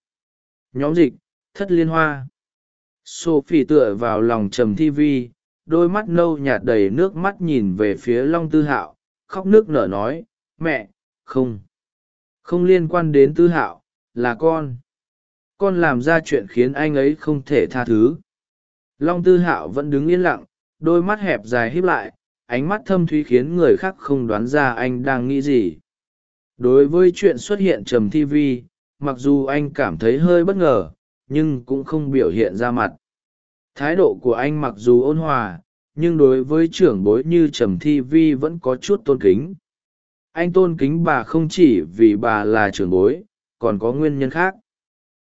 Nhóm dịch, thất liên hoa. Sophie tựa vào lòng trầm thi vi đôi mắt nâu nhạt đầy nước mắt nhìn về phía long tư hạo, khóc nước nở nói, mẹ, không không liên quan đến tư hạo, là con. Con làm ra chuyện khiến anh ấy không thể tha thứ. Long tư hạo vẫn đứng yên lặng, đôi mắt hẹp dài híp lại, ánh mắt thâm thúy khiến người khác không đoán ra anh đang nghĩ gì. Đối với chuyện xuất hiện trầm thi vi, mặc dù anh cảm thấy hơi bất ngờ, nhưng cũng không biểu hiện ra mặt thái độ của anh mặc dù ôn hòa, nhưng đối với trưởng bối như trầm thi vi vẫn có chút tôn kính. Anh tôn kính bà không chỉ vì bà là trưởng bối, còn có nguyên nhân khác.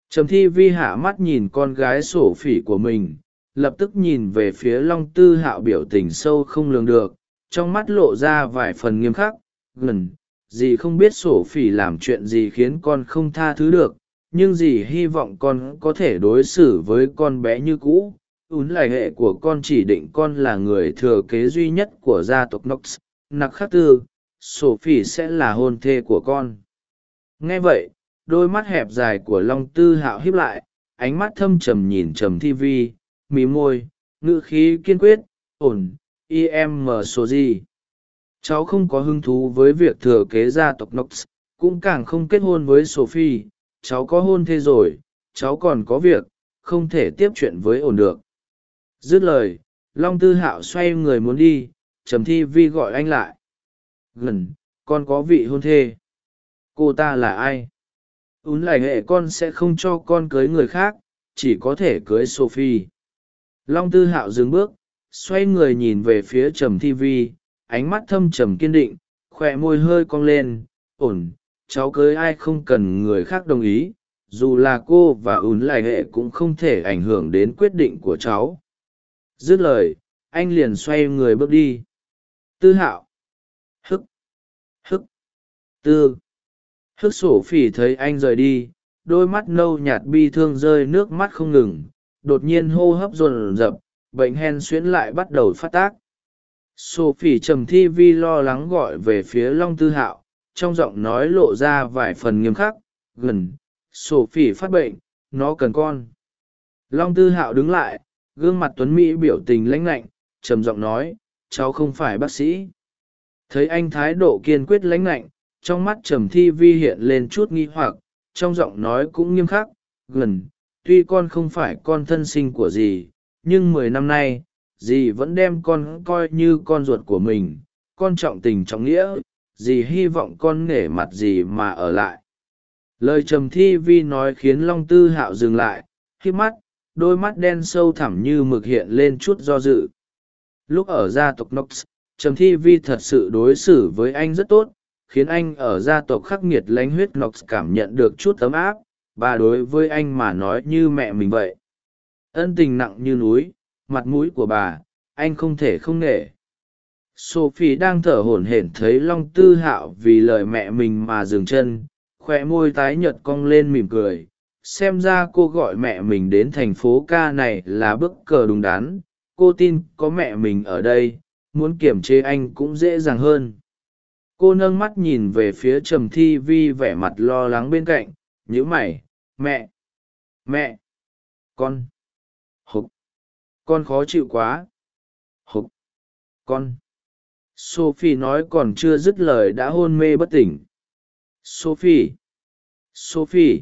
Trầm thi vi hạ mắt nhìn con gái sổ phỉ của mình, lập tức nhìn về phía long tư hạo biểu tình sâu không lường được, trong mắt lộ ra vài phần nghiêm khắc gần dì không biết sổ phỉ làm chuyện gì khiến con không tha thứ được, nhưng dì hy vọng con có thể đối xử với con bé như cũ ún lại hệ của con chỉ định con là người thừa kế duy nhất của gia tộc nox, nặc khắc tư, sophie sẽ là hôn thê của con. Nghe vậy, đôi mắt hẹp dài của long tư hạo hiếp lại, ánh mắt thâm trầm nhìn trầm thi vi, mí môi, ngữ khí kiên quyết, ổn im số gì cháu không có hứng thú với việc thừa kế gia tộc nox, cũng càng không kết hôn với sophie. Cháu có hôn thê rồi, cháu còn có việc, không thể tiếp chuyện với ổn được dứt lời, long tư hạo xoay người muốn đi, trầm thi vi gọi anh lại. Gần, con có vị hôn thê. Cô ta là ai? Ún lại hệ con sẽ không cho con cưới người khác, chỉ có thể cưới sophie. Long tư hạo dừng bước, xoay người nhìn về phía trầm thi vi, ánh mắt thâm trầm kiên định khoe môi hơi cong lên. Ổn, cháu cưới ai không cần người khác đồng ý, dù là cô và ún lại hệ cũng không thể ảnh hưởng đến quyết định của cháu dứt lời, anh liền xoay người bước đi. Tư hạo. Hức. Hức. Tư. Hức sổ phỉ thấy anh rời đi, đôi mắt nâu nhạt bi thương rơi nước mắt không ngừng, đột nhiên hô hấp dồn dập, bệnh hen xuyễn lại bắt đầu phát tác. Sổ phỉ trầm thi vi lo lắng gọi về phía long tư hạo, trong giọng nói lộ ra vài phần nghiêm khắc, gần, sổ phỉ phát bệnh, nó cần con. Long tư hạo đứng lại gương mặt tuấn mỹ biểu tình lãnh lạnh, trầm giọng nói, cháu không phải bác sĩ. Thấy anh thái độ kiên quyết lãnh lạnh, trong mắt trầm thi vi hiện lên chút nghi hoặc, trong giọng nói cũng nghiêm khắc, gần, tuy con không phải con thân sinh của dì, nhưng mười năm nay, dì vẫn đem con coi như con ruột của mình, con trọng tình trọng nghĩa, dì hy vọng con nể mặt dì mà ở lại. Lời trầm thi vi nói khiến long tư hạo dừng lại khi mắt đôi mắt đen sâu thẳm như mực hiện lên chút do dự. Lúc ở gia tộc nox trầm thi vi thật sự đối xử với anh rất tốt, khiến anh ở gia tộc khắc nghiệt lánh huyết nox cảm nhận được chút ấm áp, và đối với anh mà nói như mẹ mình vậy. Ân tình nặng như núi, mặt mũi của bà, anh không thể không nể. Sophie đang thở hổn hển thấy long tư hạo vì lời mẹ mình mà dừng chân khoe môi tái nhợt cong lên mỉm cười xem ra cô gọi mẹ mình đến thành phố ca này là bức cờ đúng đắn. Cô tin có mẹ mình ở đây muốn kiểm chế anh cũng dễ dàng hơn. Cô nâng mắt nhìn về phía trầm thi vi vẻ mặt lo lắng bên cạnh nhữ mày mẹ mẹ con hục, con khó chịu quá hục, con. Sophie nói còn chưa dứt lời đã hôn mê bất tỉnh. Sophie sophie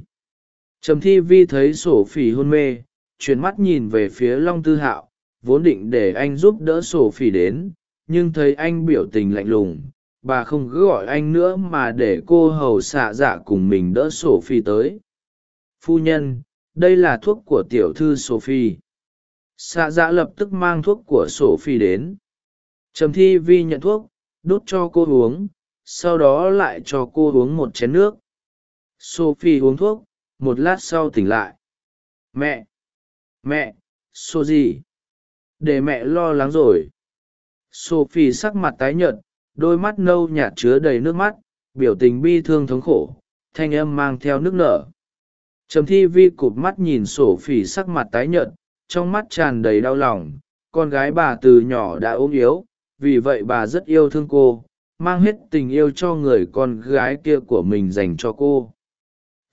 trầm thi vi thấy sổ phỉ hôn mê, chuyển mắt nhìn về phía long tư hạo, vốn định để anh giúp đỡ sổ phỉ đến, nhưng thấy anh biểu tình lạnh lùng, bà không cứ gọi anh nữa mà để cô hầu xạ dạ cùng mình đỡ sổ phi tới. Phu nhân, đây là thuốc của tiểu thư sophie xạ dạ lập tức mang thuốc của sophie đến. Trầm thi vi nhận thuốc đốt cho cô uống, sau đó lại cho cô uống một chén nước. Sophie uống thuốc một lát sau tỉnh lại. Mẹ! Mẹ! Xô gì để mẹ lo lắng rồi. Sophie sắc mặt tái nhợt, đôi mắt nâu nhạt chứa đầy nước mắt, biểu tình bi thương thống khổ, thanh âm mang theo nước nở. Trầm thi vi cụp mắt nhìn sổ phỉ sắc mặt tái nhợt, trong mắt tràn đầy đau lòng. Con gái bà từ nhỏ đã ốm yếu, vì vậy bà rất yêu thương cô, mang hết tình yêu cho người con gái kia của mình dành cho cô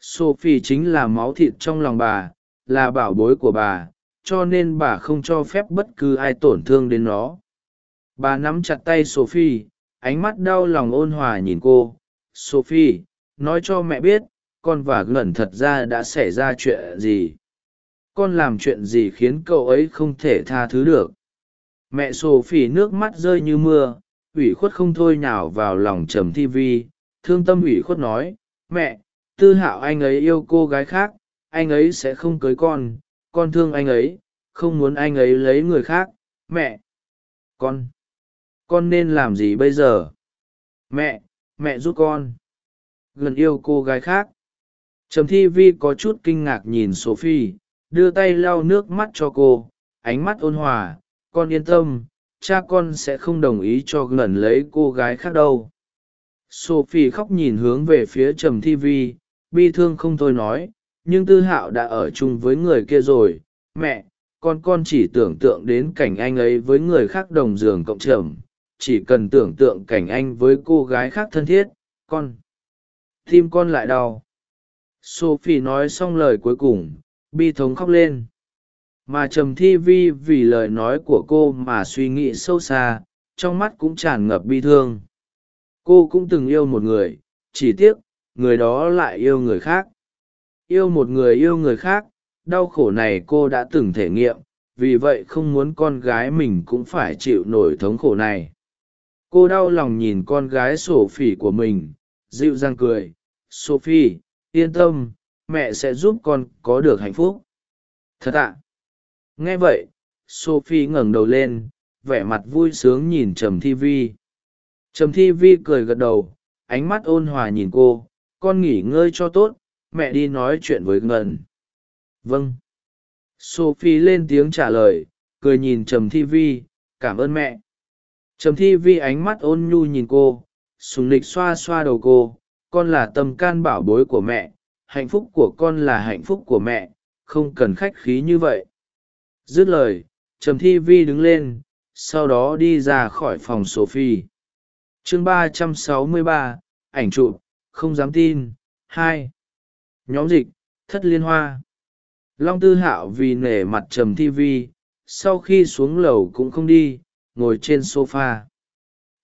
sophie chính là máu thịt trong lòng bà, là bảo bối của bà, cho nên bà không cho phép bất cứ ai tổn thương đến nó. Bà nắm chặt tay sophie, ánh mắt đau lòng ôn hòa nhìn cô. Sophie, nói cho mẹ biết, con và gần thật ra đã xảy ra chuyện gì? Con làm chuyện gì khiến cậu ấy không thể tha thứ được? Mẹ sophie nước mắt rơi như mưa, ủy khuất không thôi nào vào lòng trầm thi vi. Thương tâm ủy khuất nói, mẹ tư hạo anh ấy yêu cô gái khác, anh ấy sẽ không cưới con con thương anh ấy, không muốn anh ấy lấy người khác, mẹ. Con con nên làm gì bây giờ? Mẹ mẹ giúp con. Gần yêu cô gái khác. Trầm thi vi có chút kinh ngạc nhìn sophie, đưa tay lau nước mắt cho cô, ánh mắt ôn hòa. Con yên tâm, cha con sẽ không đồng ý cho ngẩn lấy cô gái khác đâu. Sophie khóc nhìn hướng về phía trầm thi vi bi thương không thôi nói, nhưng tư hạo đã ở chung với người kia rồi. Mẹ, con con chỉ tưởng tượng đến cảnh anh ấy với người khác đồng giường cộng trầm, chỉ cần tưởng tượng cảnh anh với cô gái khác thân thiết, con, tim con lại đau. Sophie nói xong lời cuối cùng, bi thống khóc lên. Mà trầm thi vi vì lời nói của cô mà suy nghĩ sâu xa, trong mắt cũng tràn ngập bi thương. Cô cũng từng yêu một người, chỉ tiếc người đó lại yêu người khác. Yêu một người yêu người khác, đau khổ này cô đã từng thể nghiệm, vì vậy không muốn con gái mình cũng phải chịu nổi thống khổ này. Cô đau lòng nhìn con gái sổ phỉ của mình, dịu dàng cười, sophie, yên tâm, mẹ sẽ giúp con có được hạnh phúc. Thật ạ. Nghe vậy, sophie ngẩng đầu lên, vẻ mặt vui sướng nhìn trầm thi vi. Trầm thi vi cười gật đầu, ánh mắt ôn hòa nhìn cô con nghỉ ngơi cho tốt, mẹ đi nói chuyện với ngân. Vâng. Sophie lên tiếng trả lời, cười nhìn trầm thi vi, cảm ơn mẹ. Trầm thi vi ánh mắt ôn nhu nhìn cô, sùng lịch xoa xoa đầu cô, con là tâm can bảo bối của mẹ, hạnh phúc của con là hạnh phúc của mẹ, không cần khách khí như vậy. Dứt lời, trầm thi vi đứng lên, sau đó đi ra khỏi phòng sophie. Chương ba trăm sáu mươi ba, ảnh chụp không dám tin. Hai. Nhóm dịch, thất liên hoa. Long tư hạo vì nể mặt trầm thi vi, sau khi xuống lầu cũng không đi, ngồi trên s o f a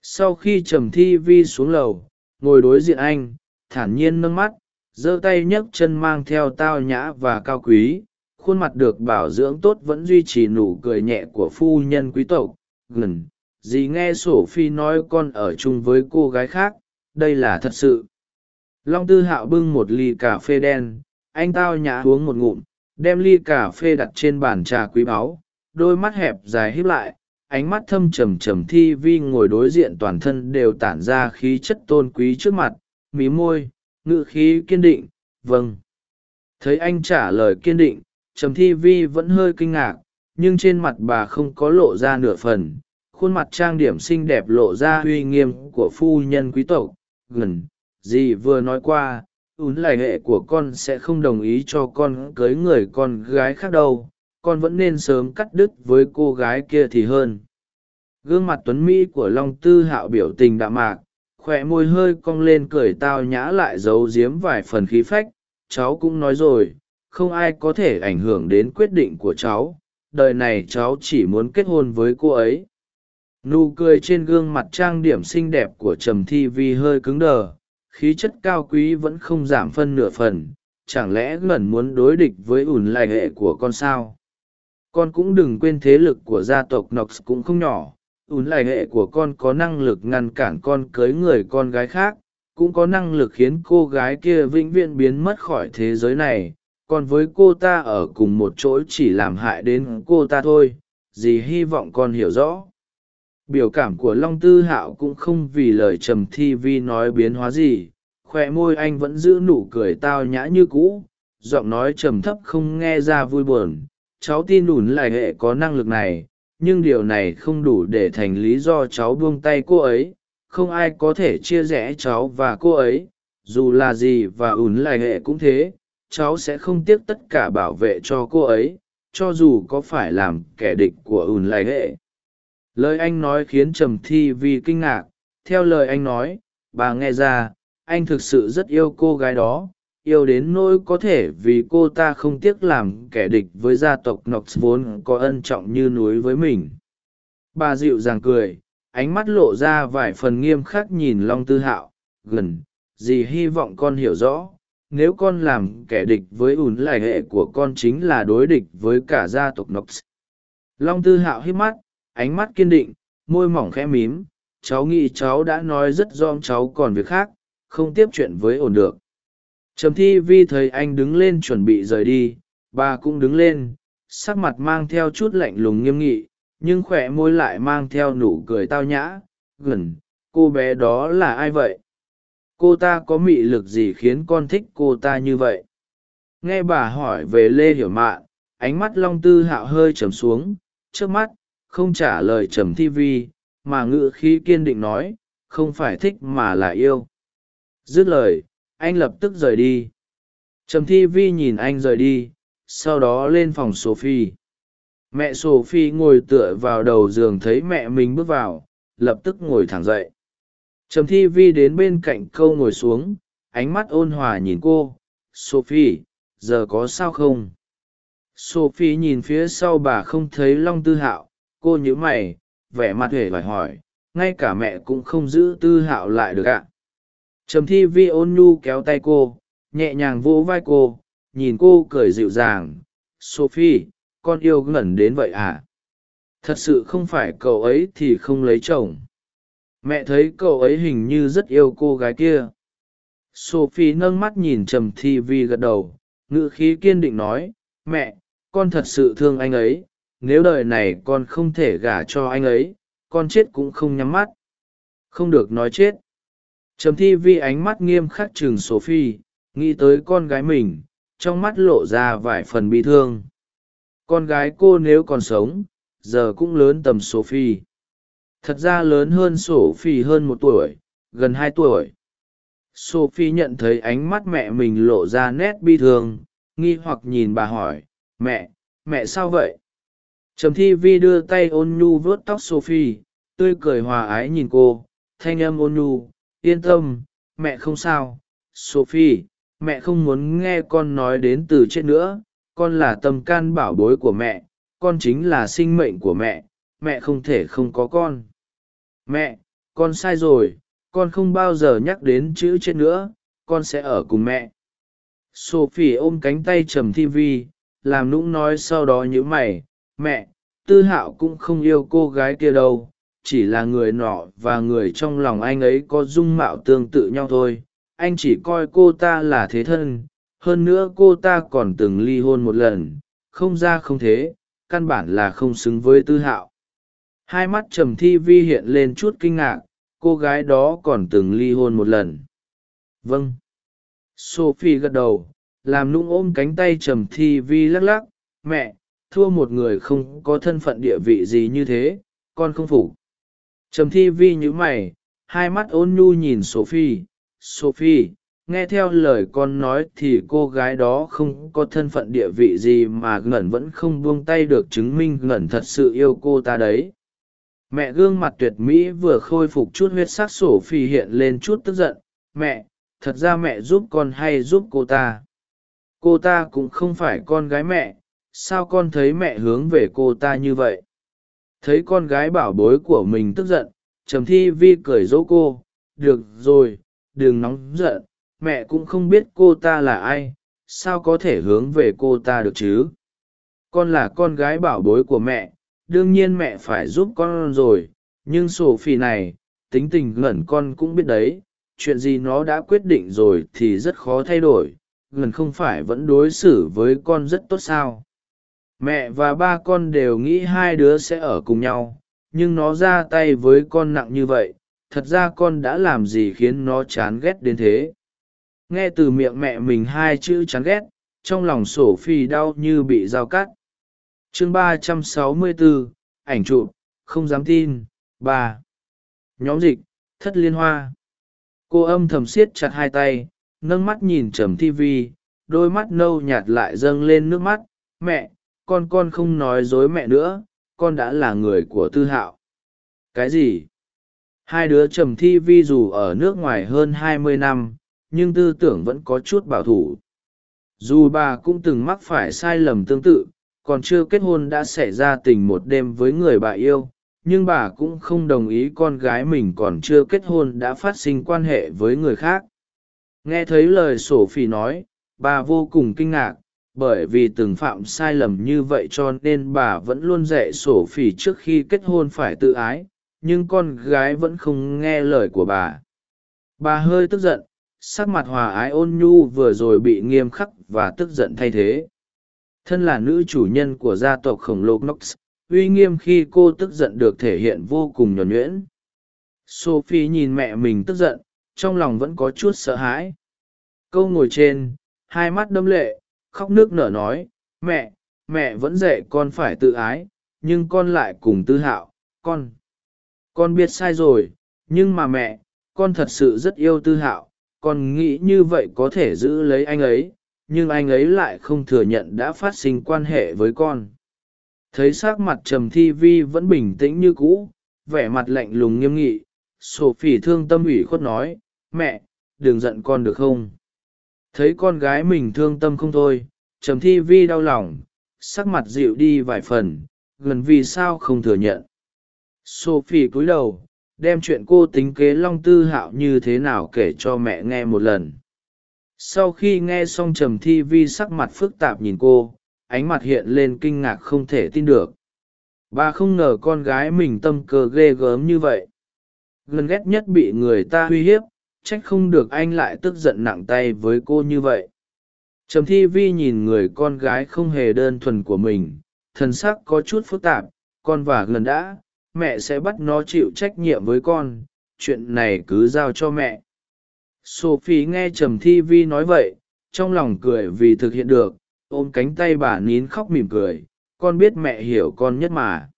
sau khi trầm thi vi xuống lầu, ngồi đối diện anh, thản nhiên nâng mắt, giơ tay nhấc chân mang theo tao nhã và cao quý, khuôn mặt được bảo dưỡng tốt vẫn duy trì nụ cười nhẹ của phu nhân quý tộc gần dì nghe sổ phi nói con ở chung với cô gái khác, đây là thật sự long tư hạo bưng một ly cà phê đen, anh tao nhã uống một ngụm, đem ly cà phê đặt trên bàn trà quý báu, đôi mắt hẹp dài híp lại, ánh mắt thâm trầm trầm thi vi ngồi đối diện toàn thân đều tản ra khí chất tôn quý trước mặt, mí môi ngự khí kiên định vâng. Thấy anh trả lời kiên định, trầm thi vi vẫn hơi kinh ngạc, nhưng trên mặt bà không có lộ ra nửa phần, khuôn mặt trang điểm xinh đẹp lộ ra uy nghiêm của phu nhân quý tộc, gần dì vừa nói qua, ún lại hệ của con sẽ không đồng ý cho con cưới người con gái khác đâu, con vẫn nên sớm cắt đứt với cô gái kia thì hơn. Gương mặt tuấn mỹ của long tư hạo biểu tình đạm mạc khoe môi hơi cong lên cười tao nhã lại giấu giếm vài phần khí phách. Cháu cũng nói rồi, không ai có thể ảnh hưởng đến quyết định của cháu, đời này cháu chỉ muốn kết hôn với cô ấy. Nụ cười trên gương mặt trang điểm xinh đẹp của trầm thi vi hơi cứng đờ khí chất cao quý vẫn không giảm phân nửa phần, chẳng lẽ ngẩn muốn đối địch với ủn lại hệ của con sao? Con cũng đừng quên thế lực của gia tộc nox cũng không nhỏ ủn lại hệ của con có năng lực ngăn cản con cưới người con gái khác, cũng có năng lực khiến cô gái kia vĩnh viễn biến mất khỏi thế giới này, còn với cô ta ở cùng một chỗ chỉ làm hại đến cô ta thôi dì hy vọng con hiểu rõ biểu cảm của long tư hạo cũng không vì lời trầm thi vi nói biến hóa gì khoe môi anh vẫn giữ nụ cười tao nhã như cũ, giọng nói trầm thấp không nghe ra vui buồn. Cháu tin ủn lại hệ có năng lực này, nhưng điều này không đủ để thành lý do cháu buông tay cô ấy. Không ai có thể chia rẽ cháu và cô ấy, dù là gì và ủn lại hệ cũng thế. Cháu sẽ không tiếc tất cả bảo vệ cho cô ấy, cho dù có phải làm kẻ địch của ủn lại hệ lời anh nói khiến trầm thi vi kinh ngạc. Theo lời anh nói, bà nghe ra, anh thực sự rất yêu cô gái đó. Yêu đến nỗi có thể vì cô ta không tiếc làm kẻ địch với gia tộc nox vốn có ân trọng như núi với mình. Bà dịu dàng cười, ánh mắt lộ ra vài phần nghiêm khắc nhìn long tư hạo. Gần, dì hy vọng con hiểu rõ, nếu con làm kẻ địch với ủn lại hệ của con chính là đối địch với cả gia tộc nox long tư hạo hít mắt ánh mắt kiên định, môi mỏng khẽ mím, cháu nghĩ cháu đã nói rất do cháu còn việc khác, không tiếp chuyện với ổn được. Trầm thi vi thấy anh đứng lên chuẩn bị rời đi, bà cũng đứng lên, sắc mặt mang theo chút lạnh lùng nghiêm nghị, nhưng khỏe môi lại mang theo nụ cười tao nhã, gần, cô bé đó là ai vậy? Cô ta có mị lực gì khiến con thích cô ta như vậy? Nghe bà hỏi về lê hiểu mạn, ánh mắt long tư hạo hơi trầm xuống, trước mắt không trả lời trầm thi vi, mà ngự khí kiên định nói, không phải thích mà là yêu. Dứt lời, anh lập tức rời đi. Trầm thi vi nhìn anh rời đi, sau đó lên phòng sophie. Mẹ sophie ngồi tựa vào đầu giường thấy mẹ mình bước vào, lập tức ngồi thẳng dậy. Trầm thi vi đến bên cạnh câu ngồi xuống, ánh mắt ôn hòa nhìn cô. Sophie, giờ có sao không? Sophie nhìn phía sau bà không thấy long tư hạo cô nhớ mày, vẻ mặt huệ vải hỏi, ngay cả mẹ cũng không giữ tư hạo lại được ạ. Trầm thi vi ôn nhu kéo tay cô, nhẹ nhàng vỗ vai cô, nhìn cô cười dịu dàng. Sophie, con yêu ngẩn đến vậy à? Thật sự không phải cậu ấy thì không lấy chồng. Mẹ thấy cậu ấy hình như rất yêu cô gái kia. Sophie nâng mắt nhìn trầm thi vi gật đầu, ngữ khí kiên định nói, mẹ, con thật sự thương anh ấy nếu đời này con không thể gả cho anh ấy, con chết cũng không nhắm mắt. Không được nói chết. Trầm thi vi ánh mắt nghiêm khắc chừng sophie, nghĩ tới con gái mình, trong mắt lộ ra vài phần bi thương. Con gái cô nếu còn sống, giờ cũng lớn tầm sophie. Thật ra lớn hơn sophie hơn một tuổi, gần hai tuổi. Sophie nhận thấy ánh mắt mẹ mình lộ ra nét bi thương, nghi hoặc nhìn bà hỏi, mẹ mẹ sao vậy? Trầm thi vi đưa tay ôn nhu vớt tóc sophie, tươi cười hòa ái nhìn cô, thanh âm ôn nhu, yên tâm, mẹ không sao. Sophie, mẹ không muốn nghe con nói đến từ chết nữa. Con là tâm can bảo bối của mẹ, con chính là sinh mệnh của mẹ. Mẹ không thể không có con. Mẹ, con sai rồi. Con không bao giờ nhắc đến chữ chết nữa. Con sẽ ở cùng mẹ. Sophie ôm cánh tay trầm thi vi, làm nũng nói sau đó nhữ mày mẹ, tư hạo cũng không yêu cô gái kia đâu, chỉ là người nọ và người trong lòng anh ấy có dung mạo tương tự nhau thôi. Anh chỉ coi cô ta là thế thân, hơn nữa cô ta còn từng ly hôn một lần, không ra không thế, căn bản là không xứng với tư hạo. Hai mắt trầm thi vi hiện lên chút kinh ngạc, cô gái đó còn từng ly hôn một lần. Vâng. Sophie gật đầu, làm nũng ôm cánh tay trầm thi vi lắc lắc, mẹ thua một người không có thân phận địa vị gì như thế, con không phục. Trầm thi vi nhữ mày, hai mắt ôn nhu nhìn sophie. Sophie, nghe theo lời con nói thì cô gái đó không có thân phận địa vị gì mà ngẩn vẫn không buông tay được chứng minh ngẩn thật sự yêu cô ta đấy. Mẹ gương mặt tuyệt mỹ vừa khôi phục chút huyết sắc sổ phi hiện lên chút tức giận. Mẹ, thật ra mẹ giúp con hay giúp cô ta? Cô ta cũng không phải con gái mẹ sao con thấy mẹ hướng về cô ta như vậy? Thấy con gái bảo bối của mình tức giận, trầm thi vi cười dỗ cô, được rồi, đừng nóng giận, mẹ cũng không biết cô ta là ai, sao có thể hướng về cô ta được chứ? Con là con gái bảo bối của mẹ, đương nhiên mẹ phải giúp con rồi, nhưng sổ phỉ này, tính tình ngẩn con cũng biết đấy, chuyện gì nó đã quyết định rồi thì rất khó thay đổi, ngẩn không phải vẫn đối xử với con rất tốt sao? Mẹ và ba con đều nghĩ hai đứa sẽ ở cùng nhau, nhưng nó ra tay với con nặng như vậy, thật ra con đã làm gì khiến nó chán ghét đến thế? Nghe từ miệng mẹ mình hai chữ chán ghét, trong lòng sổ phi đau như bị dao cắt. Chương ba trăm sáu mươi bốn, ảnh chụp, không dám tin, ba. Nhóm dịch, thất liên hoa. Cô âm thầm siết chặt hai tay, nâng mắt nhìn trầm thi vi, đôi mắt nâu nhạt lại dâng lên nước mắt. Mẹ con con không nói dối mẹ nữa, con đã là người của tư hạo. Cái gì? Hai đứa trầm thi vi dù ở nước ngoài hơn hai mươi năm, nhưng tư tưởng vẫn có chút bảo thủ. Dù bà cũng từng mắc phải sai lầm tương tự, còn chưa kết hôn đã xảy ra tình một đêm với người bà yêu, nhưng bà cũng không đồng ý con gái mình còn chưa kết hôn đã phát sinh quan hệ với người khác. Nghe thấy lời sổ phỉ nói, bà vô cùng kinh ngạc bởi vì từng phạm sai lầm như vậy cho nên bà vẫn luôn dạy sổ phỉ trước khi kết hôn phải tự ái, nhưng con gái vẫn không nghe lời của bà. Bà hơi tức giận, sắc mặt hòa ái ôn nhu vừa rồi bị nghiêm khắc và tức giận thay thế. Thân là nữ chủ nhân của gia tộc khổng lồ knox, uy nghiêm khi cô tức giận được thể hiện vô cùng nhuẩn nhuyễn. Sophie nhìn mẹ mình tức giận, trong lòng vẫn có chút sợ hãi. Câu ngồi trên, hai mắt đâm lệ khóc nước nở nói, mẹ mẹ vẫn dạy con phải tự ái, nhưng con lại cùng tư hạo, con con biết sai rồi, nhưng mà mẹ, con thật sự rất yêu tư hạo, con nghĩ như vậy có thể giữ lấy anh ấy, nhưng anh ấy lại không thừa nhận đã phát sinh quan hệ với con. Thấy s ắ c mặt trầm thi vi vẫn bình tĩnh như cũ, vẻ mặt lạnh lùng nghiêm nghị sổ thương tâm ủy khuất nói, mẹ, đừng giận con được không? Thấy con gái mình thương tâm không thôi, trầm thi vi đau lòng, sắc mặt dịu đi vài phần, gần vì sao không thừa nhận. Sophie cúi đầu, đem chuyện cô tính kế long tư hạo như thế nào kể cho mẹ nghe một lần. Sau khi nghe xong trầm thi vi sắc mặt phức tạp nhìn cô, ánh mặt hiện lên kinh ngạc không thể tin được. Bà không ngờ con gái mình tâm cơ ghê gớm như vậy. Gần ghét nhất bị người ta uy hiếp trách không được anh lại tức giận nặng tay với cô như vậy. Trầm thi vi nhìn người con gái không hề đơn thuần của mình, thần sắc có chút phức tạp, con và gần đã, mẹ sẽ bắt nó chịu trách nhiệm với con, chuyện này cứ giao cho mẹ. Sophie nghe trầm thi vi nói vậy, trong lòng cười vì thực hiện được, ôm cánh tay bà nín khóc mỉm cười, con biết mẹ hiểu con nhất mà.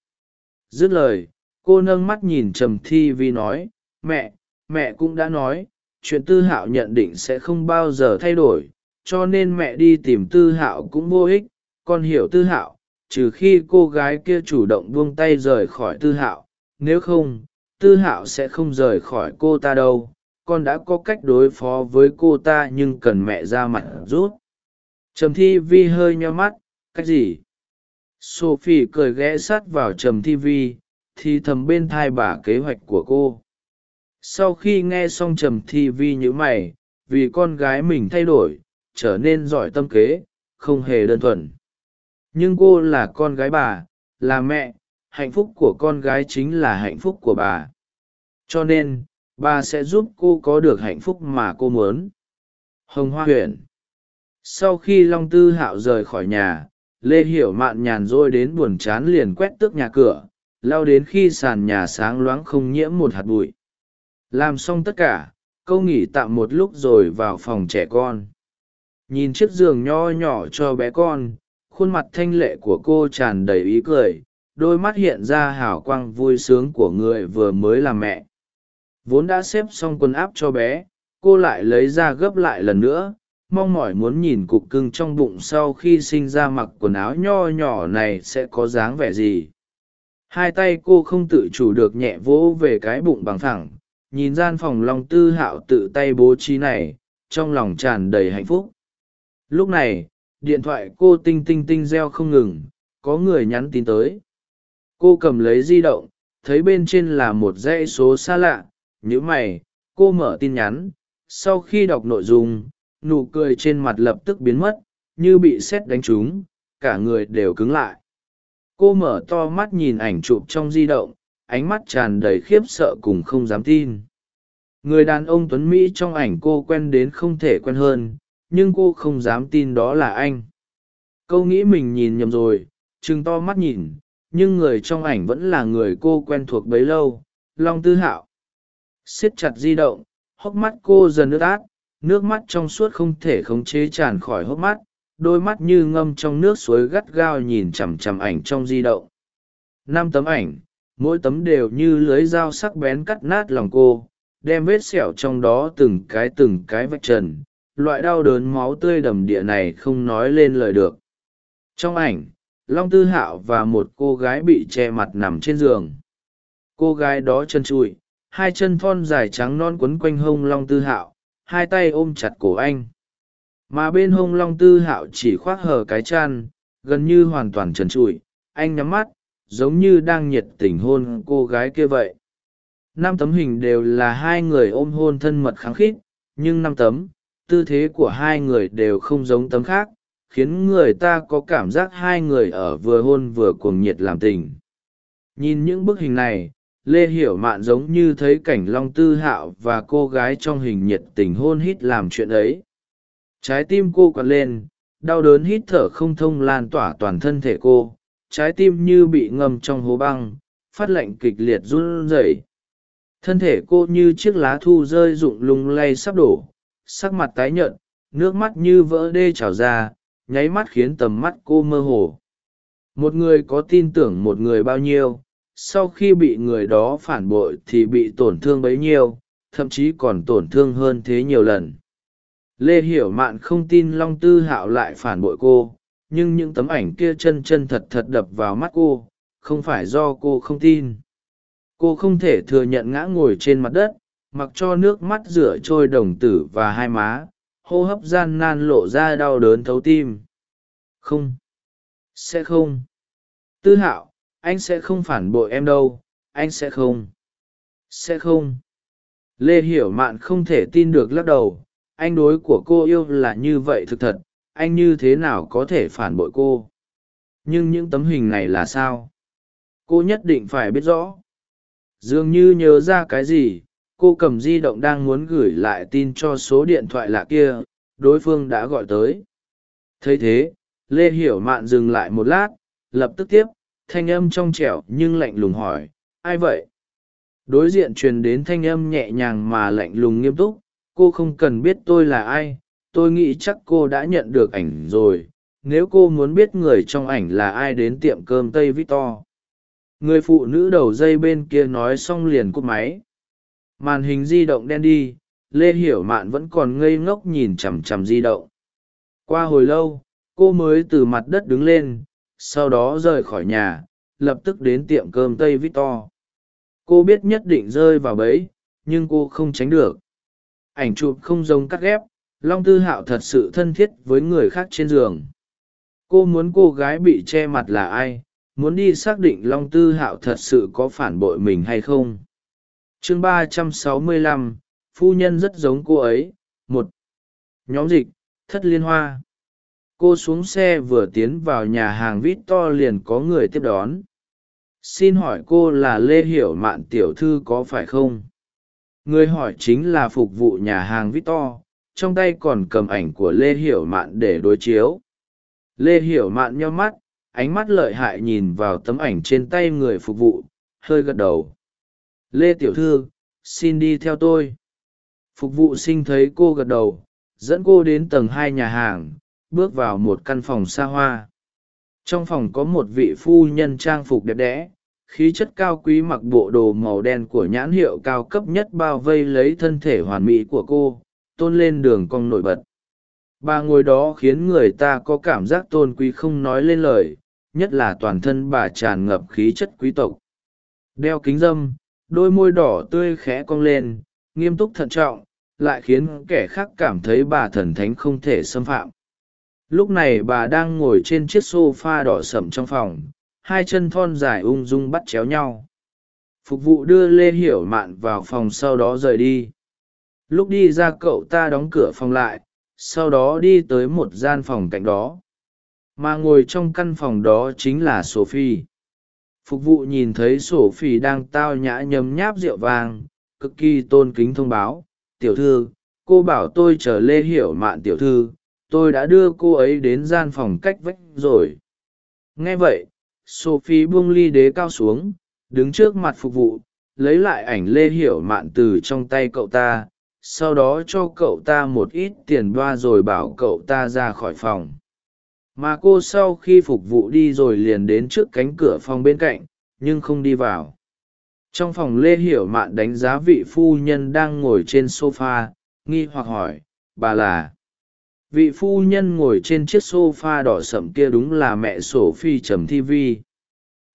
Dứt lời, cô nâng mắt nhìn trầm thi vi nói, mẹ mẹ cũng đã nói chuyện tư hạo nhận định sẽ không bao giờ thay đổi, cho nên mẹ đi tìm tư hạo cũng vô ích. Con hiểu tư hạo, trừ khi cô gái kia chủ động buông tay rời khỏi tư hạo. Nếu không, tư hạo sẽ không rời khỏi cô ta đâu. Con đã có cách đối phó với cô ta nhưng cần mẹ ra mặt rút trầm thi vi hơi nho mắt. Cách gì? Sophie cười ghé sát vào trầm thi vi, thì thầm bên thai bà kế hoạch của cô sau khi nghe xong trầm thi vi nhữ mày, vì con gái mình thay đổi, trở nên giỏi tâm kế, không hề đơn thuần. Nhưng cô là con gái bà, là mẹ, hạnh phúc của con gái chính là hạnh phúc của bà. Cho nên, bà sẽ giúp cô có được hạnh phúc mà cô muốn. Hồng hoa Huyền. sau khi long tư hạo rời khỏi nhà, lê hiểu mạn nhàn rôi đến buồn chán liền quét tước nhà cửa, lao đến khi sàn nhà sáng loáng không nhiễm một hạt bụi làm xong tất cả, câu nghỉ tạm một lúc rồi vào phòng trẻ con. Nhìn chiếc giường nho nhỏ cho bé con, khuôn mặt thanh lệ của cô tràn đầy ý cười, đôi mắt hiện ra hào quang vui sướng của người vừa mới làm mẹ. Vốn đã xếp xong quần áp cho bé, cô lại lấy ra gấp lại lần nữa, mong mỏi muốn nhìn cục cưng trong bụng sau khi sinh ra mặc quần áo nho nhỏ này sẽ có dáng vẻ gì. Hai tay cô không tự chủ được nhẹ vỗ về cái bụng bằng thẳng nhìn gian phòng long tư hạo tự tay bố trí này, trong lòng tràn đầy hạnh phúc. Lúc này, điện thoại cô tinh tinh tinh reo không ngừng, có người nhắn tin tới. Cô cầm lấy di động, thấy bên trên là một dãy số xa lạ nhữ mày, cô mở tin nhắn, sau khi đọc nội dung, nụ cười trên mặt lập tức biến mất, như bị sét đánh trúng, cả người đều cứng lại. Cô mở to mắt nhìn ảnh chụp trong di động ánh mắt tràn đầy khiếp sợ cùng không dám tin. Người đàn ông tuấn mỹ trong ảnh cô quen đến không thể quen hơn, nhưng cô không dám tin đó là anh. Câu nghĩ mình nhìn nhầm rồi, chừng to mắt nhìn, nhưng người trong ảnh vẫn là người cô quen thuộc bấy lâu, long tư hạo. Siết chặt di động, hốc mắt cô dần ướt át, nước mắt trong suốt không thể khống chế tràn khỏi hốc mắt, đôi mắt như ngâm trong nước suối gắt gao nhìn chằm chằm ảnh trong di động. Năm tấm ảnh mỗi tấm đều như lưới dao sắc bén cắt nát lòng cô, đem vết sẹo trong đó từng cái từng cái vạch trần. Loại đau đớn máu tươi đầm địa này không nói lên lời được. Trong ảnh, long tư hạo và một cô gái bị che mặt nằm trên giường. Cô gái đó chân trụi, hai chân thon dài trắng non quấn quanh hông long tư hạo, hai tay ôm chặt cổ anh. Mà bên hông long tư hạo chỉ khoác hở cái chăn, gần như hoàn toàn trần trụi. Anh nhắm mắt giống như đang nhiệt tình hôn cô gái kia vậy. Năm tấm hình đều là hai người ôm hôn thân mật kháng khít, nhưng năm tấm, tư thế của hai người đều không giống tấm khác, khiến người ta có cảm giác hai người ở vừa hôn vừa cuồng nhiệt làm tình. Nhìn những bức hình này, lê hiểu mạn giống như thấy cảnh long tư hạo và cô gái trong hình nhiệt tình hôn hít làm chuyện ấy. Trái tim cô quặn lên, đau đớn hít thở không thông lan tỏa toàn thân thể cô trái tim như bị ngâm trong hố băng, phát lạnh kịch liệt run rẩy. Thân thể cô như chiếc lá thu rơi rụng lung lay sắp đổ, sắc mặt tái nhợt, nước mắt như vỡ đê trào ra, nháy mắt khiến tầm mắt cô mơ hồ. Một người có tin tưởng một người bao nhiêu, sau khi bị người đó phản bội thì bị tổn thương bấy nhiêu, thậm chí còn tổn thương hơn thế nhiều lần. Lê hiểu mạn không tin long tư hạo lại phản bội cô nhưng những tấm ảnh kia chân chân thật thật đập vào mắt cô, không phải do cô không tin. Cô không thể thừa nhận ngã ngồi trên mặt đất, mặc cho nước mắt rửa trôi đồng tử và hai má, hô hấp gian nan lộ ra đau đớn thấu tim. Không. Sẽ không. Tư hạo, anh sẽ không phản bội em đâu, anh sẽ không. Sẽ không. Lê hiểu mạn không thể tin được lắc đầu, anh đối của cô yêu là như vậy thực thật anh như thế nào có thể phản bội cô? Nhưng những tấm hình này là sao? Cô nhất định phải biết rõ. Dường như nhớ ra cái gì, cô cầm di động đang muốn gửi lại tin cho số điện thoại lạ kia, đối phương đã gọi tới. Thấy thế, lê hiểu mạn dừng lại một lát, lập tức tiếp, thanh âm trong trẻo nhưng lạnh lùng hỏi, ai vậy? Đối diện truyền đến thanh âm nhẹ nhàng mà lạnh lùng nghiêm túc, cô không cần biết tôi là ai tôi nghĩ chắc cô đã nhận được ảnh rồi. Nếu cô muốn biết người trong ảnh là ai đến tiệm cơm tây victor. Người phụ nữ đầu dây bên kia nói xong liền cúp máy. Màn hình di động đen đi. Lê hiểu mạn vẫn còn ngây ngốc nhìn chằm chằm di động. Qua hồi lâu, cô mới từ mặt đất đứng lên, sau đó rời khỏi nhà, lập tức đến tiệm cơm tây victor. Cô biết nhất định rơi vào bẫy, nhưng cô không tránh được. Ảnh chụp không giống cắt ghép long tư hạo thật sự thân thiết với người khác trên giường. Cô muốn cô gái bị che mặt là ai? Muốn đi xác định long tư hạo thật sự có phản bội mình hay không? Chương ba trăm sáu mươi lăm, phu nhân rất giống cô ấy. Một, nhóm dịch, thất liên hoa. Cô xuống xe vừa tiến vào nhà hàng vít to liền có người tiếp đón. Xin hỏi cô là lê hiểu mạn tiểu thư có phải không? Người hỏi chính là phục vụ nhà hàng vít to trong tay còn cầm ảnh của lê hiểu mạn để đối chiếu. Lê hiểu mạn nheo mắt, ánh mắt lợi hại nhìn vào tấm ảnh trên tay người phục vụ, hơi gật đầu. Lê tiểu thư, xin đi theo tôi. Phục vụ sinh thấy cô gật đầu, dẫn cô đến tầng hai nhà hàng, bước vào một căn phòng xa hoa. Trong phòng có một vị phu nhân trang phục đẹp đẽ, khí chất cao quý mặc bộ đồ màu đen của nhãn hiệu cao cấp nhất bao vây lấy thân thể hoàn mỹ của cô tôn lên đường cong nổi bật. Bà ngồi đó khiến người ta có cảm giác tôn quý không nói lên lời, nhất là toàn thân bà tràn ngập khí chất quý tộc. Đeo kính dâm, đôi môi đỏ tươi khẽ cong lên, nghiêm túc thận trọng, lại khiến kẻ khác cảm thấy bà thần thánh không thể xâm phạm. Lúc này bà đang ngồi trên chiếc s o f a đỏ sậm trong phòng, hai chân thon dài ung dung bắt chéo nhau. Phục vụ đưa lê hiểu mạn vào phòng sau đó rời đi lúc đi ra cậu ta đóng cửa phòng lại, sau đó đi tới một gian phòng cạnh đó. Mà ngồi trong căn phòng đó chính là sophie. Phục vụ nhìn thấy sophie đang tao nhã nhấm nháp rượu vang, cực kỳ tôn kính thông báo. Tiểu thư, cô bảo tôi chờ lê hiểu mạn tiểu thư, tôi đã đưa cô ấy đến gian phòng cách vách rồi. Nghe vậy, sophie buông ly đế cao xuống, đứng trước mặt phục vụ, lấy lại ảnh lê hiểu mạn từ trong tay cậu ta sau đó cho cậu ta một ít tiền đoa rồi bảo cậu ta ra khỏi phòng. Mà cô sau khi phục vụ đi rồi liền đến trước cánh cửa phòng bên cạnh, nhưng không đi vào. Trong phòng lê hiểu mạn đánh giá vị phu nhân đang ngồi trên s o f a nghi hoặc hỏi, bà là? Vị phu nhân ngồi trên chiếc s o f a đỏ sậm kia đúng là mẹ sổ phi trầm thi vi.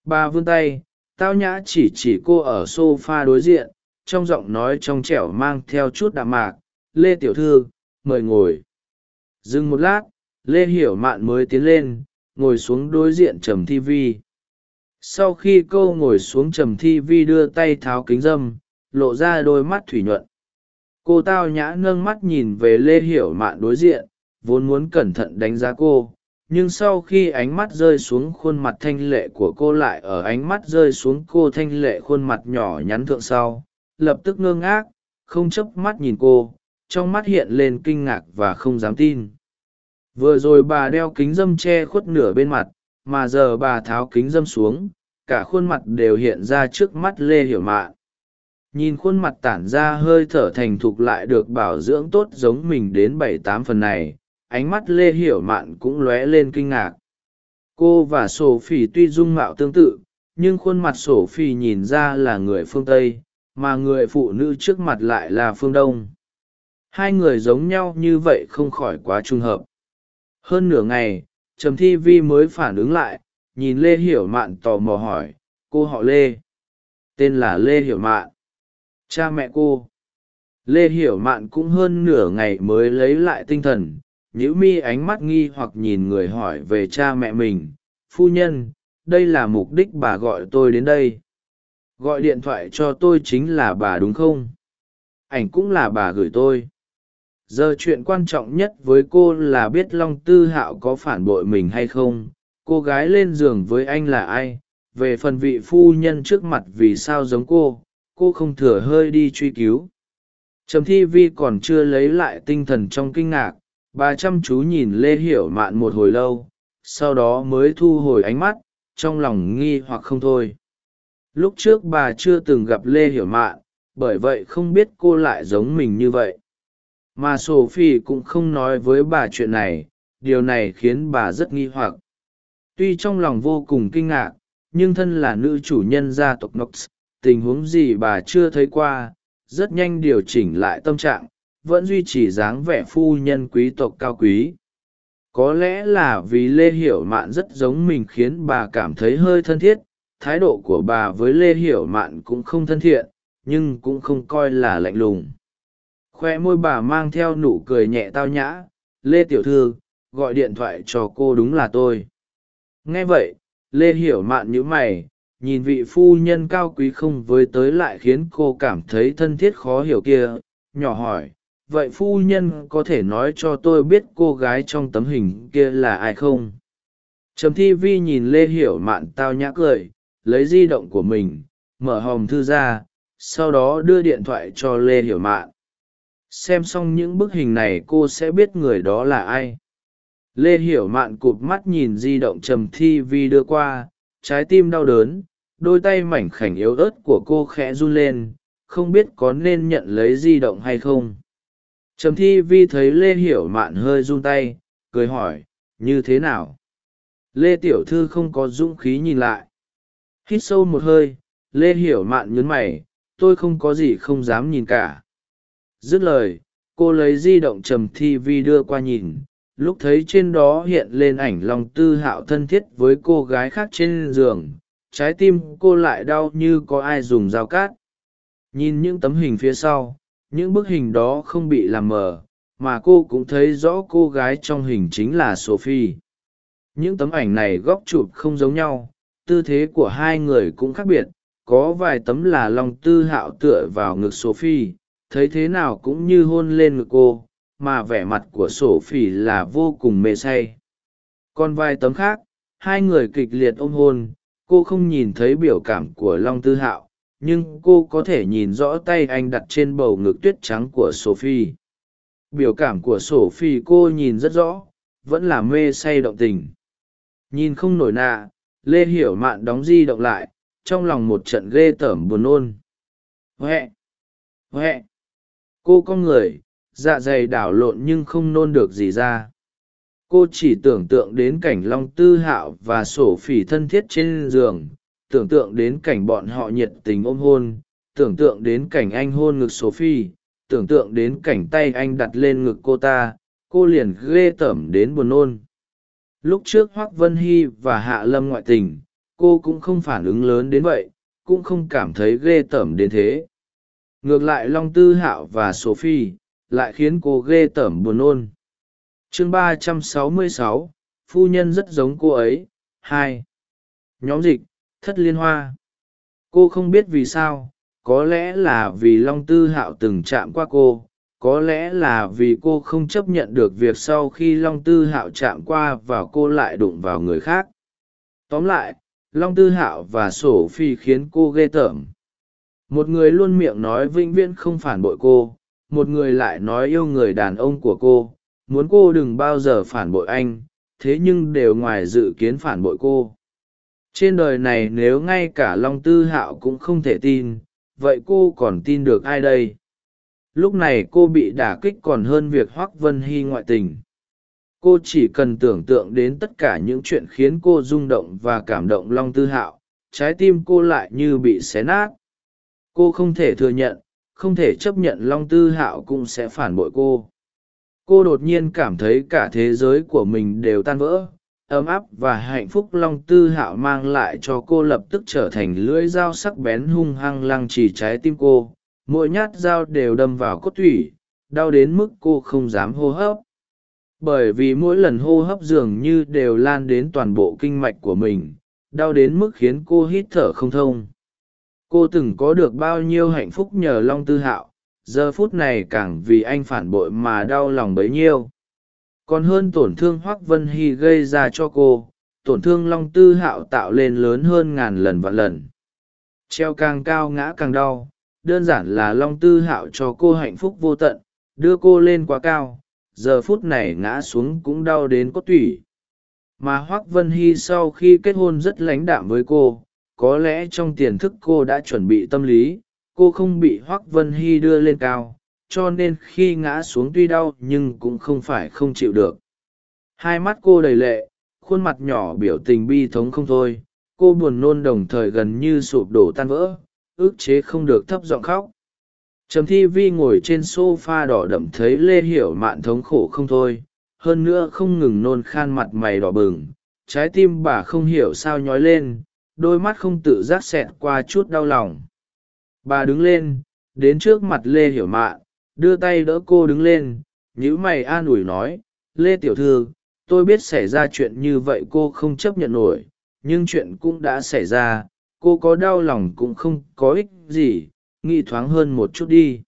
Bà vươn tay, tao nhã chỉ chỉ cô ở s o f a đối diện trong giọng nói trong trẻo mang theo chút đạm mạc, lê tiểu thư, mời ngồi. Dừng một lát, lê hiểu mạn mới tiến lên, ngồi xuống đối diện trầm thi vi. Sau khi câu ngồi xuống, trầm thi vi đưa tay tháo kính dâm, lộ ra đôi mắt thủy nhuận. Cô tao nhã nâng mắt nhìn về lê hiểu mạn đối diện, vốn muốn cẩn thận đánh giá cô, nhưng sau khi ánh mắt rơi xuống khuôn mặt thanh lệ của cô lại ở ánh mắt rơi xuống cô thanh lệ khuôn mặt nhỏ nhắn thượng sau lập tức ngơ ngác, không chớp mắt nhìn cô, trong mắt hiện lên kinh ngạc và không dám tin. Vừa rồi bà đeo kính dâm che khuất nửa bên mặt, mà giờ bà tháo kính dâm xuống, cả khuôn mặt đều hiện ra trước mắt lê hiểu mạn. Nhìn khuôn mặt tản ra hơi thở thành thục lại được bảo dưỡng tốt giống mình đến bảy tám phần này, ánh mắt lê hiểu mạn cũng lóe lên kinh ngạc. Cô và sổ phỉ tuy dung mạo tương tự, nhưng khuôn mặt sổ phỉ nhìn ra là người phương tây mà người phụ nữ trước mặt lại là phương đông. Hai người giống nhau như vậy không khỏi quá trùng hợp. Hơn nửa ngày, trầm thi vi mới phản ứng lại, nhìn lê hiểu mạn tò mò hỏi, cô họ lê? Tên là lê hiểu mạn. Cha mẹ cô. Lê hiểu mạn cũng hơn nửa ngày mới lấy lại tinh thần nhữ mi ánh mắt nghi hoặc nhìn người hỏi về cha mẹ mình, phu nhân, đây là mục đích bà gọi tôi đến đây gọi điện thoại cho tôi chính là bà đúng không? Ảnh cũng là bà gửi tôi. Giờ chuyện quan trọng nhất với cô là biết long tư hạo có phản bội mình hay không. Cô gái lên giường với anh là ai? Về phần vị phu nhân trước mặt vì sao giống cô? Cô không thừa hơi đi truy cứu. Trầm thi vi còn chưa lấy lại tinh thần trong kinh ngạc. Bà chăm chú nhìn lê hiểu mạn một hồi lâu, sau đó mới thu hồi ánh mắt, trong lòng nghi hoặc không thôi lúc trước bà chưa từng gặp lê hiểu mạn, bởi vậy không biết cô lại giống mình như vậy. Mà sophie cũng không nói với bà chuyện này, điều này khiến bà rất nghi hoặc. Tuy trong lòng vô cùng kinh ngạc, nhưng thân là nữ chủ nhân gia tộc nox tình huống gì bà chưa thấy qua, rất nhanh điều chỉnh lại tâm trạng, vẫn duy trì dáng vẻ phu nhân quý tộc cao quý. Có lẽ là vì lê hiểu mạn rất giống mình khiến bà cảm thấy hơi thân thiết thái độ của bà với lê hiểu mạn cũng không thân thiện, nhưng cũng không coi là lạnh lùng. Khoe môi bà mang theo nụ cười nhẹ tao nhã, lê tiểu thư, gọi điện thoại cho cô đúng là tôi. Nghe vậy, lê hiểu mạn nhữ mày, nhìn vị phu nhân cao quý không với tới lại khiến cô cảm thấy thân thiết khó hiểu kia, nhỏ hỏi, vậy phu nhân có thể nói cho tôi biết cô gái trong tấm hình kia là ai không? Trầm thi vi nhìn lê hiểu mạn tao nhã cười lấy di động của mình, mở hòm thư ra, sau đó đưa điện thoại cho lê hiểu mạn. Xem xong những bức hình này cô sẽ biết người đó là ai. Lê hiểu mạn cụp mắt nhìn di động trầm thi vi đưa qua, trái tim đau đớn, đôi tay mảnh khảnh yếu ớt của cô khẽ run lên, không biết có nên nhận lấy di động hay không. Trầm thi vi thấy lê hiểu mạn hơi run tay, cười hỏi, như thế nào? Lê tiểu thư không có dũng khí nhìn lại hít sâu một hơi, lê hiểu mạn nhấn mày, tôi không có gì không dám nhìn cả. Dứt lời, cô lấy di động trầm thi vi đưa qua nhìn, lúc thấy trên đó hiện lên ảnh lòng tư hạo thân thiết với cô gái khác trên giường, trái tim cô lại đau như có ai dùng dao cát nhìn những tấm hình phía sau, những bức hình đó không bị làm mờ, mà cô cũng thấy rõ cô gái trong hình chính là sophie. Những tấm ảnh này góc chụp không giống nhau tư thế của hai người cũng khác biệt, có vài tấm là lòng tư hạo tựa vào ngực sophie, thấy thế nào cũng như hôn lên ngực cô, mà vẻ mặt của sophie là vô cùng mê say. Còn vài tấm khác, hai người kịch liệt ôm hôn, cô không nhìn thấy biểu cảm của long tư hạo, nhưng cô có thể nhìn rõ tay anh đặt trên bầu ngực tuyết trắng của sophie. Biểu cảm của sophie cô nhìn rất rõ, vẫn là mê say động tình. Nhìn không nổi nạ lê hiểu mạn đóng di động lại trong lòng một trận ghê tởm buồn nôn. Huệ! Huệ! Cô con người dạ dày đảo lộn nhưng không nôn được gì ra. Cô chỉ tưởng tượng đến cảnh long tư hạo và sổ phỉ thân thiết trên giường tưởng tượng đến cảnh bọn họ nhiệt tình ôm hôn tưởng tượng đến cảnh anh hôn ngực phi, tưởng tượng đến cảnh tay anh đặt lên ngực cô ta cô liền ghê tởm đến buồn nôn lúc trước hoác vân hy và hạ lâm ngoại tình, cô cũng không phản ứng lớn đến vậy, cũng không cảm thấy ghê tởm đến thế. Ngược lại long tư hạo và sophie lại khiến cô ghê tởm buồn nôn. Chương ba trăm sáu mươi sáu, phu nhân rất giống cô ấy, hai. Nhóm dịch, thất liên hoa. Cô không biết vì sao, có lẽ là vì long tư hạo từng chạm qua cô có lẽ là vì cô không chấp nhận được việc sau khi long tư hạo chạm qua và cô lại đụng vào người khác. Tóm lại, long tư hạo và sổ phi khiến cô ghê tởm. Một người luôn miệng nói vĩnh viễn không phản bội cô, một người lại nói yêu người đàn ông của cô, muốn cô đừng bao giờ phản bội anh, thế nhưng đều ngoài dự kiến phản bội cô. Trên đời này nếu ngay cả long tư hạo cũng không thể tin, vậy cô còn tin được ai đây? Lúc này cô bị đả kích còn hơn việc hoác vân hy ngoại tình. Cô chỉ cần tưởng tượng đến tất cả những chuyện khiến cô rung động và cảm động long tư hạo, trái tim cô lại như bị xé nát. Cô không thể thừa nhận, không thể chấp nhận long tư hạo cũng sẽ phản bội cô. Cô đột nhiên cảm thấy cả thế giới của mình đều tan vỡ, ấm áp và hạnh phúc long tư hạo mang lại cho cô lập tức trở thành lưỡi dao sắc bén hung hăng lăng trì trái tim cô mỗi nhát dao đều đâm vào cốt thủy đau đến mức cô không dám hô hấp. Bởi vì mỗi lần hô hấp dường như đều lan đến toàn bộ kinh mạch của mình, đau đến mức khiến cô hít thở không thông. Cô từng có được bao nhiêu hạnh phúc nhờ long tư hạo, giờ phút này càng vì anh phản bội mà đau lòng bấy nhiêu. Còn hơn tổn thương hoác vân hy gây ra cho cô, tổn thương long tư hạo tạo lên lớn hơn ngàn lần vạn lần. Treo càng cao ngã càng đau đơn giản là long tư hạo cho cô hạnh phúc vô tận, đưa cô lên quá cao, giờ phút này ngã xuống cũng đau đến cốt tủy. Mà hoác vân hy sau khi kết hôn rất lãnh đạm với cô, có lẽ trong tiềm thức cô đã chuẩn bị tâm lý, cô không bị hoác vân hy đưa lên cao, cho nên khi ngã xuống tuy đau nhưng cũng không phải không chịu được. Hai mắt cô đầy lệ, khuôn mặt nhỏ biểu tình bi thống không thôi, cô buồn nôn đồng thời gần như sụp đổ tan vỡ ước chế không được thấp giọng khóc. Trầm thi vi ngồi trên s o f a đỏ đậm thấy lê hiểu mạn thống khổ không thôi, hơn nữa không ngừng nôn khan mặt mày đỏ bừng. Trái tim bà không hiểu sao nhói lên, đôi mắt không tự giác xẹt qua chút đau lòng. Bà đứng lên, đến trước mặt lê hiểu mạn, đưa tay đỡ cô đứng lên nhữ mày an ủi nói, lê tiểu thư, tôi biết xảy ra chuyện như vậy cô không chấp nhận nổi, nhưng chuyện cũng đã xảy ra cô có đau lòng cũng không có ích gì nghĩ thoáng hơn một chút đi.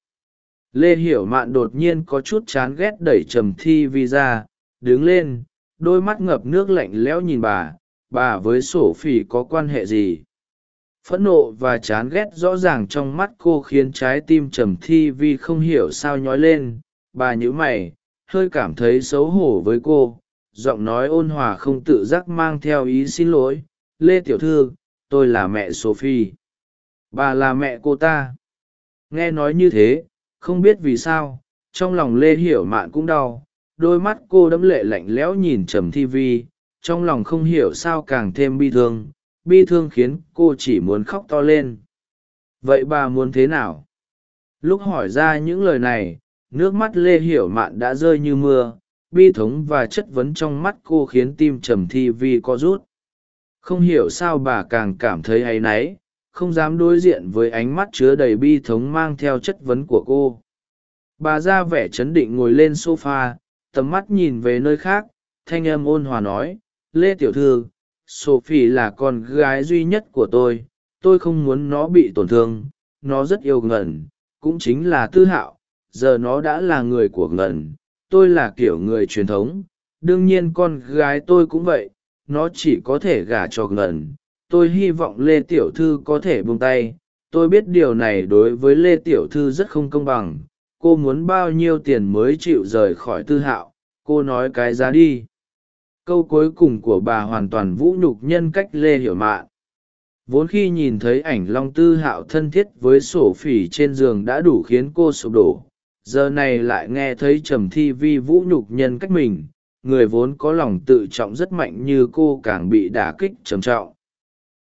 Lê hiểu mạn đột nhiên có chút chán ghét đẩy trầm thi vi ra, đứng lên, đôi mắt ngập nước lạnh lẽo nhìn bà bà với sổ phỉ có quan hệ gì? Phẫn nộ và chán ghét rõ ràng trong mắt cô khiến trái tim trầm thi vi không hiểu sao nhói lên, bà nhíu mày, hơi cảm thấy xấu hổ với cô, giọng nói ôn hòa không tự giác mang theo ý xin lỗi. Lê tiểu thư tôi là mẹ sophie. Bà là mẹ cô ta. Nghe nói như thế, không biết vì sao, trong lòng lê hiểu mạn cũng đau, đôi mắt cô đẫm lệ lạnh lẽo nhìn trầm thi vi, trong lòng không hiểu sao càng thêm bi thương bi thương khiến cô chỉ muốn khóc to lên. Vậy bà muốn thế nào? Lúc hỏi ra những lời này, nước mắt lê hiểu mạn đã rơi như mưa, bi thống và chất vấn trong mắt cô khiến tim trầm thi vi co rút không hiểu sao bà càng cảm thấy áy náy, không dám đối diện với ánh mắt chứa đầy bi thống mang theo chất vấn của cô. Bà ra vẻ chấn định ngồi lên s o f a tầm mắt nhìn về nơi khác, thanh âm ôn hòa nói, lê tiểu thư, sophie là con gái duy nhất của tôi tôi không muốn nó bị tổn thương, nó rất yêu ngẩn cũng chính là tư hạo, giờ nó đã là người của ngẩn tôi là kiểu người truyền thống, đương nhiên con gái tôi cũng vậy nó chỉ có thể gả cho gần. tôi hy vọng lê tiểu thư có thể buông tay. Tôi biết điều này đối với lê tiểu thư rất không công bằng. Cô muốn bao nhiêu tiền mới chịu rời khỏi tư hạo? Cô nói cái giá đi. Câu cuối cùng của bà hoàn toàn vũ nhục nhân cách lê hiểu mạn. Vốn khi nhìn thấy ảnh long tư hạo thân thiết với sổ phỉ trên giường đã đủ khiến cô sụp đổ. Giờ này lại nghe thấy trầm thi vi vũ nhục nhân cách mình người vốn có lòng tự trọng rất mạnh như cô càng bị đả kích trầm trọng.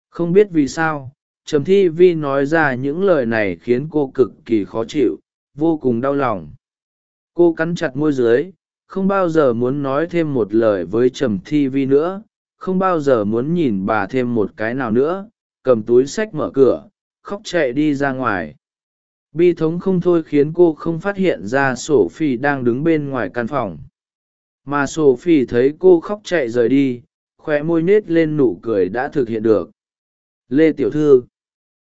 Không biết vì sao, trầm thi vi nói ra những lời này khiến cô cực kỳ khó chịu, vô cùng đau lòng. Cô cắn chặt môi dưới, không bao giờ muốn nói thêm một lời với trầm thi vi nữa, không bao giờ muốn nhìn bà thêm một cái nào nữa, cầm túi sách mở cửa, khóc chạy đi ra ngoài. Bi thống không thôi khiến cô không phát hiện ra sổ phi đang đứng bên ngoài căn phòng mà Sophie thấy cô khóc chạy rời đi khoe môi nết lên nụ cười đã thực hiện được. Lê tiểu thư.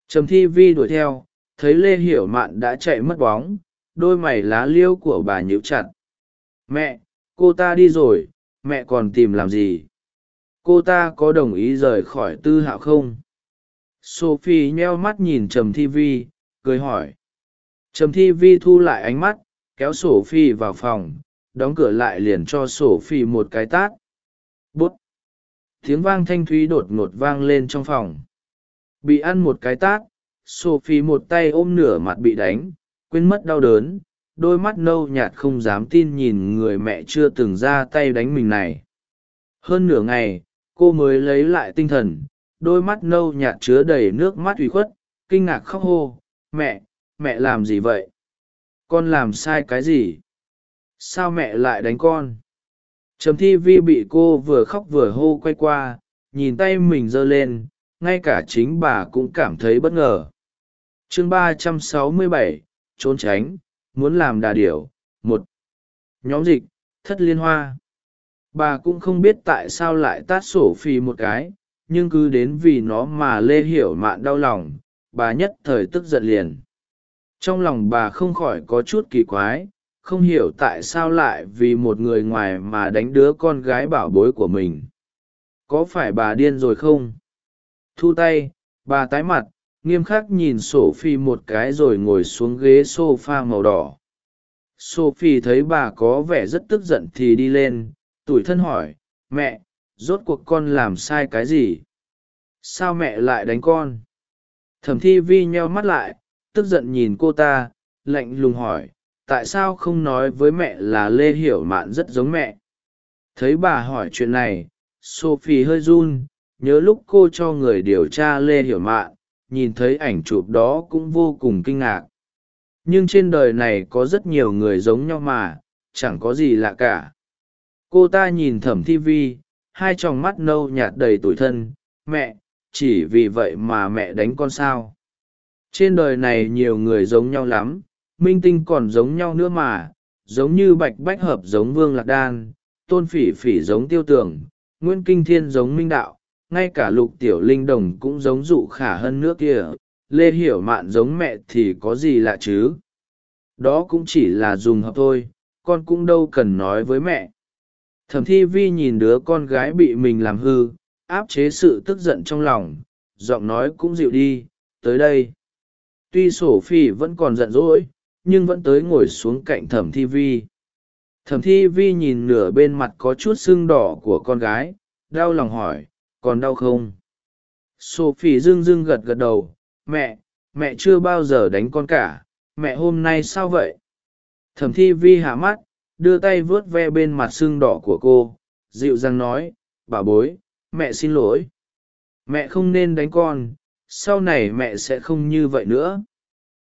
Trầm thi vi đuổi theo, thấy lê hiểu mạn đã chạy mất bóng, đôi mày lá liêu của bà nhíu chặt. Mẹ, cô ta đi rồi, mẹ còn tìm làm gì? Cô ta có đồng ý rời khỏi tư hạo không? Sophie nheo mắt nhìn trầm thi vi, cười hỏi. Trầm thi vi thu lại ánh mắt, kéo sophie vào phòng đóng cửa lại liền cho sophie một cái tát. Bút. Tiếng vang thanh thúy đột ngột vang lên trong phòng. Bị ăn một cái tát sophie một tay ôm nửa mặt bị đánh, quên mất đau đớn, đôi mắt nâu nhạt không dám tin nhìn người mẹ chưa từng ra tay đánh mình này. Hơn nửa ngày, cô mới lấy lại tinh thần, đôi mắt nâu nhạt chứa đầy nước mắt ủy khuất, kinh ngạc khóc hô, mẹ mẹ làm gì vậy? Con làm sai cái gì? Sao mẹ lại đánh con? Trầm thi vi bị cô vừa khóc vừa hô quay qua, nhìn tay mình giơ lên, ngay cả chính bà cũng cảm thấy bất ngờ. Chương ba trăm sáu mươi bảy, trốn tránh, muốn làm đà điểu, một. Nhóm dịch, thất liên hoa. Bà cũng không biết tại sao lại tát sổ phi một cái, nhưng cứ đến vì nó mà lê hiểu mạn đau lòng, bà nhất thời tức giận liền. Trong lòng bà không khỏi có chút kỳ quái không hiểu tại sao lại vì một người ngoài mà đánh đứa con gái bảo bối của mình. Có phải bà điên rồi không? Thu tay, bà tái mặt, nghiêm khắc nhìn sổ phi một cái rồi ngồi xuống ghế s o f a màu đỏ. Sophie thấy bà có vẻ rất tức giận thì đi lên, tủi thân hỏi, mẹ, rốt cuộc con làm sai cái gì? Sao mẹ lại đánh con? Thẩm thi vi nheo mắt lại, tức giận nhìn cô ta, lạnh lùng hỏi tại sao không nói với mẹ là lê hiểu mạn rất giống mẹ? Thấy bà hỏi chuyện này, sophie hơi run, nhớ lúc cô cho người điều tra lê hiểu mạn, nhìn thấy ảnh chụp đó cũng vô cùng kinh ngạc. Nhưng trên đời này có rất nhiều người giống nhau mà, chẳng có gì lạ cả. Cô ta nhìn thẩm thi vi, hai t r ò n g mắt nâu nhạt đầy tủi thân, mẹ, chỉ vì vậy mà mẹ đánh con sao? Trên đời này nhiều người giống nhau lắm minh tinh còn giống nhau nữa mà, giống như bạch bách hợp giống vương lạc đan, tôn phỉ phỉ giống tiêu tường nguyễn kinh thiên giống minh đạo, ngay cả lục tiểu linh đồng cũng giống dụ khả hơn nước kia, lê hiểu mạn giống mẹ thì có gì lạ chứ? Đó cũng chỉ là dùng hợp thôi, con cũng đâu cần nói với mẹ. Thẩm thi vi nhìn đứa con gái bị mình làm hư, áp chế sự tức giận trong lòng, giọng nói cũng dịu đi, tới đây. Tuy sổ phi vẫn còn giận dỗi nhưng vẫn tới ngồi xuống cạnh thẩm thi vi. Thẩm thi vi nhìn nửa bên mặt có chút sưng đỏ của con gái, đau lòng hỏi, còn đau không? Sophie dưng dưng gật gật đầu, mẹ mẹ chưa bao giờ đánh con cả, mẹ hôm nay sao vậy? Thẩm thi vi hạ mắt, đưa tay vuốt ve bên mặt sưng đỏ của cô, dịu dàng nói, bà bối, mẹ xin lỗi. Mẹ không nên đánh con, sau này mẹ sẽ không như vậy nữa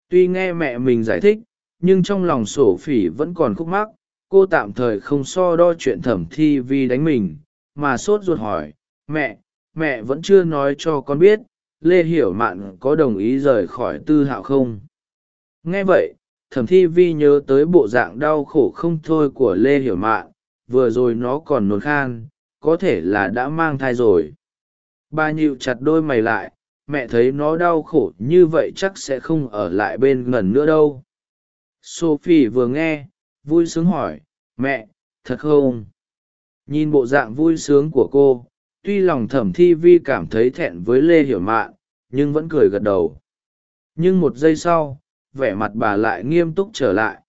tuy nghe mẹ mình giải thích, nhưng trong lòng sổ phỉ vẫn còn khúc mắc. Cô tạm thời không so đo chuyện thẩm thi vi đánh mình, mà sốt ruột hỏi, mẹ mẹ vẫn chưa nói cho con biết, lê hiểu mạn có đồng ý rời khỏi tư hạo không? Nghe vậy, thẩm thi vi nhớ tới bộ dạng đau khổ không thôi của lê hiểu mạn, vừa rồi nó còn nôn khan, có thể là đã mang thai rồi. Bà nhịu chặt đôi mày lại mẹ thấy nó đau khổ như vậy chắc sẽ không ở lại bên ngần nữa đâu. Sophie vừa nghe, vui sướng hỏi, mẹ, thật không? Nhìn bộ dạng vui sướng của cô, tuy lòng thẩm thi vi cảm thấy thẹn với lê hiểu mạn, nhưng vẫn cười gật đầu. Nhưng một giây sau, vẻ mặt bà lại nghiêm túc trở lại.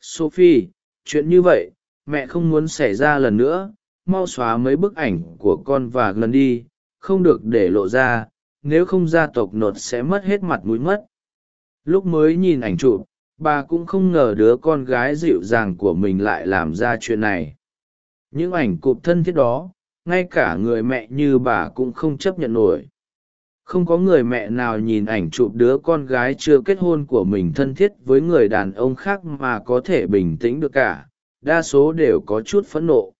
Sophie, chuyện như vậy, mẹ không muốn xảy ra lần nữa, mau xóa mấy bức ảnh của con và gần đi, không được để lộ ra nếu không gia tộc nột sẽ mất hết mặt mũi mất. Lúc mới nhìn ảnh chụp, bà cũng không ngờ đứa con gái dịu dàng của mình lại làm ra chuyện này. Những ảnh cụp thân thiết đó, ngay cả người mẹ như bà cũng không chấp nhận nổi. Không có người mẹ nào nhìn ảnh chụp đứa con gái chưa kết hôn của mình thân thiết với người đàn ông khác mà có thể bình tĩnh được cả, đa số đều có chút phẫn nộ.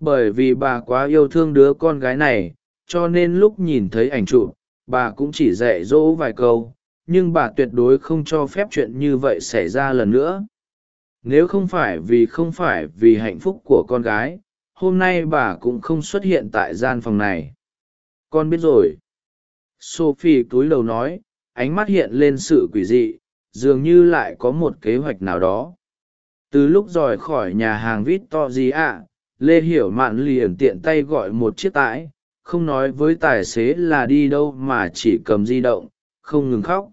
Bởi vì bà quá yêu thương đứa con gái này, cho nên lúc nhìn thấy ảnh chụp bà cũng chỉ dạy dỗ vài câu, nhưng bà tuyệt đối không cho phép chuyện như vậy xảy ra lần nữa. Nếu không phải vì không phải vì hạnh phúc của con gái, hôm nay bà cũng không xuất hiện tại gian phòng này. Con biết rồi. Sophie túi lầu nói, ánh mắt hiện lên sự quỷ dị, dường như lại có một kế hoạch nào đó. Từ lúc rời khỏi nhà hàng vít to gì ạ lê hiểu mạn liền tiện tay gọi một chiếc tải không nói với tài xế là đi đâu mà chỉ cầm di động, không ngừng khóc.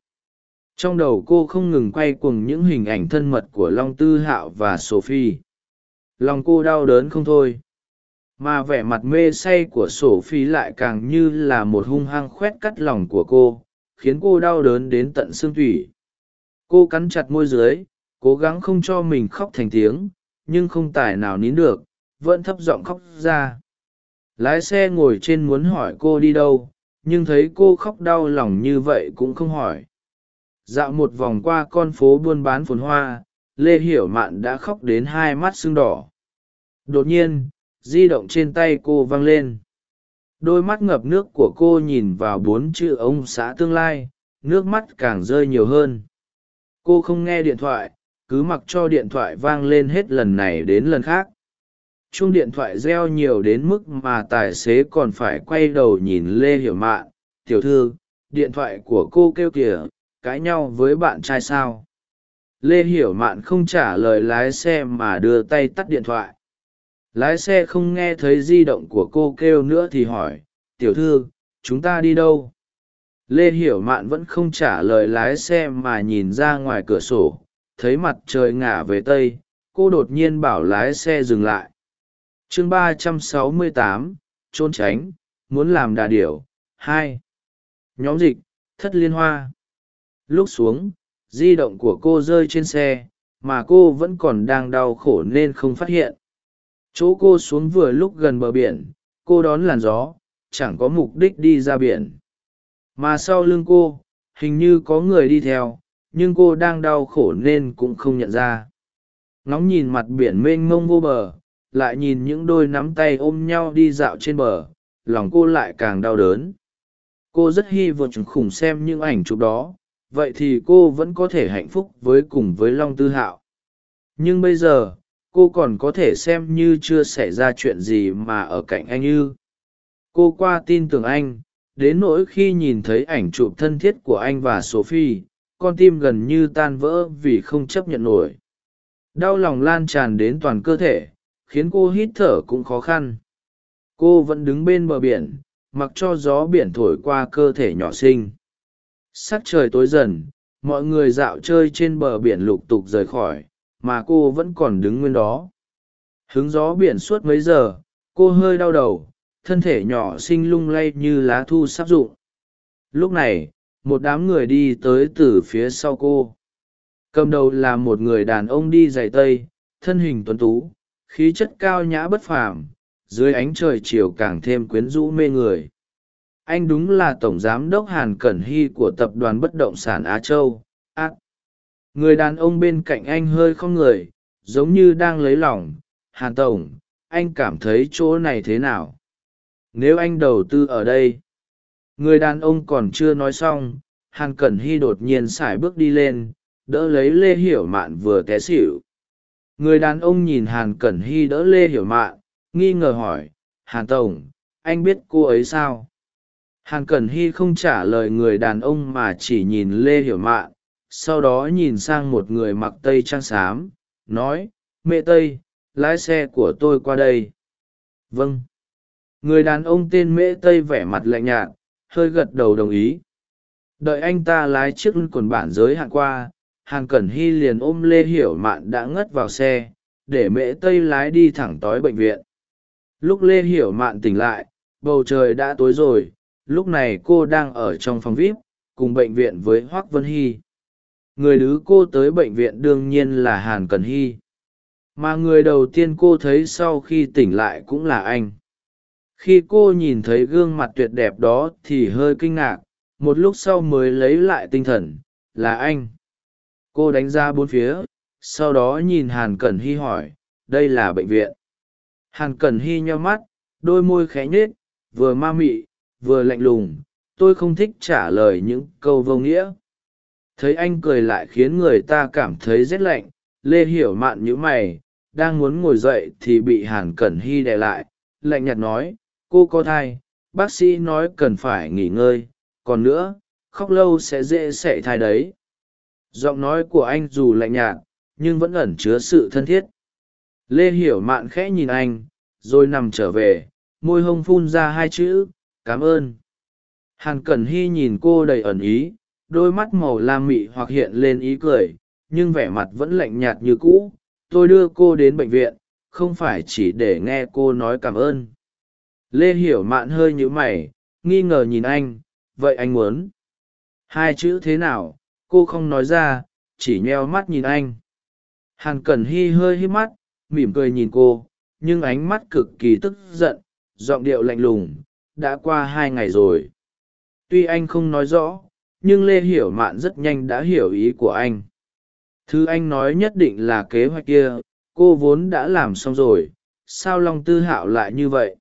Trong đầu cô không ngừng quay cuồng những hình ảnh thân mật của long tư hạo và sophie. Lòng cô đau đớn không thôi. Mà vẻ mặt mê say của sophie lại càng như là một hung hăng khoét cắt lòng của cô, khiến cô đau đớn đến tận xương thủy cô cắn chặt môi dưới, cố gắng không cho mình khóc thành tiếng, nhưng không tài nào nín được, vẫn thấp giọng khóc ra lái xe ngồi trên muốn hỏi cô đi đâu, nhưng thấy cô khóc đau lòng như vậy cũng không hỏi. Dạo một vòng qua con phố buôn bán phồn hoa, lê hiểu mạn đã khóc đến hai mắt sưng đỏ. Đột nhiên, di động trên tay cô văng lên. Đôi mắt ngập nước của cô nhìn vào bốn chữ ông xã tương lai, nước mắt càng rơi nhiều hơn. Cô không nghe điện thoại, cứ mặc cho điện thoại vang lên hết lần này đến lần khác chuông điện thoại reo nhiều đến mức mà tài xế còn phải quay đầu nhìn lê hiểu mạn. Tiểu thư, điện thoại của cô kêu kìa, cãi nhau với bạn trai sao? Lê hiểu mạn không trả lời lái xe mà đưa tay tắt điện thoại. Lái xe không nghe thấy di động của cô kêu nữa thì hỏi, tiểu thư, chúng ta đi đâu? Lê hiểu mạn vẫn không trả lời lái xe mà nhìn ra ngoài cửa sổ, thấy mặt trời ngả về tây, cô đột nhiên bảo lái xe dừng lại chương ba trăm sáu mươi tám, trốn tránh, muốn làm đà điểu, hai. Nhóm dịch, thất liên hoa. Lúc xuống, di động của cô rơi trên xe, mà cô vẫn còn đang đau khổ nên không phát hiện. Chỗ cô xuống vừa lúc gần bờ biển, cô đón làn gió, chẳng có mục đích đi ra biển. Mà sau lưng cô, hình như có người đi theo, nhưng cô đang đau khổ nên cũng không nhận ra. Ngóng nhìn mặt biển mênh mông vô bờ lại nhìn những đôi nắm tay ôm nhau đi dạo trên bờ, lòng cô lại càng đau đớn. Cô rất hy vọng khủng xem những ảnh chụp đó, vậy thì cô vẫn có thể hạnh phúc với cùng với long tư hạo. Nhưng bây giờ, cô còn có thể xem như chưa xảy ra chuyện gì mà ở cạnh anh ư. Cô qua tin tưởng anh, đến nỗi khi nhìn thấy ảnh chụp thân thiết của anh và sophie, con tim gần như tan vỡ vì không chấp nhận nổi. Đau lòng lan tràn đến toàn cơ thể khiến cô hít thở cũng khó khăn. Cô vẫn đứng bên bờ biển, mặc cho gió biển thổi qua cơ thể nhỏ xinh. Sắc trời tối dần, mọi người dạo chơi trên bờ biển lục tục rời khỏi, mà cô vẫn còn đứng nguyên đó. Hứng gió biển suốt mấy giờ, cô hơi đau đầu, thân thể nhỏ xinh lung lay như lá thu sắp rụng. Lúc này, một đám người đi tới từ phía sau cô. Cầm đầu là một người đàn ông đi giày tây, thân hình tuấn tú khí chất cao nhã bất phàm, dưới ánh trời chiều càng thêm quyến rũ mê người. Anh đúng là tổng giám đốc hàn cẩn hy của tập đoàn bất động sản á châu ác người đàn ông bên cạnh anh hơi không người, giống như đang lấy lòng. Hàn tổng, anh cảm thấy chỗ này thế nào? Nếu anh đầu tư ở đây? Người đàn ông còn chưa nói xong, hàn cẩn hy đột nhiên x à i bước đi lên, đỡ lấy lê hiểu mạn vừa té xỉu người đàn ông nhìn hàn cẩn hy đỡ lê hiểu mạn nghi ngờ hỏi, hàn tổng, anh biết cô ấy sao? Hàn cẩn hy không trả lời người đàn ông mà chỉ nhìn lê hiểu mạn sau đó nhìn sang một người mặc tây trang xám, nói, mẹ tây, lái xe của tôi qua đây. Vâng. Người đàn ông tên mễ tây vẻ mặt lạnh nhạt, hơi gật đầu đồng ý. Đợi anh ta lái chiếc quần bản giới hạn qua hàn cẩn hy liền ôm lê hiểu mạn đã ngất vào xe, để mễ tây lái đi thẳng tói bệnh viện. Lúc lê hiểu mạn tỉnh lại, bầu trời đã tối rồi, lúc này cô đang ở trong phòng vip, cùng bệnh viện với hoác vân hy. Người đứ cô tới bệnh viện đương nhiên là hàn cần hy. Mà người đầu tiên cô thấy sau khi tỉnh lại cũng là anh. Khi cô nhìn thấy gương mặt tuyệt đẹp đó thì hơi kinh ngạc, một lúc sau mới lấy lại tinh thần, là anh cô đánh ra bốn phía, sau đó nhìn hàn cẩn hy hỏi, đây là bệnh viện? Hàn cẩn hy nheo mắt, đôi môi khẽ nhết vừa ma mị, vừa lạnh lùng, tôi không thích trả lời những câu vô nghĩa. Thấy anh cười lại khiến người ta cảm thấy rét lạnh, lê hiểu mạn nhữ mày, đang muốn ngồi dậy thì bị hàn cẩn hy đè lại, lạnh nhạt nói, cô có thai, bác sĩ nói cần phải nghỉ ngơi, còn nữa, khóc lâu sẽ dễ sệ thai đấy giọng nói của anh dù lạnh nhạt, nhưng vẫn ẩn chứa sự thân thiết. Lê hiểu mạn khẽ nhìn anh, rồi nằm trở về, môi hông phun ra hai chữ, cảm ơn. Hàn cẩn hy nhìn cô đầy ẩn ý, đôi mắt màu lam mị hoặc hiện lên ý cười, nhưng vẻ mặt vẫn lạnh nhạt như cũ. Tôi đưa cô đến bệnh viện, không phải chỉ để nghe cô nói cảm ơn. Lê hiểu mạn hơi nhữ mày, nghi ngờ nhìn anh, vậy anh muốn? Hai chữ thế nào? Cô không nói ra, chỉ nheo mắt nhìn anh. Hàn cẩn hy hơi hít mắt, mỉm cười nhìn cô, nhưng ánh mắt cực kỳ tức giận, giọng điệu lạnh lùng, đã qua hai ngày rồi. Tuy anh không nói rõ, nhưng lê hiểu mạn rất nhanh đã hiểu ý của anh. Thứ anh nói nhất định là kế hoạch kia, cô vốn đã làm xong rồi, sao long tư hạo lại như vậy?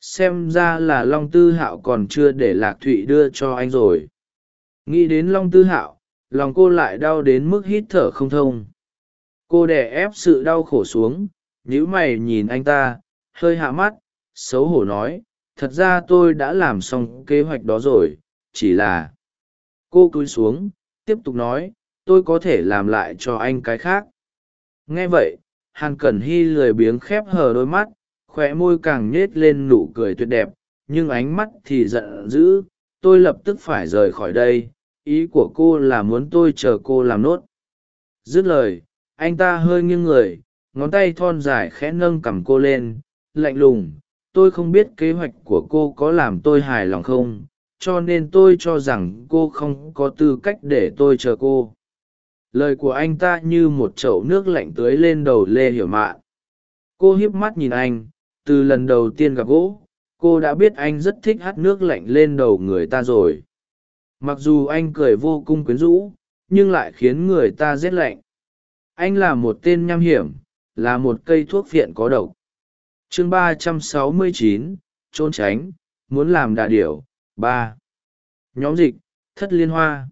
Xem ra là long tư hạo còn chưa để lạc thụy đưa cho anh rồi. Nghĩ đến long tư hạo lòng cô lại đau đến mức hít thở không thông. Cô đè ép sự đau khổ xuống nhữ mày nhìn anh ta, hơi hạ mắt, xấu hổ nói, thật ra tôi đã làm xong kế hoạch đó rồi, chỉ là cô cúi xuống, tiếp tục nói, tôi có thể làm lại cho anh cái khác. Nghe vậy, hàn cẩn hy lười biếng khép hờ đôi mắt khoe môi càng nhết lên nụ cười tuyệt đẹp, nhưng ánh mắt thì giận dữ, tôi lập tức phải rời khỏi đây ý của cô là muốn tôi chờ cô làm nốt. Dứt lời, anh ta hơi nghiêng người, ngón tay thon dài khẽ nâng cằm cô lên, lạnh lùng, tôi không biết kế hoạch của cô có làm tôi hài lòng không, cho nên tôi cho rằng cô không có tư cách để tôi chờ cô. Lời của anh ta như một chậu nước lạnh tưới lên đầu lê hiểu mạn cô hiếp mắt nhìn anh, từ lần đầu tiên gặp gỗ, cô đã biết anh rất thích hát nước lạnh lên đầu người ta rồi mặc dù anh cười vô cùng quyến rũ, nhưng lại khiến người ta rét lạnh. Anh là một tên nham hiểm, là một cây thuốc phiện có độc. Chương ba trăm sáu mươi chín, trốn tránh, muốn làm đà điểu, ba. Nhóm dịch, thất liên hoa.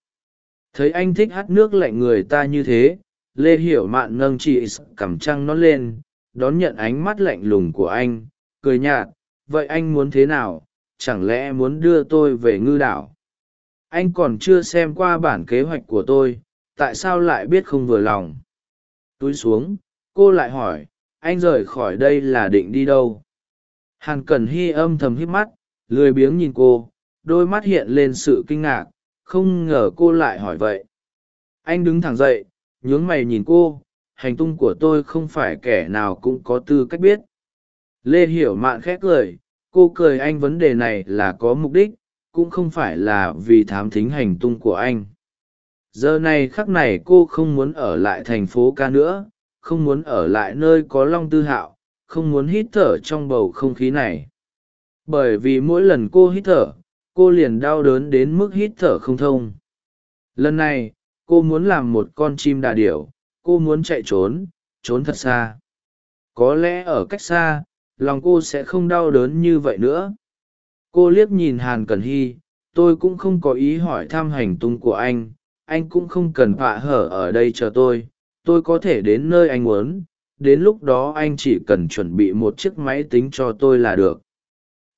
Thấy anh thích hát nước lạnh người ta như thế, lê hiểu mạn nâng chị cằm trăng nó lên, đón nhận ánh mắt lạnh lùng của anh, cười nhạt, vậy anh muốn thế nào? Chẳng lẽ muốn đưa tôi về ngư đảo? Anh còn chưa xem qua bản kế hoạch của tôi, tại sao lại biết không vừa lòng? Túi xuống, cô lại hỏi, anh rời khỏi đây là định đi đâu? Hàn cẩn hy âm thầm hít mắt, lười biếng nhìn cô, đôi mắt hiện lên sự kinh ngạc, không ngờ cô lại hỏi vậy. Anh đứng thẳng dậy, nhướng mày nhìn cô, hành tung của tôi không phải kẻ nào cũng có tư cách biết. Lê hiểu mạn khét cười, cô cười anh vấn đề này là có mục đích cũng không phải là vì thám thính hành tung của anh. Giờ này khắc này cô không muốn ở lại thành phố ca nữa, không muốn ở lại nơi có long tư hạo, không muốn hít thở trong bầu không khí này. Bởi vì mỗi lần cô hít thở, cô liền đau đớn đến mức hít thở không thông. Lần này, cô muốn làm một con chim đà điểu, cô muốn chạy trốn trốn thật xa. Có lẽ ở cách xa, lòng cô sẽ không đau đớn như vậy nữa cô liếc nhìn hàn Cẩn hy, tôi cũng không có ý hỏi thăm hành tung của anh anh cũng không cần vạ hở ở đây chờ tôi tôi có thể đến nơi anh muốn, đến lúc đó anh chỉ cần chuẩn bị một chiếc máy tính cho tôi là được.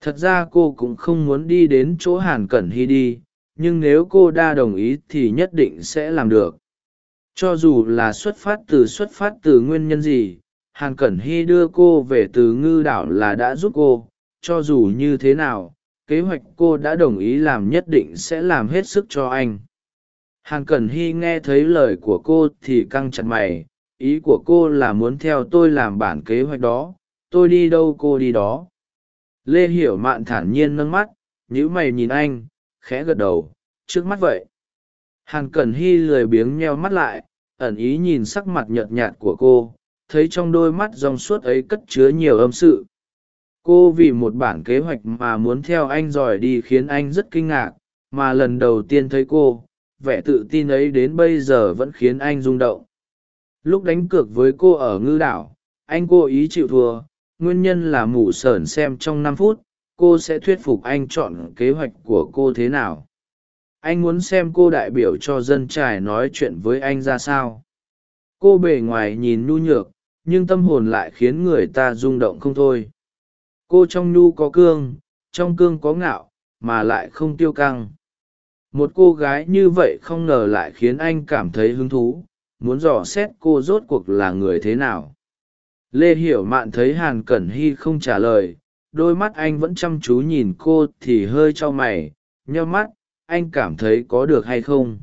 Thật ra cô cũng không muốn đi đến chỗ hàn cẩn hy đi, nhưng nếu cô đa đồng ý thì nhất định sẽ làm được. Cho dù là xuất phát từ xuất phát từ nguyên nhân gì, hàn cẩn hy đưa cô về từ ngư đảo là đã giúp cô, cho dù như thế nào kế hoạch cô đã đồng ý làm nhất định sẽ làm hết sức cho anh. Hàn cẩn hy nghe thấy lời của cô thì căng chặt mày, ý của cô là muốn theo tôi làm bản kế hoạch đó, tôi đi đâu cô đi đó. Lê hiểu mạn thản nhiên nâng mắt nhữ mày nhìn anh, khẽ gật đầu, trước mắt vậy. Hàn cẩn hy lười biếng nheo mắt lại, ẩn ý nhìn sắc mặt nhợt nhạt của cô, thấy trong đôi mắt dòng suốt ấy cất chứa nhiều âm sự cô vì một bản kế hoạch mà muốn theo anh giỏi đi khiến anh rất kinh ngạc, mà lần đầu tiên thấy cô, vẻ tự tin ấy đến bây giờ vẫn khiến anh rung động. Lúc đánh cược với cô ở ngư đảo, anh cố ý chịu thua, nguyên nhân là mù sởn xem trong năm phút, cô sẽ thuyết phục anh chọn kế hoạch của cô thế nào. Anh muốn xem cô đại biểu cho dân trải nói chuyện với anh ra sao. Cô bề ngoài nhìn nhu nhược, nhưng tâm hồn lại khiến người ta rung động không thôi cô trong nhu có cương, trong cương có ngạo, mà lại không tiêu căng. Một cô gái như vậy không ngờ lại khiến anh cảm thấy hứng thú, muốn dò xét cô rốt cuộc là người thế nào. Lê hiểu mạn thấy hàn cẩn hy không trả lời, đôi mắt anh vẫn chăm chú nhìn cô thì hơi cho mày, nheo mắt, anh cảm thấy có được hay không?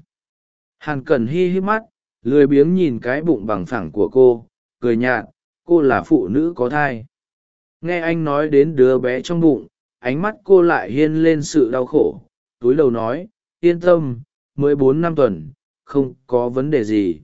Hàn cẩn hy hít mắt, lười biếng nhìn cái bụng bằng phẳng của cô, cười nhạt, cô là phụ nữ có thai nghe anh nói đến đứa bé trong bụng, ánh mắt cô lại hiên lên sự đau khổ. Túi đầu nói, yên tâm mới bốn năm tuần, không có vấn đề gì.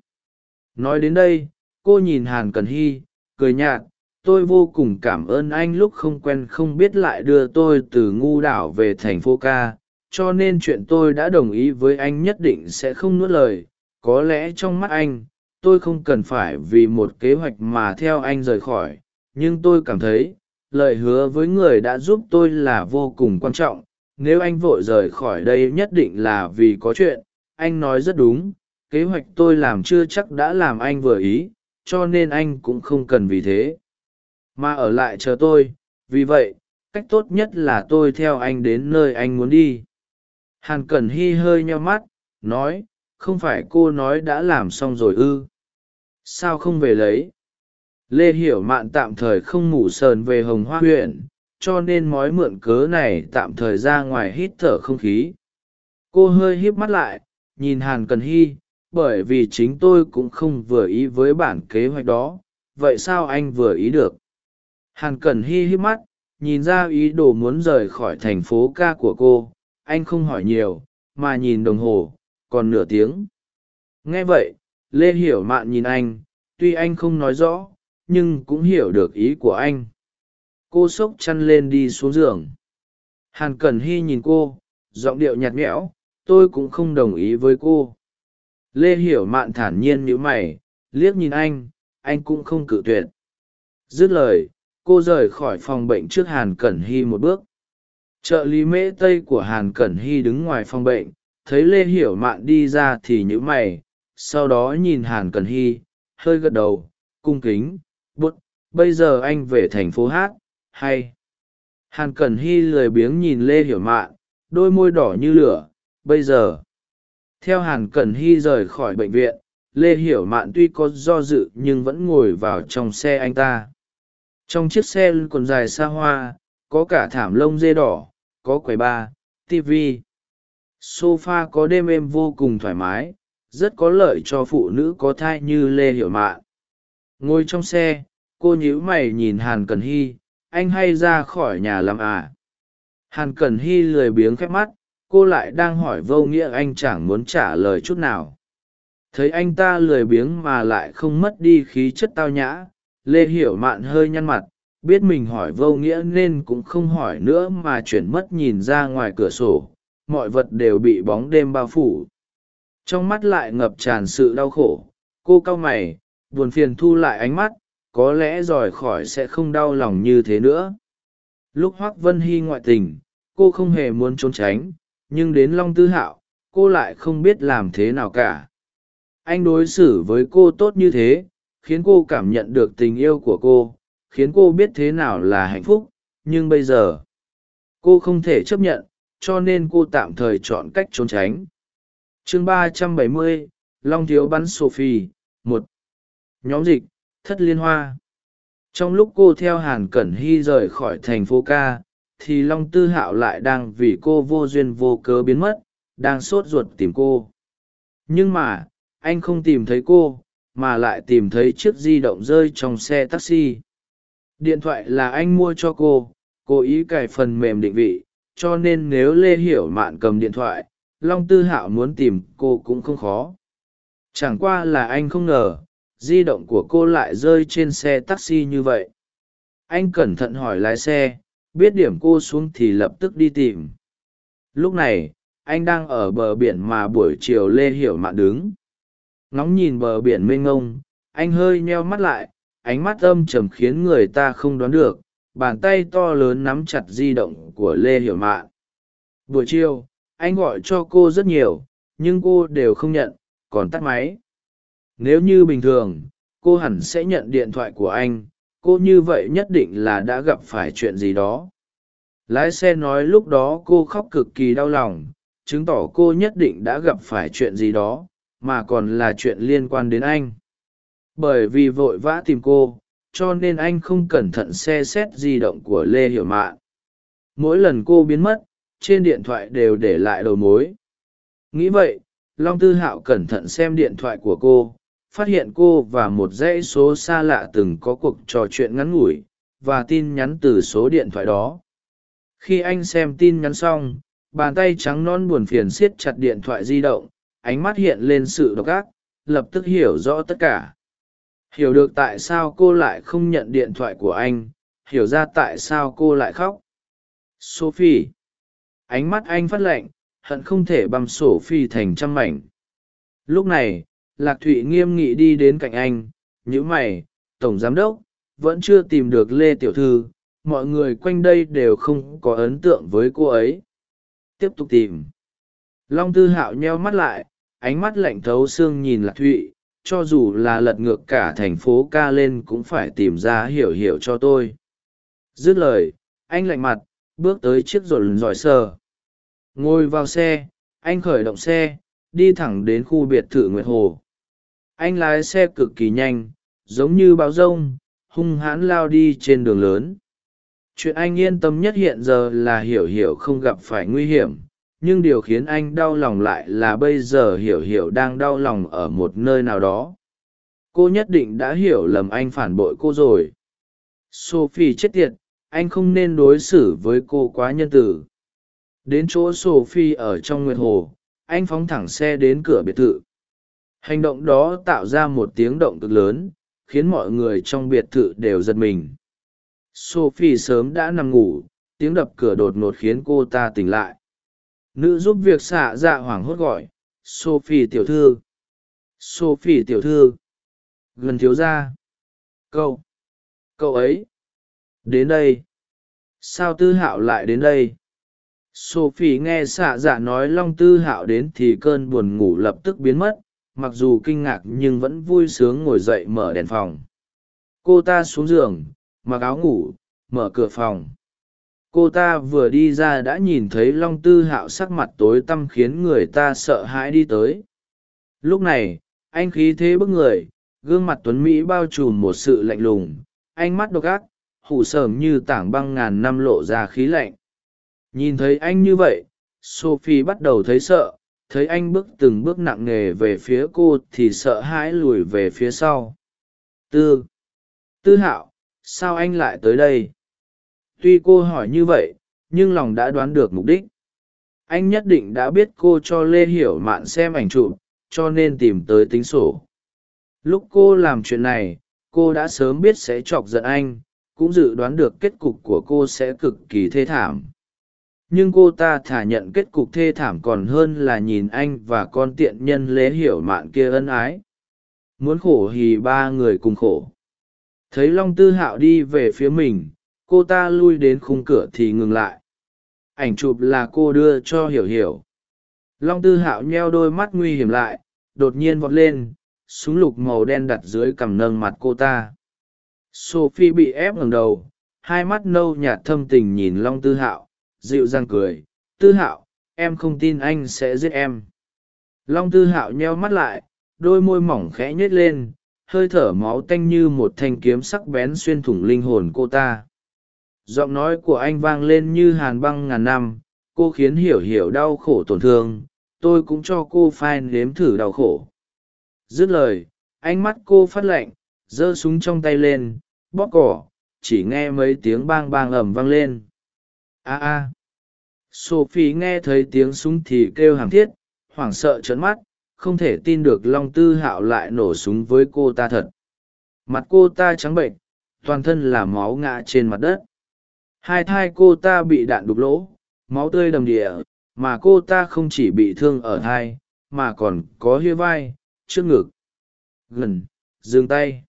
Nói đến đây, cô nhìn hàn cần hy, cười nhạt, tôi vô cùng cảm ơn anh lúc không quen không biết lại đưa tôi từ ngu đảo về thành phố ca, cho nên chuyện tôi đã đồng ý với anh nhất định sẽ không nuốt lời. Có lẽ trong mắt anh, tôi không cần phải vì một kế hoạch mà theo anh rời khỏi, nhưng tôi cảm thấy lời hứa với người đã giúp tôi là vô cùng quan trọng. Nếu anh vội rời khỏi đây nhất định là vì có chuyện. Anh nói rất đúng, kế hoạch tôi làm chưa chắc đã làm anh vừa ý, cho nên anh cũng không cần vì thế. Mà ở lại chờ tôi, vì vậy, cách tốt nhất là tôi theo anh đến nơi anh muốn đi. Hàn cẩn hy hơi nheo mắt, nói, không phải cô nói đã làm xong rồi ư? Sao không về lấy? Lê hiểu mạn tạm thời không ngủ sờn về hồng hoa huyện, cho nên mói mượn cớ này tạm thời ra ngoài hít thở không khí. Cô hơi híp mắt lại, nhìn hàn cần hy, bởi vì chính tôi cũng không vừa ý với bản kế hoạch đó, vậy sao anh vừa ý được? Hàn cần hy híp mắt, nhìn ra ý đồ muốn rời khỏi thành phố ca của cô, anh không hỏi nhiều, mà nhìn đồng hồ, còn nửa tiếng. Nghe vậy, lê hiểu mạn nhìn anh, tuy anh không nói rõ nhưng cũng hiểu được ý của anh. Cô xốc chăn lên đi xuống giường. Hàn cẩn hy nhìn cô, giọng điệu nhạt nhẽo, tôi cũng không đồng ý với cô. Lê hiểu mạn thản nhiên nhíu mày, liếc nhìn anh anh cũng không cự tuyệt. Dứt lời, cô rời khỏi phòng bệnh trước hàn cẩn hy một bước. Trợ lý mễ tây của hàn cẩn hy đứng ngoài phòng bệnh, thấy lê hiểu mạn đi ra thì nhíu mày, sau đó nhìn hàn cẩn hy, hơi gật đầu, cung kính bút, bây giờ anh về thành phố hát, hay? Hàn cẩn hy lười biếng nhìn lê hiểu mạn, đôi môi đỏ như lửa, bây giờ? Theo hàn cẩn hy rời khỏi bệnh viện, lê hiểu mạn tuy có do dự nhưng vẫn ngồi vào trong xe anh ta. Trong chiếc xe còn dài xa hoa, có cả thảm lông dê đỏ, có quầy ba tv sofa có đêm êm vô cùng thoải mái, rất có lợi cho phụ nữ có thai như lê hiểu mạn ngồi trong xe, cô nhíu mày nhìn hàn cần hy, anh hay ra khỏi nhà làm à? Hàn cần hy lười biếng khép mắt, cô lại đang hỏi vô nghĩa anh chẳng muốn trả lời chút nào. Thấy anh ta lười biếng mà lại không mất đi khí chất tao nhã, lê hiểu mạn hơi nhăn mặt, biết mình hỏi vô nghĩa nên cũng không hỏi nữa mà chuyển mất nhìn ra ngoài cửa sổ, mọi vật đều bị bóng đêm bao phủ. Trong mắt lại ngập tràn sự đau khổ, cô cau mày buồn phiền thu lại ánh mắt, có lẽ rời khỏi sẽ không đau lòng như thế nữa. Lúc hoác vân hy ngoại tình, cô không hề muốn trốn tránh, nhưng đến long tư hạo, cô lại không biết làm thế nào cả. Anh đối xử với cô tốt như thế, khiến cô cảm nhận được tình yêu của cô, khiến cô biết thế nào là hạnh phúc, nhưng bây giờ, cô không thể chấp nhận, cho nên cô tạm thời chọn cách trốn tránh. Chương ba trăm bảy mươi, long thiếu bắn sophie, một nhóm dịch, thất liên hoa. Trong lúc cô theo hàn cẩn hy rời khỏi thành phố ca, thì long tư hạo lại đang vì cô vô duyên vô cớ biến mất, đang sốt ruột tìm cô. Nhưng mà, anh không tìm thấy cô, mà lại tìm thấy chiếc di động rơi trong xe taxi. Điện thoại là anh mua cho cô, cố ý cài phần mềm định vị, cho nên nếu lê hiểu mạn cầm điện thoại, long tư hạo muốn tìm cô cũng không khó. Chẳng qua là anh không ngờ di động của cô lại rơi trên xe taxi như vậy. Anh cẩn thận hỏi lái xe, biết điểm cô xuống thì lập tức đi tìm. Lúc này, anh đang ở bờ biển mà buổi chiều lê hiểu mạn đứng. Ngóng nhìn bờ biển mênh ngông anh hơi nheo mắt lại, ánh mắt âm trầm khiến người ta không đoán được, bàn tay to lớn nắm chặt di động của lê hiểu mạn. Buổi chiều, anh gọi cho cô rất nhiều, nhưng cô đều không nhận, còn tắt máy nếu như bình thường, cô hẳn sẽ nhận điện thoại của anh, cô như vậy nhất định là đã gặp phải chuyện gì đó. Lái xe nói lúc đó cô khóc cực kỳ đau lòng, chứng tỏ cô nhất định đã gặp phải chuyện gì đó, mà còn là chuyện liên quan đến anh. Bởi vì vội vã tìm cô, cho nên anh không cẩn thận xe xét di động của lê hiểu mạn. Mỗi lần cô biến mất, trên điện thoại đều để lại đầu mối. Nghĩ vậy, long tư hạo cẩn thận xem điện thoại của cô phát hiện cô và một dãy số xa lạ từng có cuộc trò chuyện ngắn ngủi và tin nhắn từ số điện thoại đó. Khi anh xem tin nhắn xong, bàn tay trắng non buồn phiền siết chặt điện thoại di động, ánh mắt hiện lên sự độc ác, lập tức hiểu rõ tất cả. Hiểu được tại sao cô lại không nhận điện thoại của anh, hiểu ra tại sao cô lại khóc. Sophie. Ánh mắt anh phát lạnh, hận không thể băm sổ phi thành trăm mảnh. Lúc này lạc thụy nghiêm nghị đi đến cạnh anh Như mày, tổng giám đốc, vẫn chưa tìm được lê tiểu thư, mọi người quanh đây đều không có ấn tượng với cô ấy. Tiếp tục tìm. Long tư hạo nheo mắt lại, ánh mắt lạnh thấu xương nhìn lạc thụy, cho dù là lật ngược cả thành phố ca lên cũng phải tìm ra hiểu hiểu cho tôi. Dứt lời, anh lạnh mặt, bước tới chiếc rộn giỏi sờ. Ngồi vào xe, anh khởi động xe, đi thẳng đến khu biệt thự nguyệt hồ anh lái xe cực kỳ nhanh, giống như báo rông, hung hãn lao đi trên đường lớn. Chuyện anh yên tâm nhất hiện giờ là hiểu hiểu không gặp phải nguy hiểm, nhưng điều khiến anh đau lòng lại là bây giờ hiểu hiểu đang đau lòng ở một nơi nào đó. Cô nhất định đã hiểu lầm anh phản bội cô rồi. Sophie chết tiệt, anh không nên đối xử với cô quá nhân tử đến chỗ sophie ở trong nguyệt hồ, anh phóng thẳng xe đến cửa biệt thự hành động đó tạo ra một tiếng động cực lớn, khiến mọi người trong biệt thự đều giật mình. Sophie sớm đã nằm ngủ, tiếng đập cửa đột ngột khiến cô ta tỉnh lại. Nữ giúp việc xạ dạ hoảng hốt gọi, sophie tiểu thư. Sophie tiểu thư. Gần thiếu ra cậu cậu ấy. Đến đây. Sao tư hạo lại đến đây? Sophie nghe xạ dạ nói long tư hạo đến thì cơn buồn ngủ lập tức biến mất mặc dù kinh ngạc nhưng vẫn vui sướng ngồi dậy mở đèn phòng. Cô ta xuống giường, mặc áo ngủ, mở cửa phòng. Cô ta vừa đi ra đã nhìn thấy long tư hạo sắc mặt tối tăm khiến người ta sợ hãi đi tới. Lúc này, anh khí thế bức người, gương mặt tuấn mỹ bao trùm một sự lạnh lùng, ánh mắt độc ác hủ sờm như tảng băng ngàn năm lộ ra khí lạnh. Nhìn thấy anh như vậy, sophie bắt đầu thấy sợ thấy anh bước từng bước nặng nề về phía cô thì sợ hãi lùi về phía sau. Tư tư hạo, sao anh lại tới đây? Tuy cô hỏi như vậy, nhưng lòng đã đoán được mục đích. Anh nhất định đã biết cô cho lê hiểu mạn xem ảnh chụp, cho nên tìm tới tính sổ. Lúc cô làm chuyện này, cô đã sớm biết sẽ chọc giận anh, cũng dự đoán được kết cục của cô sẽ cực kỳ thê thảm nhưng cô ta thả nhận kết cục thê thảm còn hơn là nhìn anh và con tiện nhân lê hiểu mạn kia ân ái. Muốn khổ hì ba người cùng khổ. Thấy long tư hạo đi về phía mình, cô ta lui đến khung cửa thì ngừng lại. Ảnh chụp là cô đưa cho hiểu hiểu. Long tư hạo nheo đôi mắt nguy hiểm lại, đột nhiên vọt lên, súng lục màu đen đặt dưới cằm nâng mặt cô ta. Sophie bị ép ngẩng đầu, hai mắt nâu nhạt thâm tình nhìn long tư hạo dịu dàng cười, tư hạo, em không tin anh sẽ giết em. Long tư hạo nheo mắt lại, đôi môi mỏng khẽ nhếch lên, hơi thở máu tanh như một thanh kiếm sắc bén xuyên thủng linh hồn cô ta. Giọng nói của anh vang lên như hàn băng ngàn năm, cô khiến hiểu hiểu đau khổ tổn thương, tôi cũng cho cô phai nếm thử đau khổ. Dứt lời, ánh mắt cô phát lạnh, giơ súng trong tay lên, bóp cỏ, chỉ nghe mấy tiếng bang bang ẩm vang lên a a. Sophie nghe thấy tiếng súng thì kêu hàng thiết, hoảng sợ trấn mắt, không thể tin được long tư hạo lại nổ súng với cô ta thật. Mặt cô ta trắng bệnh, toàn thân là máu ngã trên mặt đất. Hai thai cô ta bị đạn đục lỗ, máu tươi đầm địa mà cô ta không chỉ bị thương ở thai, mà còn có hia vai, trước ngực, gần, giương tay.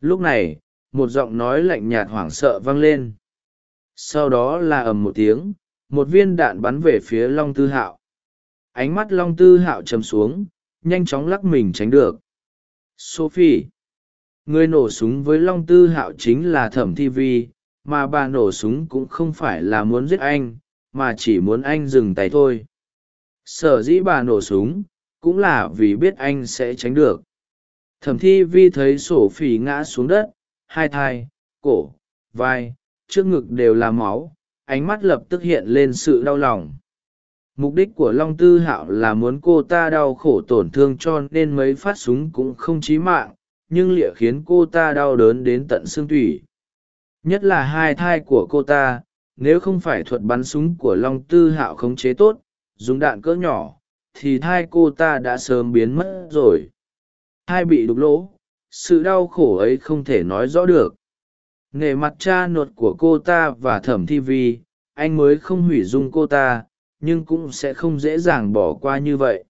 Lúc này, một giọng nói lạnh nhạt hoảng sợ vang lên sau đó là ầm một tiếng, một viên đạn bắn về phía long tư hạo. Ánh mắt long tư hạo chầm xuống, nhanh chóng lắc mình tránh được. Sophie, người nổ súng với long tư hạo chính là thẩm thi vi, mà bà nổ súng cũng không phải là muốn giết anh, mà chỉ muốn anh dừng tay thôi. Sở dĩ bà nổ súng, cũng là vì biết anh sẽ tránh được. Thẩm thi vi thấy sổ phỉ ngã xuống đất, hai thai, cổ, vai trước ngực đều là máu, ánh mắt lập tức hiện lên sự đau lòng. Mục đích của long tư hạo là muốn cô ta đau khổ tổn thương cho nên mấy phát súng cũng không chí mạng, nhưng lịa khiến cô ta đau đớn đến tận xương tủy. Nhất là hai thai của cô ta, nếu không phải thuật bắn súng của long tư hạo khống chế tốt, dùng đạn cỡ nhỏ, thì thai cô ta đã sớm biến mất rồi. Hai bị đục lỗ, sự đau khổ ấy không thể nói rõ được nghề mặt cha nuột của cô ta và thẩm thi vi, anh mới không hủy dung cô ta, nhưng cũng sẽ không dễ dàng bỏ qua như vậy.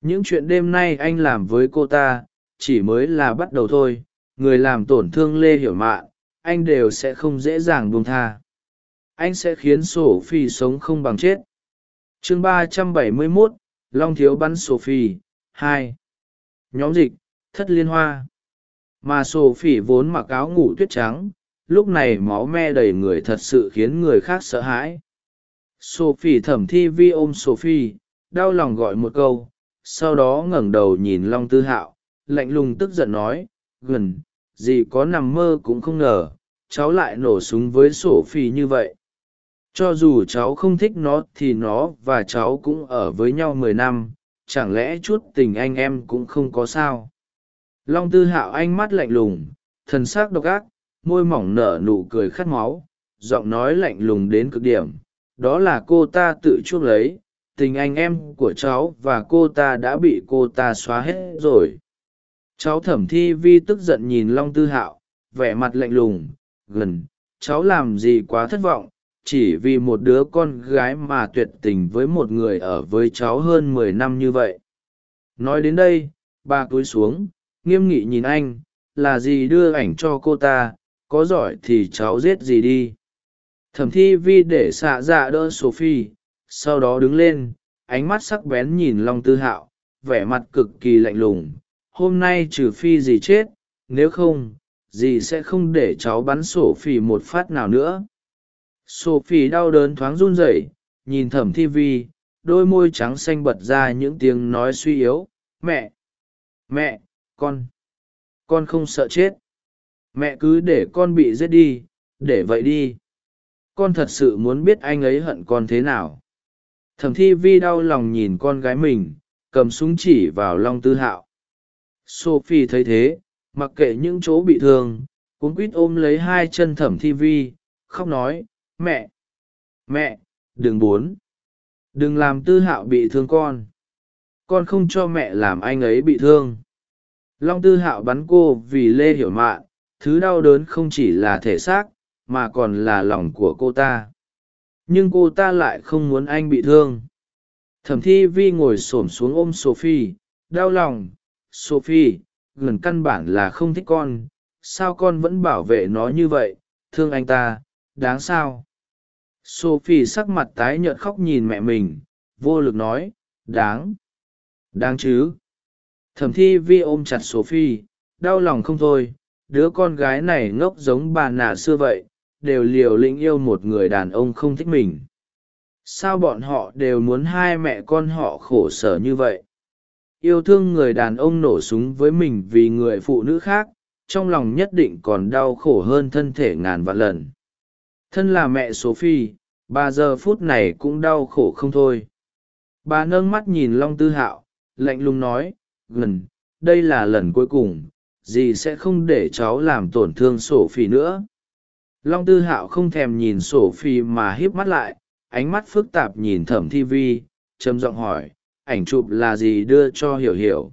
Những chuyện đêm nay anh làm với cô ta, chỉ mới là bắt đầu thôi, người làm tổn thương lê hiểu mạn, anh đều sẽ không dễ dàng buông tha. Anh sẽ khiến sổ phi sống không bằng chết. Chương ba trăm bảy mươi mốt, long thiếu bắn sổ phi hai. Nhóm dịch, thất liên hoa mà sổ phỉ vốn mặc áo ngủ tuyết trắng, lúc này máu me đầy người thật sự khiến người khác sợ hãi. Sophie thẩm thi vi ôm sophie, đau lòng gọi một câu, sau đó ngẩng đầu nhìn long tư hạo, lạnh lùng tức giận nói, gần, gì có nằm mơ cũng không ngờ, cháu lại nổ súng với sophie như vậy. Cho dù cháu không thích nó thì nó và cháu cũng ở với nhau mười năm, chẳng lẽ chút tình anh em cũng không có sao? Long tư hạo ánh mắt lạnh lùng, thần s ắ c độc ác, môi mỏng nở nụ cười khát máu, giọng nói lạnh lùng đến cực điểm. Đó là cô ta tự chuốc lấy, tình anh em của cháu và cô ta đã bị cô ta xóa hết rồi. Cháu thẩm thi vi tức giận nhìn long tư hạo, vẻ mặt lạnh lùng, gần, cháu làm gì quá thất vọng, chỉ vì một đứa con gái mà tuyệt tình với một người ở với cháu hơn mười năm như vậy. Nói đến đây, bà cúi xuống nghiêm nghị nhìn anh, là gì đưa ảnh cho cô ta, có giỏi thì cháu giết gì đi. Thẩm thi vi để xạ dạ đỡ sophie, sau đó đứng lên, ánh mắt sắc bén nhìn long tư hạo, vẻ mặt cực kỳ lạnh lùng. Hôm nay trừ phi gì chết, nếu không dì sẽ không để cháu bắn sổ phỉ một phát nào nữa. Sophie đau đớn thoáng run rẩy, nhìn thẩm thi vi, đôi môi trắng xanh bật ra những tiếng nói suy yếu. Mẹ! Mẹ! Con. Con không sợ chết. Mẹ cứ để con bị giết đi, để vậy đi. Con thật sự muốn biết anh ấy hận con thế nào. Thẩm thi vi đau lòng nhìn con gái mình, cầm súng chỉ vào long tư hạo. Sophie thấy thế, mặc kệ những chỗ bị thương cuốn quít ôm lấy hai chân thẩm thi vi, khóc nói, mẹ mẹ, đừng bốn đừng làm tư hạo bị thương con. Con không cho mẹ làm anh ấy bị thương long tư hạo bắn cô vì lê hiểu mạn, thứ đau đớn không chỉ là thể xác, mà còn là lòng của cô ta. Nhưng cô ta lại không muốn anh bị thương. Thẩm thi vi ngồi s ổ m xuống ôm sophie, đau lòng. Sophie, gần căn bản là không thích con. Sao con vẫn bảo vệ nó như vậy? Thương anh ta, đáng sao? Sophie sắc mặt tái nhợt khóc nhìn mẹ mình, vô lực nói, đáng. Đáng chứ thẩm thi vi ôm chặt sophie, đau lòng không thôi, đứa con gái này ngốc giống bà nà xưa vậy, đều liều lĩnh yêu một người đàn ông không thích mình. Sao bọn họ đều muốn hai mẹ con họ khổ sở như vậy? Yêu thương người đàn ông nổ súng với mình vì người phụ nữ khác, trong lòng nhất định còn đau khổ hơn thân thể ngàn vạn lần. Thân là mẹ sophie, bà giờ phút này cũng đau khổ không thôi. Bà nâng mắt nhìn long tư hạo, lạnh lùng nói gần, đây là lần cuối cùng, dì sẽ không để cháu làm tổn thương sổ phi nữa. Long tư hạo không thèm nhìn sổ phi mà híp mắt lại, ánh mắt phức tạp nhìn thẩm thi vi, trầm giọng hỏi, ảnh chụp là gì đưa cho hiểu hiểu?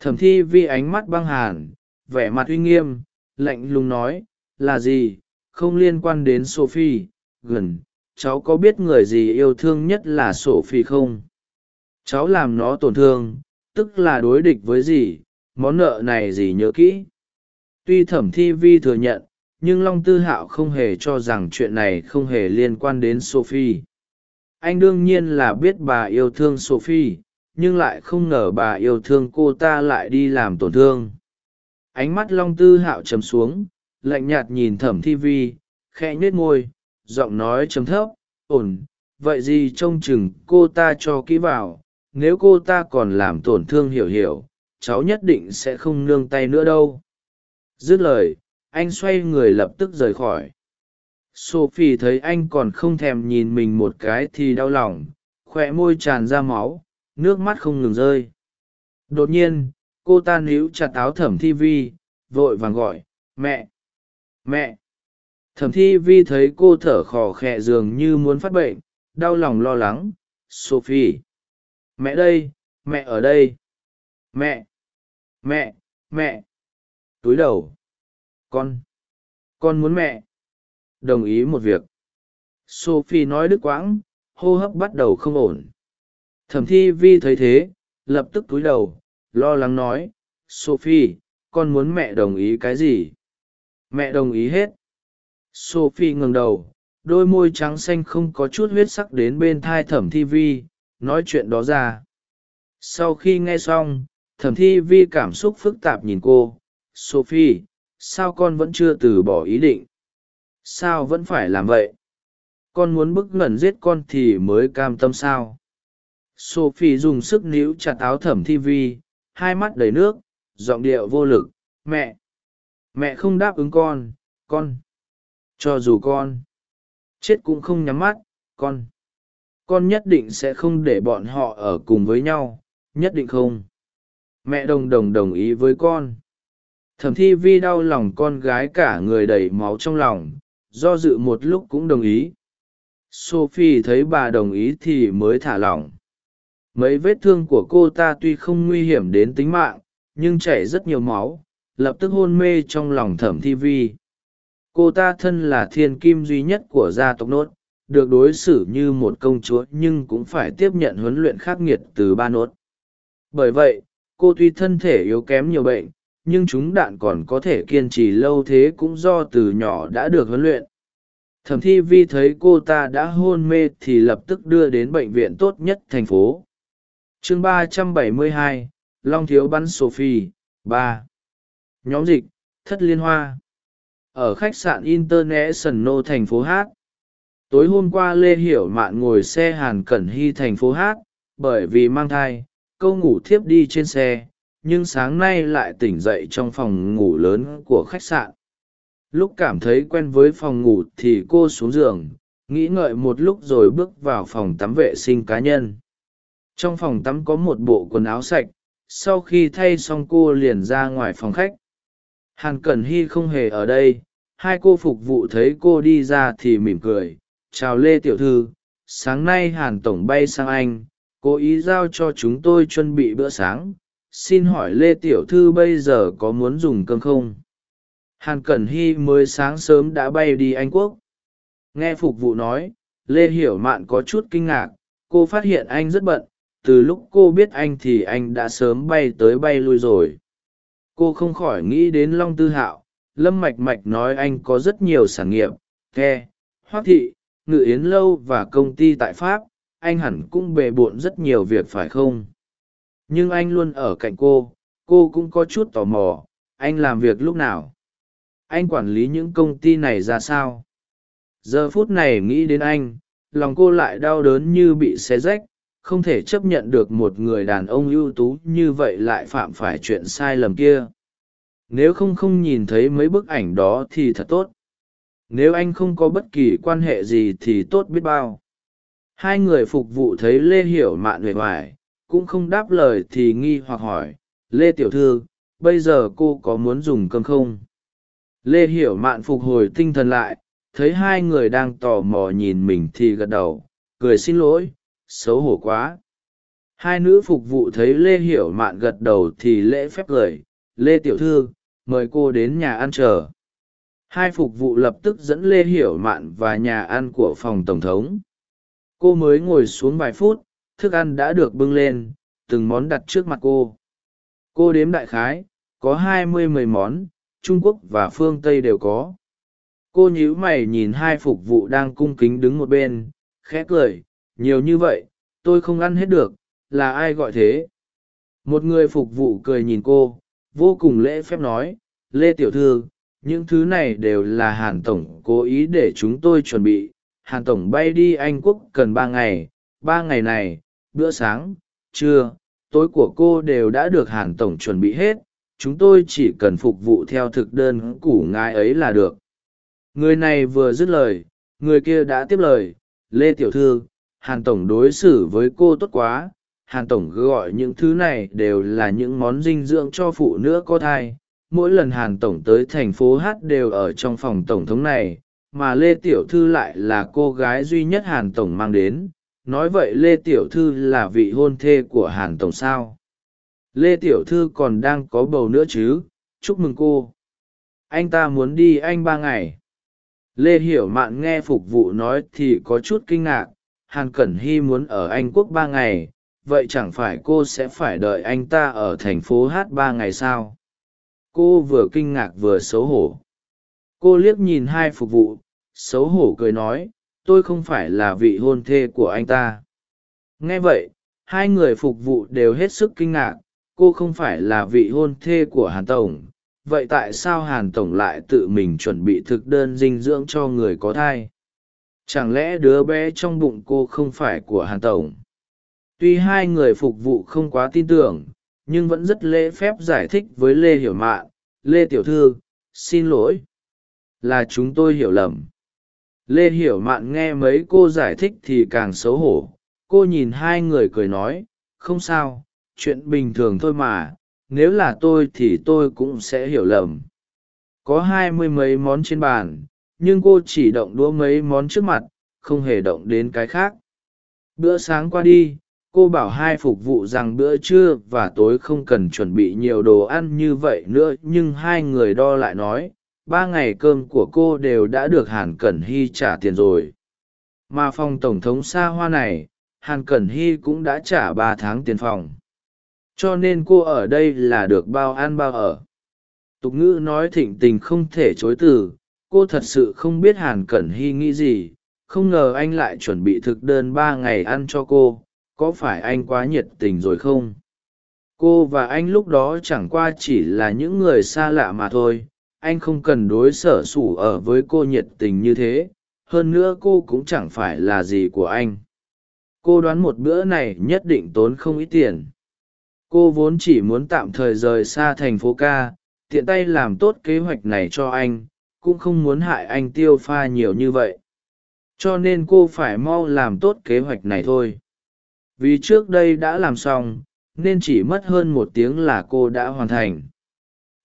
Thẩm thi vi ánh mắt băng hàn, vẻ mặt uy nghiêm, lạnh lùng nói, là gì? Không liên quan đến sophie gần, cháu có biết người gì yêu thương nhất là sophie không? Cháu làm nó tổn thương tức là đối địch với gì, món nợ này gì nhớ kỹ. Tuy thẩm thi vi thừa nhận, nhưng long tư hạo không hề cho rằng chuyện này không hề liên quan đến sophie. Anh đương nhiên là biết bà yêu thương sophie, nhưng lại không ngờ bà yêu thương cô ta lại đi làm tổn thương. Ánh mắt long tư hạo chấm xuống, lạnh nhạt nhìn thẩm thi vi, khẽ nhết môi, giọng nói chấm thấp, ổn, vậy gì trông chừng cô ta cho kỹ vào nếu cô ta còn làm tổn thương hiểu hiểu, cháu nhất định sẽ không nương tay nữa đâu. Dứt lời, anh xoay người lập tức rời khỏi. Sophie thấy anh còn không thèm nhìn mình một cái thì đau lòng khoe môi tràn ra máu, nước mắt không ngừng rơi. Đột nhiên, cô ta níu chặt áo thẩm thi vi, vội vàng gọi, mẹ! Mẹ! Thẩm thi vi thấy cô thở khò khẹ dường như muốn phát bệnh, đau lòng lo lắng, sophie! Mẹ đây, mẹ ở đây. Mẹ mẹ mẹ. Túi đầu. Con con muốn mẹ. Đồng ý một việc. Sophie nói đứt quãng, hô hấp bắt đầu không ổn. Thẩm thi vi thấy thế, lập tức túi đầu, lo lắng nói, sophie, con muốn mẹ đồng ý cái gì? Mẹ đồng ý hết. Sophie ngừng đầu, đôi môi trắng xanh không có chút huyết sắc đến bên thai thẩm thi vi nói chuyện đó ra. Sau khi nghe xong, thẩm thi vi cảm xúc phức tạp nhìn cô. Sophie, sao con vẫn chưa từ bỏ ý định? Sao vẫn phải làm vậy? Con muốn bức ngẩn giết con thì mới cam tâm sao? Sophie dùng sức níu chặt áo thẩm thi vi, hai mắt đầy nước, giọng điệu vô lực. Mẹ! Mẹ không đáp ứng con con! Cho dù con! Chết cũng không nhắm mắt, con! Con nhất định sẽ không để bọn họ ở cùng với nhau, nhất định không? Mẹ đồng đồng đồng ý với con. Thẩm thi vi đau lòng con gái cả người đầy máu trong lòng, do dự một lúc cũng đồng ý. Sophie thấy bà đồng ý thì mới thả lỏng. Mấy vết thương của cô ta tuy không nguy hiểm đến tính mạng, nhưng chảy rất nhiều máu, lập tức hôn mê trong lòng thẩm thi vi. Cô ta thân là thiên kim duy nhất của gia tộc nốt được đối xử như một công chúa nhưng cũng phải tiếp nhận huấn luyện khắc nghiệt từ ba nốt. Bởi vậy, cô tuy thân thể yếu kém nhiều bệnh, nhưng chúng đạn còn có thể kiên trì lâu thế cũng do từ nhỏ đã được huấn luyện. Thẩm thi vi thấy cô ta đã hôn mê thì lập tức đưa đến bệnh viện tốt nhất thành phố. Chương ba trăm bảy mươi hai, long thiếu bắn sophie, ba. Nhóm dịch, thất liên hoa. Ở khách sạn international thành phố hát tối hôm qua lê hiểu mạn ngồi xe hàn cẩn hy thành phố hát, bởi vì mang thai, câu ngủ thiếp đi trên xe, nhưng sáng nay lại tỉnh dậy trong phòng ngủ lớn của khách sạn. Lúc cảm thấy quen với phòng ngủ thì cô xuống giường, nghĩ ngợi một lúc rồi bước vào phòng tắm vệ sinh cá nhân. Trong phòng tắm có một bộ quần áo sạch, sau khi thay xong cô liền ra ngoài phòng khách. Hàn cẩn hy không hề ở đây, hai cô phục vụ thấy cô đi ra thì mỉm cười chào lê tiểu thư, sáng nay hàn tổng bay sang anh, cố ý giao cho chúng tôi chuẩn bị bữa sáng. Xin hỏi lê tiểu thư bây giờ có muốn dùng cơm không? Hàn cẩn hy mới sáng sớm đã bay đi anh quốc. Nghe phục vụ nói, lê hiểu mạn có chút kinh ngạc. Cô phát hiện anh rất bận. Từ lúc cô biết anh thì anh đã sớm bay tới bay lui rồi. Cô không khỏi nghĩ đến long tư hạo. Lâm mạch mạch nói anh có rất nhiều sản nghiệp. The hoác thị ngự yến lâu và công ty tại pháp, anh hẳn cũng bề bộn rất nhiều việc phải không? Nhưng anh luôn ở cạnh cô cô cũng có chút tò mò, anh làm việc lúc nào? Anh quản lý những công ty này ra sao? Giờ phút này nghĩ đến anh, lòng cô lại đau đớn như bị xé rách, không thể chấp nhận được một người đàn ông ưu tú như vậy lại phạm phải chuyện sai lầm kia. Nếu không không nhìn thấy mấy bức ảnh đó thì thật tốt nếu anh không có bất kỳ quan hệ gì thì tốt biết bao. Hai người phục vụ thấy lê hiểu mạn huệ hoài cũng không đáp lời thì nghi hoặc hỏi, lê tiểu thư, bây giờ cô có muốn dùng cơm không? Lê hiểu mạn phục hồi tinh thần lại, thấy hai người đang tò mò nhìn mình thì gật đầu, cười xin lỗi, xấu hổ quá. Hai nữ phục vụ thấy lê hiểu mạn gật đầu thì lễ phép cười, lê tiểu thư, mời cô đến nhà ăn chờ hai phục vụ lập tức dẫn lê hiểu mạn và nhà ăn của phòng tổng thống. Cô mới ngồi xuống vài phút, thức ăn đã được bưng lên, từng món đặt trước mặt cô. Cô đếm đại khái, có hai mươi mười món, trung quốc và phương tây đều có. Cô nhíu mày nhìn hai phục vụ đang cung kính đứng một bên, khẽ cười, nhiều như vậy, tôi không ăn hết được, là ai gọi thế? Một người phục vụ cười nhìn cô, vô cùng lễ phép nói, lê tiểu thư những thứ này đều là hàn tổng cố ý để chúng tôi chuẩn bị. Hàn tổng bay đi anh quốc cần ba ngày. Ba ngày này, bữa sáng, trưa, tối của cô đều đã được hàn tổng chuẩn bị hết. Chúng tôi chỉ cần phục vụ theo thực đơn củ ngài ấy là được. Người này vừa dứt lời, người kia đã tiếp lời. Lê tiểu thư, hàn tổng đối xử với cô tốt quá. Hàn tổng gọi những thứ này đều là những món dinh dưỡng cho phụ nữ có thai mỗi lần hàn tổng tới thành phố hát đều ở trong phòng tổng thống này, mà lê tiểu thư lại là cô gái duy nhất hàn tổng mang đến. Nói vậy lê tiểu thư là vị hôn thê của hàn tổng sao? Lê tiểu thư còn đang có bầu nữa chứ? Chúc mừng cô. Anh ta muốn đi anh ba ngày. Lê hiểu mạn nghe phục vụ nói thì có chút kinh ngạc. Hàn cẩn hy muốn ở anh quốc ba ngày, vậy chẳng phải cô sẽ phải đợi anh ta ở thành phố hát ba ngày sao? Cô vừa kinh ngạc vừa xấu hổ. Cô liếc nhìn hai phục vụ, xấu hổ cười nói, tôi không phải là vị hôn thê của anh ta. Nghe vậy, hai người phục vụ đều hết sức kinh ngạc, cô không phải là vị hôn thê của hàn tổng, vậy tại sao hàn tổng lại tự mình chuẩn bị thực đơn dinh dưỡng cho người có thai? Chẳng lẽ đứa bé trong bụng cô không phải của hàn tổng? Tuy hai người phục vụ không quá tin tưởng nhưng vẫn rất lễ phép giải thích với lê hiểu mạn, lê tiểu thư, xin lỗi. Là chúng tôi hiểu lầm. Lê hiểu mạn nghe mấy cô giải thích thì càng xấu hổ. Cô nhìn hai người cười nói, không sao, chuyện bình thường thôi mà, nếu là tôi thì tôi cũng sẽ hiểu lầm. Có hai mươi mấy món trên bàn, nhưng cô chỉ động đũa mấy món trước mặt, không hề động đến cái khác. Bữa sáng qua đi cô bảo hai phục vụ rằng bữa trưa và tối không cần chuẩn bị nhiều đồ ăn như vậy nữa, nhưng hai người đo lại nói, ba ngày cơm của cô đều đã được hàn cẩn hy trả tiền rồi. Mà phòng tổng thống xa hoa này, hàn cẩn hy cũng đã trả ba tháng tiền phòng. Cho nên cô ở đây là được bao ăn bao ở. Tục ngữ nói thịnh tình không thể chối từ, cô thật sự không biết hàn cẩn hy nghĩ gì, không ngờ anh lại chuẩn bị thực đơn ba ngày ăn cho cô có phải anh quá nhiệt tình rồi không? Cô và anh lúc đó chẳng qua chỉ là những người xa lạ mà thôi. Anh không cần đối sở sủ ở với cô nhiệt tình như thế. Hơn nữa cô cũng chẳng phải là gì của anh. Cô đoán một bữa này nhất định tốn không ít tiền. Cô vốn chỉ muốn tạm thời rời xa thành phố ca, tiện tay làm tốt kế hoạch này cho anh, cũng không muốn hại anh tiêu pha nhiều như vậy. Cho nên cô phải mau làm tốt kế hoạch này thôi vì trước đây đã làm xong, nên chỉ mất hơn một tiếng là cô đã hoàn thành.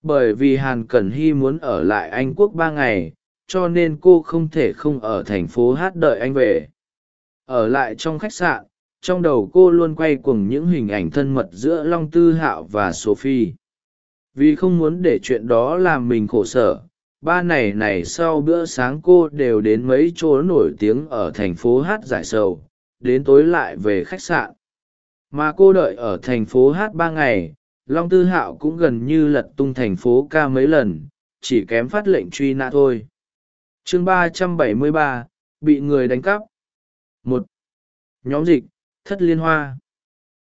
Bởi vì hàn cẩn hy muốn ở lại anh quốc ba ngày, cho nên cô không thể không ở thành phố hát đợi anh về. Ở lại trong khách sạn, trong đầu cô luôn quay cuồng những hình ảnh thân mật giữa long tư hạo và sophie. Vì không muốn để chuyện đó làm mình khổ sở, ba này này sau bữa sáng cô đều đến mấy chỗ nổi tiếng ở thành phố hát giải sầu đến tối lại về khách sạn. Mà cô đợi ở thành phố hát ba ngày, long tư hạo cũng gần như lật tung thành phố ca mấy lần, chỉ kém phát lệnh truy nã thôi. Chương ba trăm bảy mươi ba, bị người đánh cắp. Một, nhóm dịch, thất liên hoa.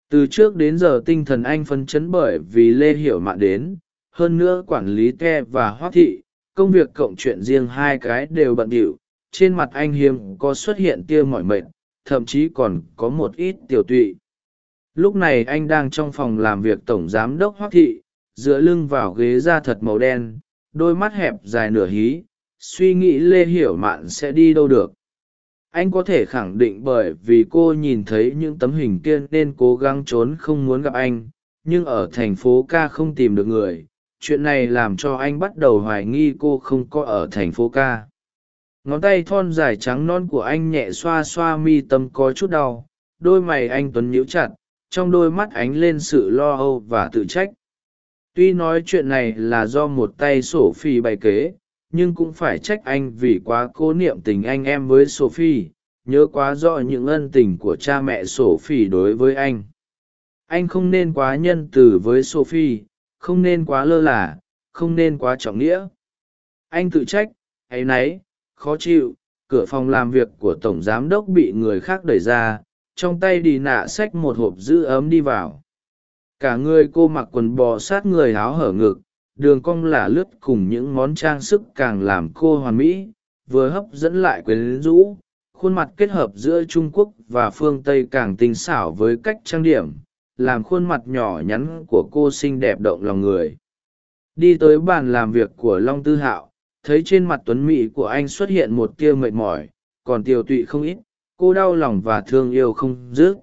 Từ trước đến giờ tinh thần anh phấn chấn bởi vì lê hiểu mạn đến, hơn nữa quản lý te và hoác thị, công việc cộng chuyện riêng hai cái đều bận điệu, trên mặt anh hiếm có xuất hiện tia mỏi mệt thậm chí còn có một ít tiểu tụy. Lúc này anh đang trong phòng làm việc tổng giám đốc hoác thị, dựa lưng vào ghế da thật màu đen, đôi mắt hẹp dài nửa hí, suy nghĩ lê hiểu mạn sẽ đi đâu được. Anh có thể khẳng định bởi vì cô nhìn thấy những tấm hình kia nên cố gắng trốn không muốn gặp anh, nhưng ở thành phố ca không tìm được người, chuyện này làm cho anh bắt đầu hoài nghi cô không có ở thành phố ca ngón tay thon dài trắng non của anh nhẹ xoa xoa mi tâm có chút đau, đôi mày anh tuấn nhíu chặt, trong đôi mắt ánh lên sự lo âu và tự trách. Tuy nói chuyện này là do một tay sổ phi bày kế, nhưng cũng phải trách anh vì quá cố niệm tình anh em với sophie, nhớ quá rõ những ân tình của cha mẹ sophie đối với anh. Anh không nên quá nhân từ với sophie, không nên quá lơ là, không nên quá trọng nghĩa. Anh tự trách áy náy khó chịu, cửa phòng làm việc của tổng giám đốc bị người khác đẩy ra, trong tay đi nạ xách một hộp giữ ấm đi vào. Cả người cô mặc quần bò sát người háo hở ngực, đường cong là lướt cùng những món trang sức càng làm cô hoàn mỹ, vừa hấp dẫn lại quyến rũ. Khuôn mặt kết hợp giữa trung quốc và phương tây càng tinh xảo với cách trang điểm, làm khuôn mặt nhỏ nhắn của cô xinh đẹp động lòng người. Đi tới bàn làm việc của long tư hạo thấy trên mặt tuấn mỹ của anh xuất hiện một tia mệt mỏi, còn tiều tụy không ít, cô đau lòng và thương yêu không dứt.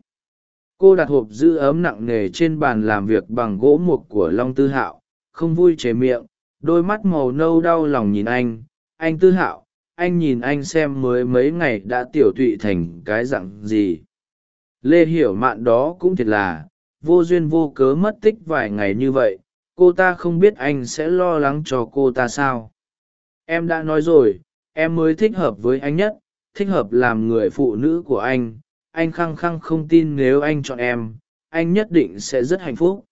Cô đặt hộp giữ ấm nặng nề trên bàn làm việc bằng gỗ mục của long tư hạo, không vui chế miệng, đôi mắt màu nâu đau lòng nhìn anh. Anh tư hạo, anh nhìn anh xem mới mấy ngày đã tiểu tụy thành cái dặn gì. Lê hiểu mạn đó cũng thiệt là, vô duyên vô cớ mất tích vài ngày như vậy, cô ta không biết anh sẽ lo lắng cho cô ta sao em đã nói rồi, em mới thích hợp với anh nhất, thích hợp làm người phụ nữ của anh. Anh khăng khăng không tin nếu anh chọn em, anh nhất định sẽ rất hạnh phúc.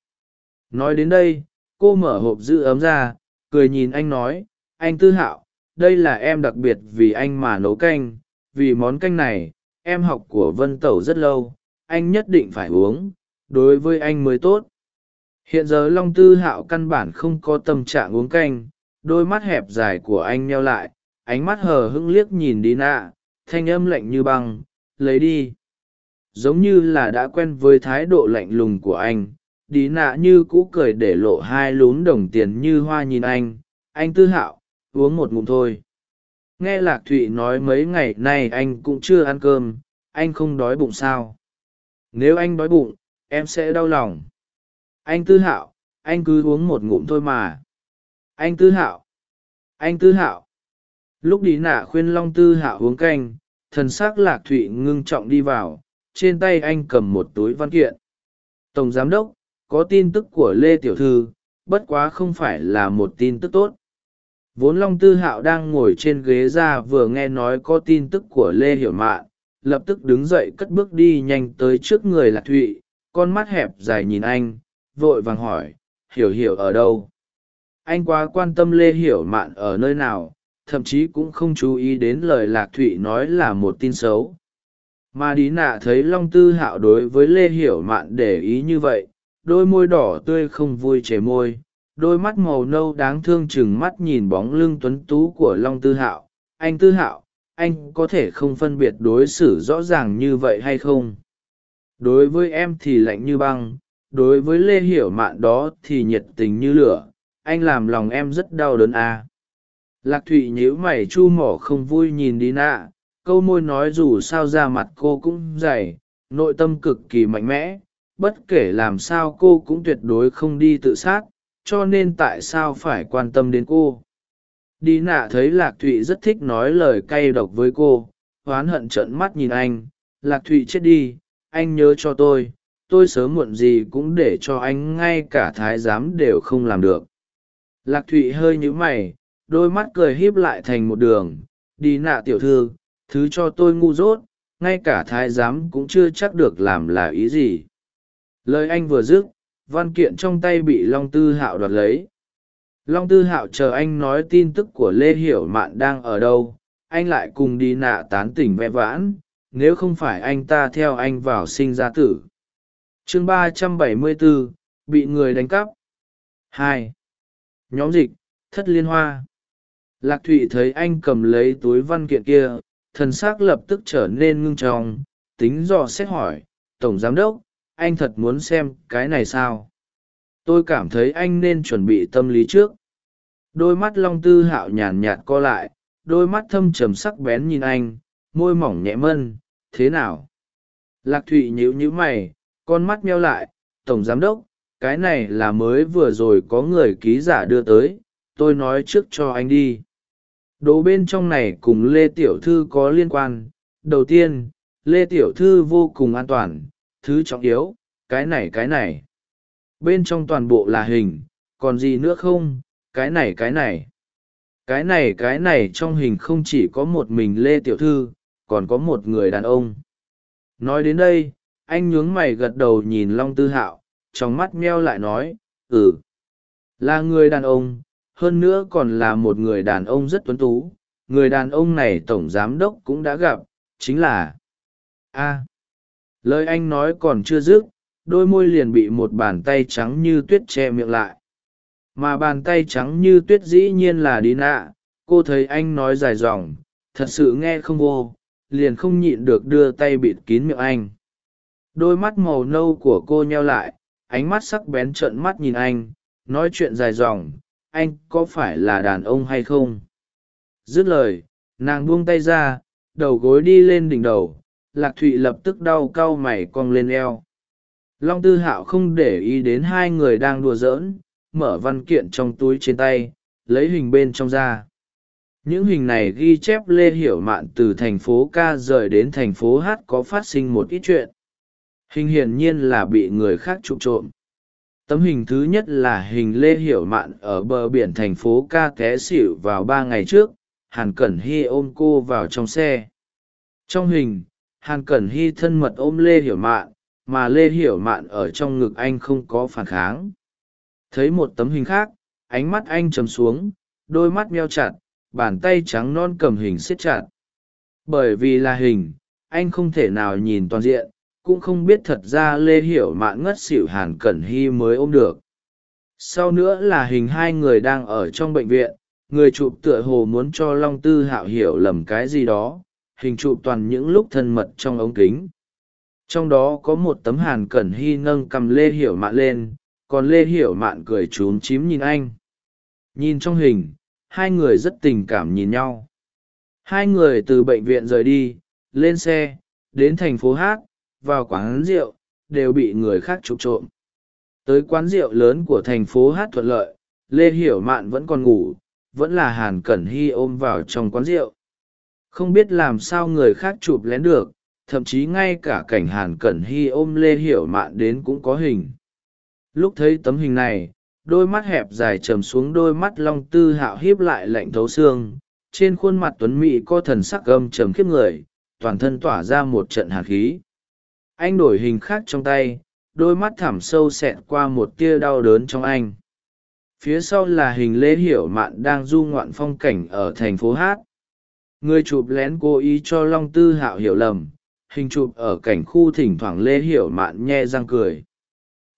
Nói đến đây, cô mở hộp giữ ấm ra, cười nhìn anh nói, anh tư hạo, đây là em đặc biệt vì anh mà nấu canh. Vì món canh này, em học của vân tẩu rất lâu, anh nhất định phải uống, đối với anh mới tốt. Hiện giờ long tư hạo căn bản không có tâm trạng uống canh đôi mắt hẹp dài của anh neo lại, ánh mắt hờ hững liếc nhìn đi nạ, thanh âm lạnh như băng, lấy đi. Giống như là đã quen với thái độ lạnh lùng của anh, đi nạ như cũ cười để lộ hai lún đồng tiền như hoa nhìn anh anh tư hạo, uống một ngụm thôi. Nghe lạc thụy nói mấy ngày nay anh cũng chưa ăn cơm, anh không đói bụng sao? Nếu anh đói bụng, em sẽ đau lòng. Anh tư hạo, anh cứ uống một ngụm thôi mà anh tư hạo. Anh tư hạo. Lúc đi nạ khuyên long tư hạo uống canh, thần s ắ c lạc thụy ngưng trọng đi vào, trên tay anh cầm một túi văn kiện. Tổng giám đốc, có tin tức của lê tiểu thư, bất quá không phải là một tin tức tốt. Vốn long tư hạo đang ngồi trên ghế ra vừa nghe nói có tin tức của lê hiểu mạn, lập tức đứng dậy cất bước đi nhanh tới trước người lạc thụy, con mắt hẹp dài nhìn anh, vội vàng hỏi, hiểu hiểu ở đâu? Anh quá quan tâm lê hiểu mạn ở nơi nào, thậm chí cũng không chú ý đến lời lạc thụy nói là một tin xấu. Mà đi nạ thấy long tư hạo đối với lê hiểu mạn để ý như vậy, đôi môi đỏ tươi không vui chề môi, đôi mắt màu nâu đáng thương chừng mắt nhìn bóng lưng tuấn tú của long tư hạo. Anh tư hạo, anh có thể không phân biệt đối xử rõ ràng như vậy hay không? Đối với em thì lạnh như băng, đối với lê hiểu mạn đó thì nhiệt tình như lửa anh làm lòng em rất đau đớn à. lạc thụy nhíu mày chu mỏ không vui nhìn đi nạ, câu môi nói dù sao ra mặt cô cũng dày, nội tâm cực kỳ mạnh mẽ, bất kể làm sao cô cũng tuyệt đối không đi tự sát, cho nên tại sao phải quan tâm đến cô đi nạ thấy lạc thụy rất thích nói lời cay độc với cô oán hận trợn mắt nhìn anh, lạc thụy chết đi, anh nhớ cho tôi tôi sớm muộn gì cũng để cho anh, ngay cả thái giám đều không làm được lạc thụy hơi nhíu mày, đôi mắt cười híp lại thành một đường. Đi nạ tiểu thư, thứ cho tôi ngu dốt, ngay cả thái giám cũng chưa chắc được làm là ý gì. Lời anh vừa dứt, văn kiện trong tay bị long tư hạo đoạt lấy. Long tư hạo chờ anh nói tin tức của lê hiểu mạn đang ở đâu, anh lại cùng đi nạ tán tỉnh vẽ vãn, nếu không phải anh ta theo anh vào sinh ra tử. Chương ba trăm bảy mươi bốn bị người đánh cắp. Hai nhóm dịch, thất liên hoa. Lạc thụy thấy anh cầm lấy túi văn kiện kia, thần s ắ c lập tức trở nên ngưng tròng tính dò xét hỏi, tổng giám đốc, anh thật muốn xem cái này sao? Tôi cảm thấy anh nên chuẩn bị tâm lý trước. Đôi mắt long tư hạo nhàn nhạt co lại, đôi mắt thâm trầm sắc bén nhìn anh, môi mỏng nhẹ mân, thế nào? Lạc thụy nhíu nhíu mày, con mắt meo lại, tổng giám đốc cái này là mới vừa rồi có người ký giả đưa tới, tôi nói trước cho anh đi. Đồ bên trong này cùng lê tiểu thư có liên quan. Đầu tiên, lê tiểu thư vô cùng an toàn, thứ trọng yếu, cái này cái này. Bên trong toàn bộ là hình, còn gì nữa không? Cái này cái này. Cái này cái này trong hình không chỉ có một mình lê tiểu thư, còn có một người đàn ông. Nói đến đây, anh nhướng mày gật đầu nhìn long tư hạo trong mắt meo lại nói ừ là người đàn ông, hơn nữa còn là một người đàn ông rất tuấn tú. Người đàn ông này tổng giám đốc cũng đã gặp, chính là, a, lời anh nói còn chưa dứt, đôi môi liền bị một bàn tay trắng như tuyết che miệng lại. Mà bàn tay trắng như tuyết dĩ nhiên là đi nạ, cô thấy anh nói dài dòng, thật sự nghe không vô, liền không nhịn được đưa tay bịt kín miệng anh. Đôi mắt màu nâu của cô nheo lại ánh mắt sắc bén trợn mắt nhìn anh, nói chuyện dài dòng, anh có phải là đàn ông hay không? Dứt lời, nàng buông tay ra, đầu gối đi lên đỉnh đầu, lạc thụy lập tức đau cau mày cong lên eo. Long tư hạo không để ý đến hai người đang đùa giỡn, mở văn kiện trong túi trên tay, lấy hình bên trong ra. Những hình này ghi chép lê hiểu mạn từ thành phố ca rời đến thành phố h có phát sinh một ít chuyện hình hiển nhiên là bị người khác chụp trộm. Tấm hình thứ nhất là hình lê hiểu mạn ở bờ biển thành phố ca té xỉu vào ba ngày trước, hàn cẩn hy ôm cô vào trong xe. Trong hình, hàn cẩn hy thân mật ôm lê hiểu mạn, mà lê hiểu mạn ở trong ngực anh không có phản kháng. Thấy một tấm hình khác, ánh mắt anh chầm xuống, đôi mắt meo chặt, bàn tay trắng non cầm hình siết chặt. Bởi vì là hình, anh không thể nào nhìn toàn diện cũng không biết thật ra lê hiểu mạn ngất xỉu hàn cẩn hy mới ôm được. Sau nữa là hình hai người đang ở trong bệnh viện, người chụp tựa hồ muốn cho long tư hạo hiểu lầm cái gì đó, hình chụp toàn những lúc thân mật trong ống kính. Trong đó có một tấm hàn cẩn hy nâng cầm lê hiểu mạn lên, còn lê hiểu mạn cười trốn chím nhìn anh. Nhìn trong hình, hai người rất tình cảm nhìn nhau. Hai người từ bệnh viện rời đi, lên xe, đến thành phố hát vào quán rượu, đều bị người khác trục trộm. Tới quán rượu lớn của thành phố hát thuận lợi, lê hiểu mạn vẫn còn ngủ, vẫn là hàn cẩn hy ôm vào trong quán rượu. Không biết làm sao người khác chụp lén được, thậm chí ngay cả cảnh hàn cẩn hy ôm lê hiểu mạn đến cũng có hình. Lúc thấy tấm hình này, đôi mắt hẹp dài trầm xuống đôi mắt long tư hạo hiếp lại lạnh thấu xương. Trên khuôn mặt tuấn mỹ có thần sắc gâm trầm khiếp người, toàn thân tỏa ra một trận hạt khí anh đổi hình khác trong tay, đôi mắt thẳm sâu xẹt qua một tia đau đớn trong anh. Phía sau là hình Lê hiểu mạn đang du ngoạn phong cảnh ở thành phố hát. Người chụp lén cố ý cho long tư hạo hiểu lầm, hình chụp ở cảnh khu thỉnh thoảng lê hiểu mạn nhe răng cười.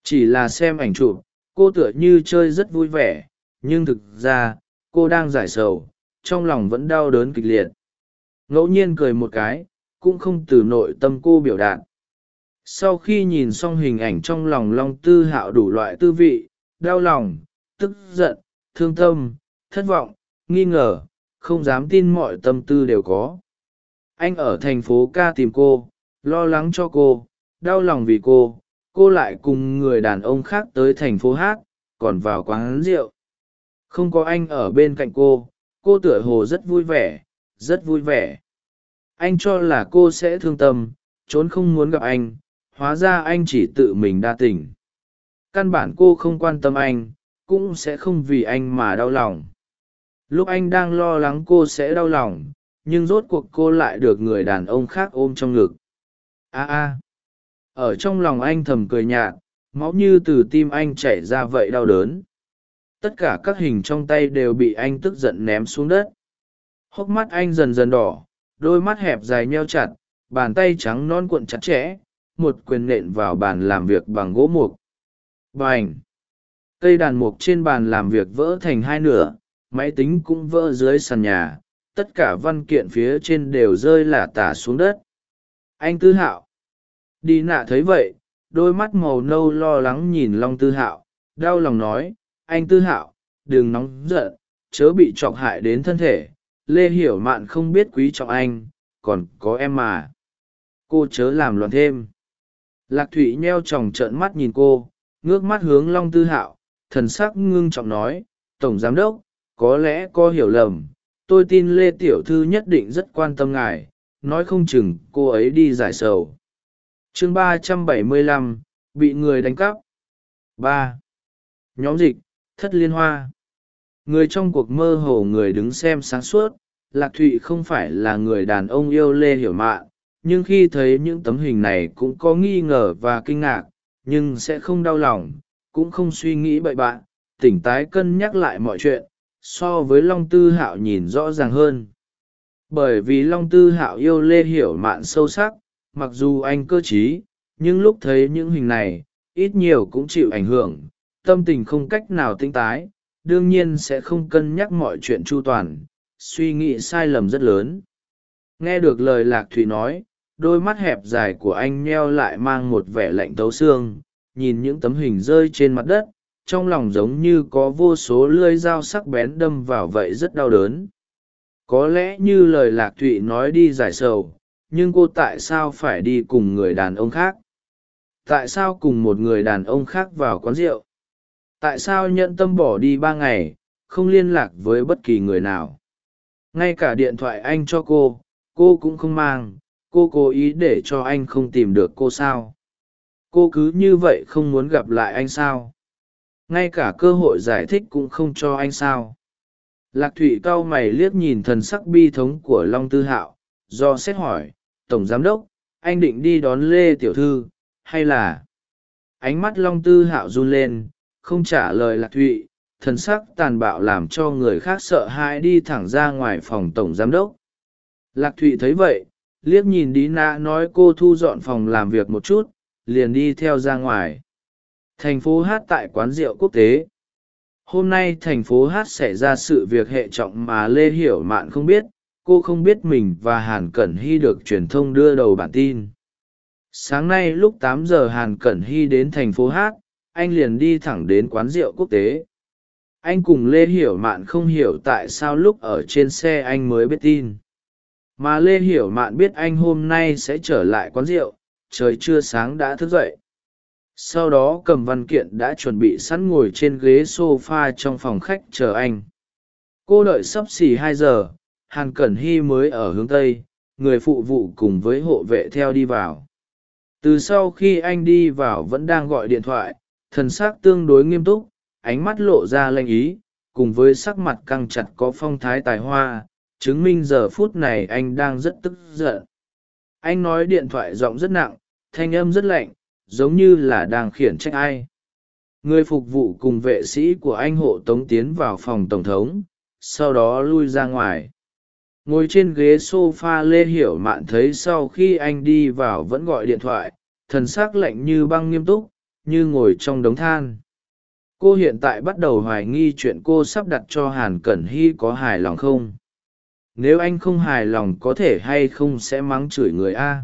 Chỉ là xem ảnh chụp, cô tựa như chơi rất vui vẻ, nhưng thực ra, cô đang giải sầu, trong lòng vẫn đau đớn kịch liệt. Ngẫu nhiên cười một cái, cũng không từ nội tâm cô biểu đạt sau khi nhìn xong hình ảnh trong lòng long tư hạo đủ loại tư vị, đau lòng, tức giận, thương tâm, thất vọng, nghi ngờ, không dám tin mọi tâm tư đều có. Anh ở thành phố ca tìm cô, lo lắng cho cô, đau lòng vì cô cô lại cùng người đàn ông khác tới thành phố hát, còn vào quán rượu. Không có anh ở bên cạnh cô cô tựa hồ rất vui vẻ, rất vui vẻ. Anh cho là cô sẽ thương tâm, trốn không muốn gặp anh hóa ra anh chỉ tự mình đa tình. Căn bản cô không quan tâm anh, cũng sẽ không vì anh mà đau lòng. Lúc anh đang lo lắng cô sẽ đau lòng, nhưng rốt cuộc cô lại được người đàn ông khác ôm trong ngực. A a. Ở trong lòng anh thầm cười nhạt, máu như từ tim anh chảy ra vậy đau đớn. Tất cả các hình trong tay đều bị anh tức giận ném xuống đất. Hốc mắt anh dần dần đỏ, đôi mắt hẹp dài nheo chặt, bàn tay trắng non cuộn chặt chẽ một quyền nện vào bàn làm việc bằng gỗ mục. Bành, cây đàn mục trên bàn làm việc vỡ thành hai nửa máy tính cũng vỡ dưới sàn nhà tất cả văn kiện phía trên đều rơi lả tả xuống đất. Anh tư hạo! Đi nạ thấy vậy đôi mắt màu nâu lo lắng nhìn long tư hạo đau lòng nói anh tư hạo đừng nóng giận chớ bị trọc hại đến thân thể. Lê hiểu mạn không biết quý trọng anh còn có em mà. Cô chớ làm loạn thêm lạc thụy nheo tròng trợn mắt nhìn cô, ngước mắt hướng long tư hạo, thần sắc ngưng trọng nói, tổng giám đốc, có lẽ có hiểu lầm, tôi tin lê tiểu thư nhất định rất quan tâm ngài, nói không chừng cô ấy đi giải sầu. Chương ba trăm bảy mươi lăm, bị người đánh cắp. Ba. Nhóm dịch, thất liên hoa. Người trong cuộc mơ hồ người đứng xem sáng suốt, lạc thụy không phải là người đàn ông yêu lê hiểu mạn nhưng khi thấy những tấm hình này cũng có nghi ngờ và kinh ngạc, nhưng sẽ không đau lòng, cũng không suy nghĩ bậy bạn tỉnh tái cân nhắc lại mọi chuyện, so với long tư hạo nhìn rõ ràng hơn. Bởi vì long tư hạo yêu lê hiểu mạn sâu sắc, mặc dù anh cơ t r í nhưng lúc thấy những hình này, ít nhiều cũng chịu ảnh hưởng, tâm tình không cách nào tinh tái, đương nhiên sẽ không cân nhắc mọi chuyện chu toàn, suy nghĩ sai lầm rất lớn. Nghe được lời lạc thủy nói đôi mắt hẹp dài của anh nheo lại mang một vẻ lạnh tấu xương, nhìn những tấm hình rơi trên mặt đất, trong lòng giống như có vô số lưỡi dao sắc bén đâm vào vậy rất đau đớn. Có lẽ như lời lạc thụy nói đi giải sầu, nhưng cô tại sao phải đi cùng người đàn ông khác? Tại sao cùng một người đàn ông khác vào quán rượu? Tại sao nhận tâm bỏ đi ba ngày, không liên lạc với bất kỳ người nào? Ngay cả điện thoại anh cho cô cô cũng không mang cô cố ý để cho anh không tìm được cô sao? Cô cứ như vậy không muốn gặp lại anh sao? Ngay cả cơ hội giải thích cũng không cho anh sao? Lạc thụy cau mày liếc nhìn thần sắc bi thống của long tư hạo, do xét hỏi, tổng giám đốc, anh định đi đón lê tiểu thư, hay là? Ánh mắt long tư hạo run lên, không trả lời lạc thụy, thần sắc tàn bạo làm cho người khác sợ hãi đi thẳng ra ngoài phòng tổng giám đốc. Lạc thụy thấy vậy liếc nhìn đi nạ nói cô thu dọn phòng làm việc một chút, liền đi theo ra ngoài. Thành phố hát tại quán rượu quốc tế. Hôm nay thành phố hát xảy ra sự việc hệ trọng mà lê hiểu mạn không biết, cô không biết mình và hàn cẩn hy được truyền thông đưa đầu bản tin. Sáng nay lúc tám giờ hàn cẩn hy đến thành phố hát, anh liền đi thẳng đến quán rượu quốc tế. Anh cùng lê hiểu mạn không hiểu tại sao lúc ở trên xe anh mới biết tin mà lê hiểu mạn biết anh hôm nay sẽ trở lại quán rượu, trời chưa sáng đã thức dậy. Sau đó cầm văn kiện đã chuẩn bị sẵn ngồi trên ghế s o f a trong phòng khách chờ anh. Cô đợi sắp xỉ hai giờ, hàn cẩn hy mới ở hướng tây, người phụ vụ cùng với hộ vệ theo đi vào. Từ sau khi anh đi vào vẫn đang gọi điện thoại, thần s ắ c tương đối nghiêm túc, ánh mắt lộ ra lanh ý, cùng với sắc mặt căng chặt có phong thái tài hoa chứng minh giờ phút này anh đang rất tức giận. Anh nói điện thoại giọng rất nặng, thanh âm rất lạnh, giống như là đang khiển trách ai. Người phục vụ cùng vệ sĩ của anh hộ tống tiến vào phòng tổng thống, sau đó lui ra ngoài. Ngồi trên ghế s o f a lê hiểu mạn thấy sau khi anh đi vào vẫn gọi điện thoại, thần s ắ c lạnh như băng nghiêm túc, như ngồi trong đống than. Cô hiện tại bắt đầu hoài nghi chuyện cô sắp đặt cho hàn cẩn hy có hài lòng không? Nếu anh không hài lòng có thể hay không sẽ mắng chửi người a?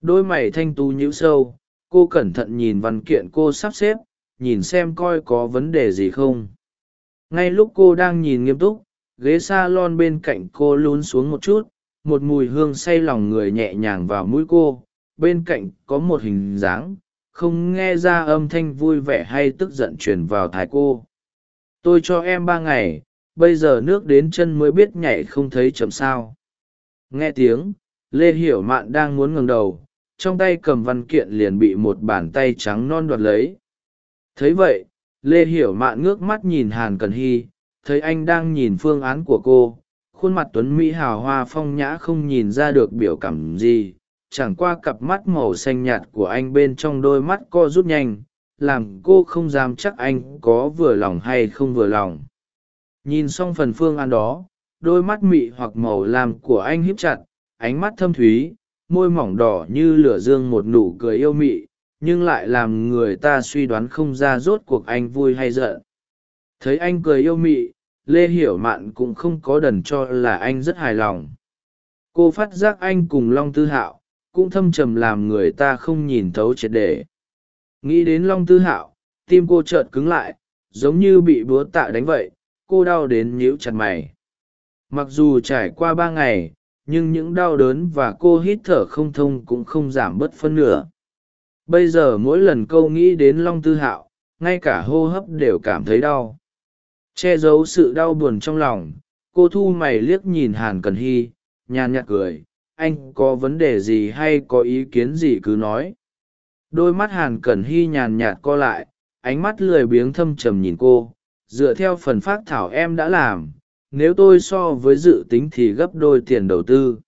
Đôi mày thanh tú nhíu sâu, cô cẩn thận nhìn văn kiện cô sắp xếp, nhìn xem coi có vấn đề gì không. Ngay lúc cô đang nhìn nghiêm túc, ghế s a lon bên cạnh cô lún xuống một chút, một mùi hương say lòng người nhẹ nhàng vào mũi cô, bên cạnh có một hình dáng, không nghe ra âm thanh vui vẻ hay tức giận truyền vào thái cô. Tôi cho em ba ngày bây giờ nước đến chân mới biết nhảy không thấy chậm sao. Nghe tiếng, lê hiểu mạn đang muốn ngừng đầu, trong tay cầm văn kiện liền bị một bàn tay trắng non đoạt lấy. Thấy vậy, lê hiểu mạn ngước mắt nhìn hàn cần hy, thấy anh đang nhìn phương án của cô, khuôn mặt tuấn mỹ hào hoa phong nhã không nhìn ra được biểu cảm gì, chẳng qua cặp mắt màu xanh nhạt của anh bên trong đôi mắt co rút nhanh, làm cô không dám chắc anh có vừa lòng hay không vừa lòng nhìn xong phần phương án đó, đôi mắt mị hoặc màu lam của anh híp chặt, ánh mắt thâm thúy, môi mỏng đỏ như lửa dương một nụ cười yêu mị, nhưng lại làm người ta suy đoán không ra rốt cuộc anh vui hay giận thấy anh cười yêu mị, lê hiểu mạn cũng không có đần cho là anh rất hài lòng cô phát giác anh cùng long tư hạo, cũng thâm trầm làm người ta không nhìn thấu triệt để. nghĩ đến long tư hạo, tim cô chợt cứng lại, giống như bị búa tạ đánh vậy cô đau đến nhíu chặt mày. Mặc dù trải qua ba ngày, nhưng những đau đớn và cô hít thở không thông cũng không giảm bớt phân nửa. Bây giờ mỗi lần câu nghĩ đến long tư hạo, ngay cả hô hấp đều cảm thấy đau. Che giấu sự đau buồn trong lòng, cô thu mày liếc nhìn hàn cần hy, nhàn nhạt cười, anh có vấn đề gì hay có ý kiến gì cứ nói. Đôi mắt hàn cẩn hy nhàn nhạt co lại, ánh mắt lười biếng thâm trầm nhìn cô dựa theo phần phát thảo em đã làm, nếu tôi so với dự tính thì gấp đôi tiền đầu tư.